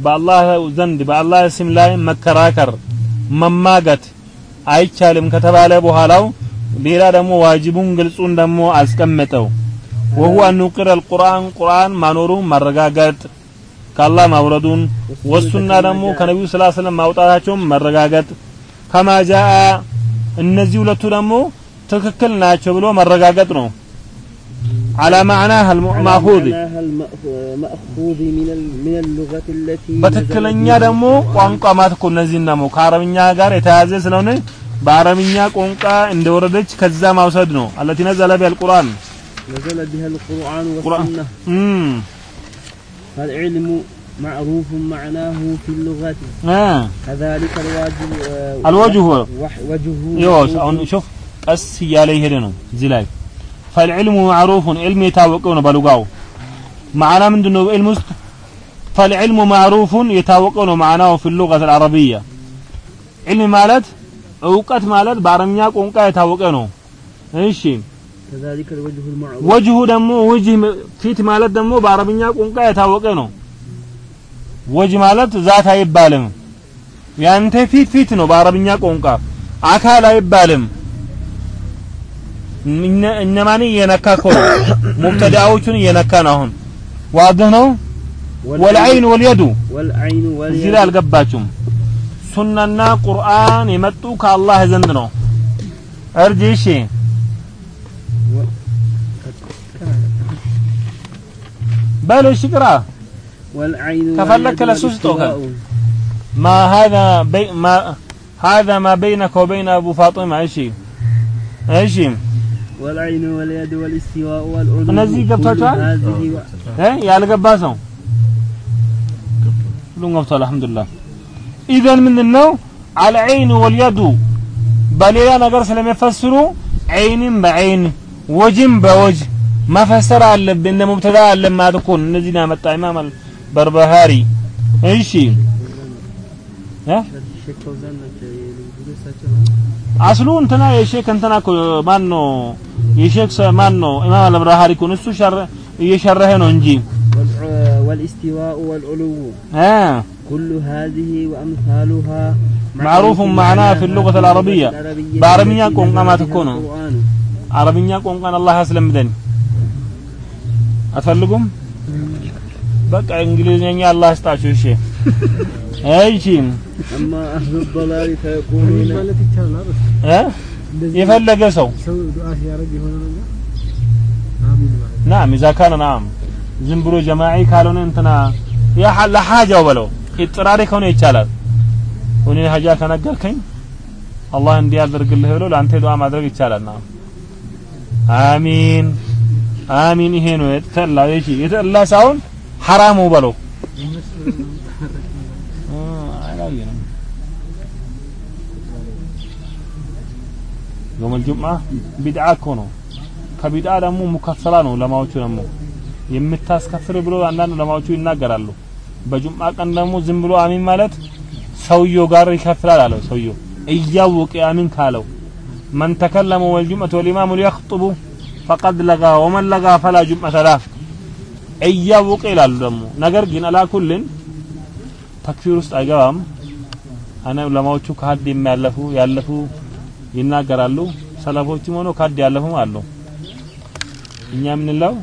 በአላህ ዘንድ በአላህ ስም ላይ መከራከር መማገት አይቻልም ከተባለ በኋላው ሌላ ደግሞ ዋጅቡን ግልጹን ደግሞ አስቀምጠው ወሁ አንውቅር አልቁርአን ቁርአን ማኖሩን ማረጋገጥ ከአላህ ማውረዱን ወሱና ደግሞ ከነቢዩ ስላ ስለም ማውጣታቸውን መረጋገጥ። ከማጃአ እነዚህ ሁለቱ ደግሞ ትክክል ናቸው ብሎ መረጋገጥ ነው። على معناها المأخوذ على معناها المأخ- مأخوذ من ال- من اللغة التي በትክክለኛ نزلت ደግሞ ቋንቋ ማለት እኮ እነዚህን ደግሞ ከአረብኛ ጋር የተያዘ ስለሆነ በአረብኛ ቋንቋ እንደወረደች ከዛ ማውሰድ ነው አለቲ ነዘለ ቢል ቁርአን نزل بها القرآن ቁርአን والسنة እም فالعلم معروف معناه في اللغة እ كذلك الواجب آه، الوجه وح- وجهه ይኸውስ معروف አሁን ሹፍ ቀስ እያለ ይሄደ ነው እዚህ ላይ ፈልዕልሙ ማዕሩፉን ዕልም የታወቀው ነው በሉጋው ማዕና ምንድን ነው በዕልም ውስጥ ፈልዕልሙ ማዕሩፉን የታወቀው ነው ማዕናው ፊ ሉቀት አልዓረቢያ። ዕልም ማለት እውቀት ማለት በአረብኛ ቋንቋ የታወቀ ነው። እሺ። ወጅሁ ደግሞ ወጅህ ፊት ማለት ደግሞ በአረብኛ ቋንቋ የታወቀ ነው። ወጅ ማለት ዛት አይባልም። ያንተ ፊት ፊት ነው በአረብኛ ቋንቋ። አካል አይባልም። እነማን እየነካ ከሆነ ሙብተዳዎቹን እየነካ ነው። አሁን ዋድህ ነው። ወልዐይን ወልየዱ እዚህ ላይ አልገባችሁም። ሱናና ቁርአን የመጡ ከአላህ ዘንድ ነው። እርጅ እሺ በሉ እሺ ቅራ ከፈለክ ለሱ ስጠው ማ ሀዛ ማ በይነከ ወበይነ አቡ ፋጢማ እሺ እሺ والعين واليد والاستواء والأذن እነዚህ ገብቷቸዋል እ ያልገባ ሰው ሁሉም ገብቷል አልሐምዱሊላህ ኢዘን ምንድነው አልዐይን ወልየዱ በሌላ ነገር ስለሚፈስሩ ዐይንን በዐይን ወጅን በወጅ መፈሰር አለብን እንደ ሙብተዳ تكون ማለት እኮ እነዚህን ያመጣ ኢማም በርበሃሪ እሺ አስሉ እንትና የሼክ እንትና انتنا ነው የሼክ ሰ- ማን ነው ኢማም አልበርበሃሪ እኮ ነው። እሱ ሸር እየሸረኸ ነው እንጂ والع- والاستواء والعلو እ كل هذه وأمثالها معروف معناها في اللغة العربية. بعربية التي قوم نزل ما بها تكون. القرآن. አረብኛ ቋንቋን አላህ ያስለምደን። አትፈልጉም? በቃ እንግሊዝኛ አላህ ያስጣችሁ። እሺ እሺ أما أهل الضلال فيقولون ማለት ይቻላል እ የፈለገ ሰው ናም ኢዛ ካነ ናም። ዝም ብሎ ጀማዒ ካልሆነ እንትና ያ ለሐጃው በለው። ኢጥራሪ ከሆነ ይቻላል። እኔ ሀጃ ከነገርከኝ አላህ እንዲያደርግልህ ብሎ ለአንተ ዱዓ ማድረግ ይቻላል። ናም አሚን አሚን። ይሄ ነው የተጠላ እሺ፣ የተጠላ ሳይሆን ሐራሙ በለው። አላየንም የውመል ጁምዓ ቢድዓ እኮ ነው። ከቢድዓ ደግሞ ሙከፈራ ነው። ለማዎቹ ደግሞ የምታስከፍር ብሎ አንዳንድ ለማዎቹ ይናገራሉ። በጁምዓ ቀን ደግሞ ዝም ብሎ አሚን ማለት ሰውየው ጋር ይከፍላል አለው። ሰውየው እያወቀ አሚን ካለው መን ተከለመ ወልጁምዓቱ ወልኢማሙ ሊየኽጡቡ ፈቀድ ለጋ ወመን ለጋ ፈላ ጁምዓተ ላ እያወቀ ይላሉ ደግሞ ነገር ግን አላኩልን ተክፊር ውስጥ አይገባም አነ ዑለማዎቹ ከሀድ የሚያለፉ ያለፉ ይናገራሉ። ሰለፎችም ሆኖ ካድ ያለፉም አሉ። እኛ የምንለው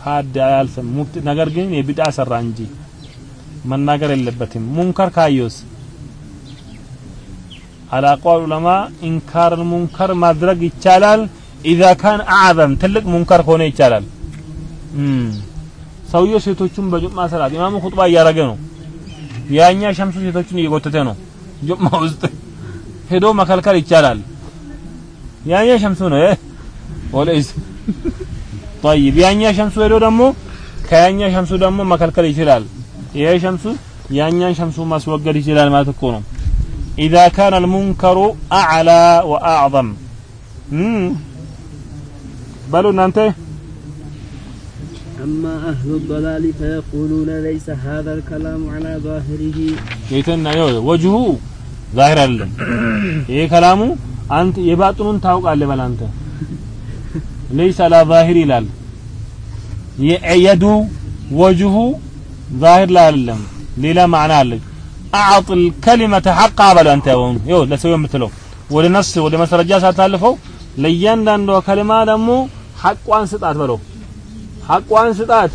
ካድ አያልፍም። ነገር ግን የቢድዓ ሰራ እንጂ መናገር የለበትም። ሙንከር ካየውስ አላቋል ዑለማ ኢንካርል ሙንከር ማድረግ ይቻላል። ኢዛ ካን አዕዘም ትልቅ ሙንከር ከሆነ ይቻላል። ሰውየው ሴቶቹን በጁማ ሰላት ኢማሙ ኹጥባ እያደረገ ነው። ያኛ ሸምሱ ሴቶቹን እየጎተተ ነው ጁማ ውስጥ ሄዶ መከልከል ይቻላል። ያኛ ሸምሱ ነው እ ወለይስ طيب ያኛ ሸምሱ ሄዶ ደግሞ ከያኛ ሸምሱ ደግሞ መከልከል ይችላል ይሄ ሸምሱ ያኛን ሸምሱ ማስወገድ ይችላል ማለት እኮ ነው إذا كان المنكر أعلى وأعظم مم. بلوا أنت أما أهل الضلال فيقولون ليس هذا الكلام على ظاهره يتنا يو وجهه ظاهر አይደለም ይሄ ከላሙ አንተ የባጥኑን ታውቃለህ በል አንተ። ለይስ አላ ዛሂር ይላል። የየዱ ወጅሁ ዛሂር ላይ አይደለም ሌላ ማዕና አለች አዕጥል ከሊመተ ሐቃ በል አንተ ያውም ይኸው ለሰው የምትለው። ወደ ነፍስ ወደ ማስረጃ ሳታልፈው ለእያንዳንዷ ከልማ ደግሞ ሐቋን ስጣት በለው። ሐቋን ስጣት።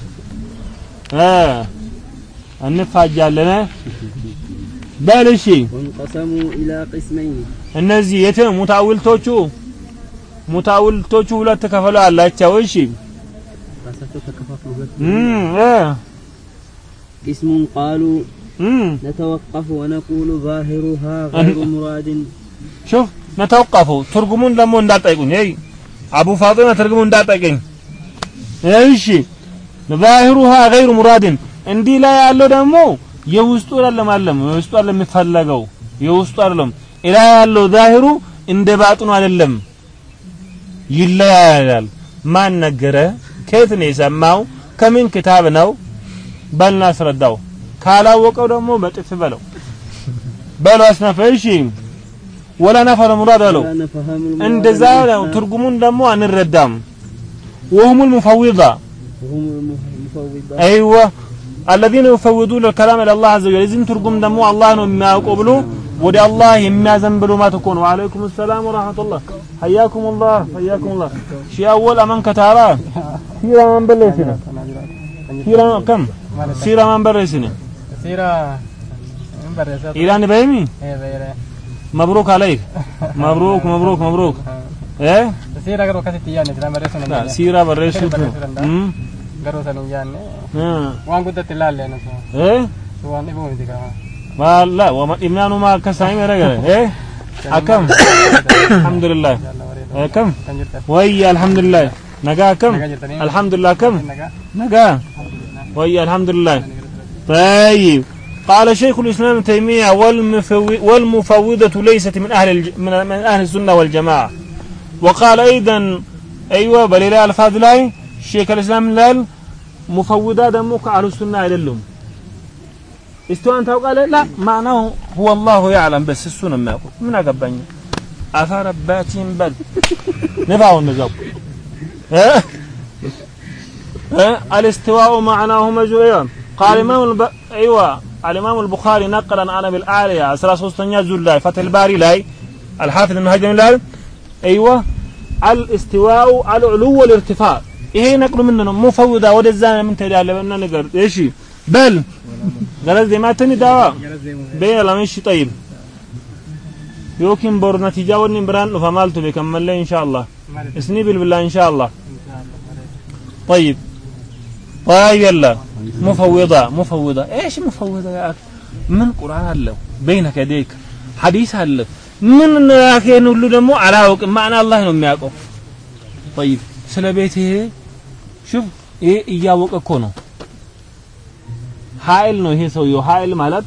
እንፋጃለን። በል እሺ። ወንቀሰሙ ኢላ ቅስመይን እነዚህ የት ሙታውልቶቹ ሙታውልቶቹ ሁለት ከፈሉ አላቸው እሺ ራሳቸው ተከፋፍሉ ሁለት እም እ قسم قالوا እም نتوقف ونقول ظاهرها غير مراد ሹፍ ነተወቀፉ ትርጉሙን ደግሞ እንዳጠይቁኝ እይ አቡ ፋጢማ ትርጉሙን እንዳጠይቀኝ እሺ ዛሂሩሃ ገይሩ ሙራድን እንዲህ ላይ ያለው ደግሞ የውስጡ አይደለም አለም የውስጡ አይደለም የሚፈለገው የውስጡ አይደለም ኢላ ያለው ዛሂሩ እንደ ባጥኑ አይደለም ይለያያል ማን ነገረ ከየት ነው የሰማው ከምን ክታብ ነው በልና አስረዳው ካላወቀው ደግሞ በጥፍ በለው በለው አስነፈ እሺ ወላ ነፈረ ሙራድ አለው لا نفهم المراد እንደዛ ነው منها ትርጉሙን ደግሞ አንረዳም وهم المفوضة وهم المفوضة ايوه الذين يفوضون الكلام الى الله عز وجل اذن ترجم دمو الله ነው የሚያውቀው ብሎ ወደ አላህ የሚያዘንብሉ ማለት እኮ ነው وعليكم السلام ورحمة الله حياكم الله حياكم الله شي اول من كتابة سيرة من بلسنا سيرة كم سيرة من بلسنا سيرة برسات إيران بيمي ايه بيرة مبروك عليك مبروك مبروك مبروك ايه سيرة قرو كاسي تياني تلا برسون لا سيرة برسوت قرو سنو جاني اه وان قد تلال لنا سو ايه وان ابو مدي كما ما لا وما إمنان ما كسامي رجل إيه؟ أكم الحمد لله إيه كم؟ ويا الحمد لله نجا كم الحمد لله كم؟ نجا. ويا الحمد لله طيب. قال شيخ الإسلام ابن تيمية والمفو- والمفوضة ليست من أهل الج... من من أهل السنة والجماعة. وقال أيضا أيوة بل إلى ألفاظ لاي شيخ الإسلام لال مفوضة دمك على السنة استوى أنت وقال لا معناه هو الله يعلم بس السنة ما يقول. من أقبني أثار باتين بد نفعوا النجاب ها؟ ها؟ الاستواء معناه مجوعا قال إمام الب... أيوة الإمام البخاري نقلا عن أبي الأعلى أسرى سوستنيا زلاي فتح الباري لاي. الحافظ من هجم لاي أيوة الاستواء العلو والارتفاع. إيه نقل مننا مفوضة ودزانا من تدعى بأننا نقر إيشي؟ بل. غرض ما تني دعوة. بيا مش طيب. يوكين بور نتيجة ونين بران فمالتو بكمل لي إن شاء الله. اسني بالله إن شاء الله. طيب. طيب يلا. مفوضة مفوضة. إيش مفوضة يا أخي؟ من قرآن الله بينك يديك. حديث الله من يا أخي نقول له على معنى الله نم يعقوا طيب. سلبيته؟ شوف إيه إياه وقكونه ኃይል ነው ይሄ ሰውየው ኃይል ማለት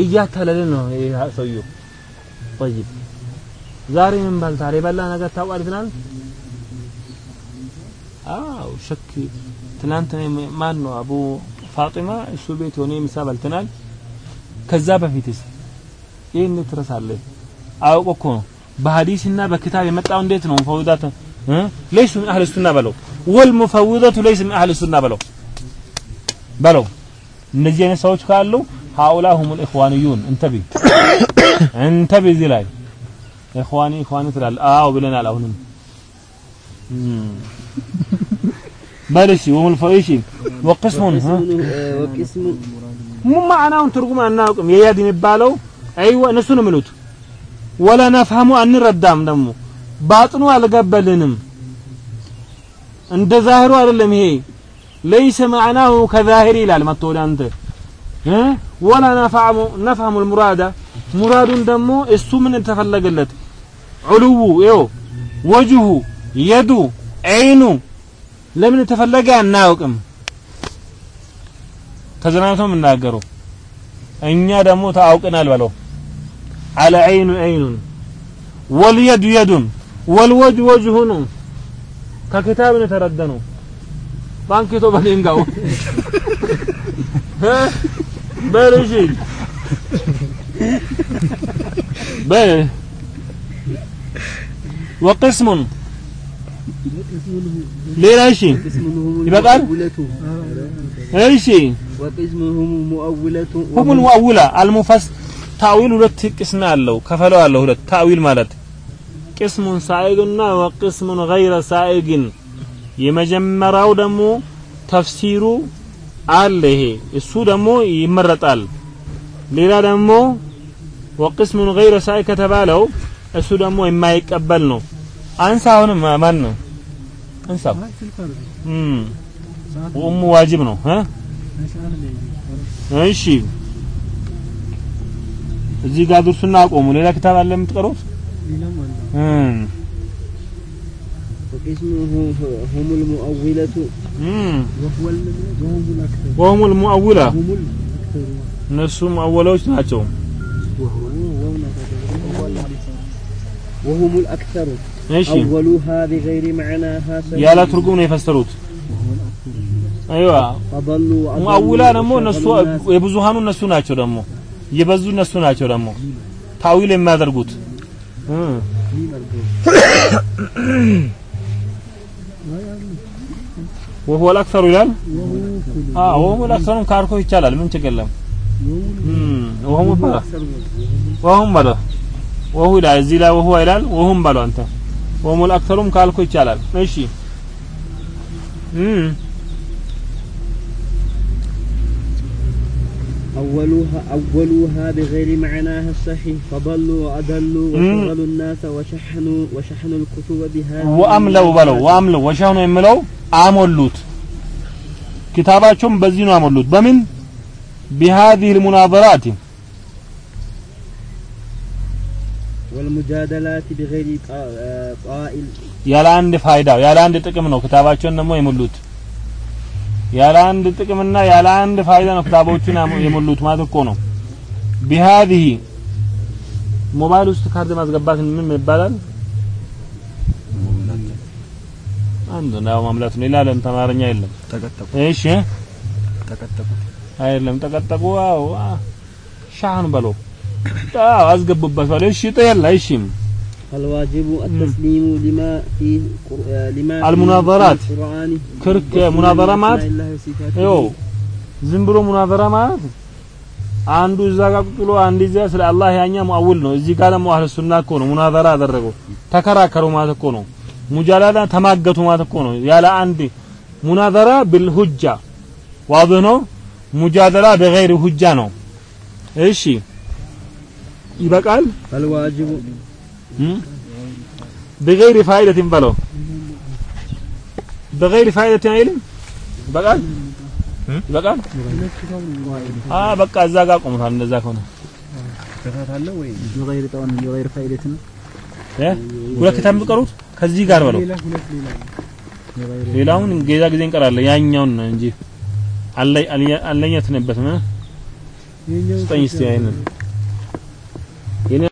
እያታለለ ነው ይሄ ሰውየው طيب ዛሬ ምን በልታል የበላ ነገር ታውቃለህ ትናንት አው ሸክ ትናንት ማን ነው አቡ ፋጢማ እሱ ቤት ሆነ ምሳ በልተናል ከዛ በፊትስ ይህን ትረሳለህ አውቆ እኮ ነው በሐዲስና በክታብ የመጣው እንዴት ነው ሙፈውዳት እ ለይሱ ምን አህል ሱና በለው ወልሙፈውደቱ ለይስ ምን አህል ሱና በለው በለው እነዚህ አይነት ሰዎች ካሉ ሃኡላ ሁሙል ኢኽዋንዩን እንተቢ እንተቢ እዚህ ላይ። ኢኽዋኒ ኢኽዋኒ ትላለህ። አዎ ብለናል አሁንም። በል እሺ ወሙል ፈኢሺ ወቅስሙን ማዕናውን ትርጉም አናውቅም። የያድ የሚባለው አይወ እነሱ ነው የሚሉት። ወላ ነፍሀሙ አንረዳም ደግሞ። ባጥኑ አልገበልንም። እንደ ዛሂሩ አይደለም ይሄ ለይሰ ማዕናሁ ከዛሂር ይላል መጥቶ ወደ አንተ ወላ ነፍሐሙ ልሙራዳ ሙራዱን ደግሞ እሱ ምን ተፈለገለት ዑሉው ይው ወጅሁ የዱ ዐይኑ ለምን ተፈለገ አናውቅም ተዝናንቶ የምናገረው እኛ ደግሞ ታውቀናል በለው። አለ ዐይኑ ዐይኑን ወልየዱ የዱን ወልወጅ ወጅሁን ከክታብ ነው የተረደነው ነው የተረዳነው ባንኪቶ በሌንጋው በል እሺ በል ወቅስሙን ሌላ እሺ ይበቃል እሺ ወቅስሙሁም ሙአውለቱ ሁሙ ሙአውላ አልሙፈስ ታዊል ሁለት ቅስም አለው ከፈለው አለው ሁለት ታዊል ማለት ቅስሙን ሳኢግና ወቅስሙን ገይረ ሳኢግን የመጀመሪያው ደግሞ ተፍሲሩ አለ ይሄ። እሱ ደግሞ ይመረጣል። ሌላ ደግሞ ወቅስሙን ገይረ ሳኢግ ከተባለው እሱ ደግሞ የማይቀበል ነው። አንሳ አሁንም ማን ነው? እም ወሙ ዋጅብ ነው። እሺ። እዚህ ጋር ድርሱና አቆሙ ሌላ ክታብ አለ የምትቀሩት እም وقسمهم المؤولة እም وهو وهم الأكثر ወሁም المؤولة هم الأكثر እነሱ ሙአወላዎች ናቸው وهم الأكثر እሺ أولوها بغير معناها سبيل ያለ ትርጉም ነው የፈሰሩት አይዋ فضلوا وأضلوا ሙአውላ ደግሞ እነሱ وشغلوا الناس የብዙሃኑ እነሱ ናቸው ደግሞ የበዙ እነሱ ናቸው ደግሞ ታዊል የሚያደርጉት ወሁ አክሰሩ ይላል። አዎ ወሁ አክሰሩም ካልኮ ይቻላል። ምን ችግር የለም። ወሁም ይባላል። ወሁም በለው ወሁ ይላል። እዚህ ላይ ወሁ ይላል። ወሁም በለው አንተ ወሁም አክሰሩም ካልኮ ይቻላል። እሺ እም أولوها أولوها بغير معناها الصحيح فضلوا وأضلوا وشغلوا الناس وشحنوا وشحنوا الكتب بهذه ወአምለው በለው ወአምለው ወሻው የምለው አሞሉት ኪታባቸውም በዚህ ነው አሞሉት በምን بهذه المناظرات والمجادلات بغير قا- آه، قائل ያለ አንድ ፋይዳ ያለ አንድ ጥቅም ነው ክታባቸውን ደግሞ የሞሉት ያለ አንድ ጥቅምና ያለ አንድ ፋይዳ ነው ክታቦችን የሞሉት ማለት እኮ ነው። ቢሃዚህ ሞባይል ውስጥ ካርድ ማስገባት ምን ይባላል? አንድ ነው ማምላት ነው ይላል። ተማርኛ የለም ተቀጠቁ። እሺ ተቀጠቁ አይደለም ተቀጠቁ። አዎ ሻህን በለው አዎ አስገቡበት በለው። እሺ ተያላ እሺ فالواجب التسليم لما في قر- آه، لما في المناظرات. القرآن ክርክ وفي ሙናዘራ ማለት أسماء الله وصفاته. ይኸው ዝም ብሎ ሙናዘራ ማለት አንዱ እዛ ጋር ቁጭ ብሎ አንድ እዚያ ስለ አላህ ያኛ ሙአውል ነው። እዚህ ጋር ደግሞ አህለ ሱና እኮ ነው ሙናዘራ አደረገው ተከራከሩ ማለት እኮ ነው። ሙጃላላ ተማገቱ ማለት እኮ ነው። ያለ አንድ ሙናዘራ ቢልሁጃ ዋድህ ነው። ሙጃደላ በገይር ሁጃ ነው። እሺ ይበቃል። فالواجب ብገይር ፋይደትን በለው። በገይር ፋይደትን አይልም? በቃል? በቃል? አ በቃ እዛ ጋር ቆሙታል። እንደዛ ከሆነ ተፈታታለ ወይ? የገይር ከዚህ ጋር በለው። ሌላውን ጌዛ ጊዜ እንቀራለን። ያኛውን ነው እንጂ አለኛ ትነበትም ስጠኝ እስቲ አይነን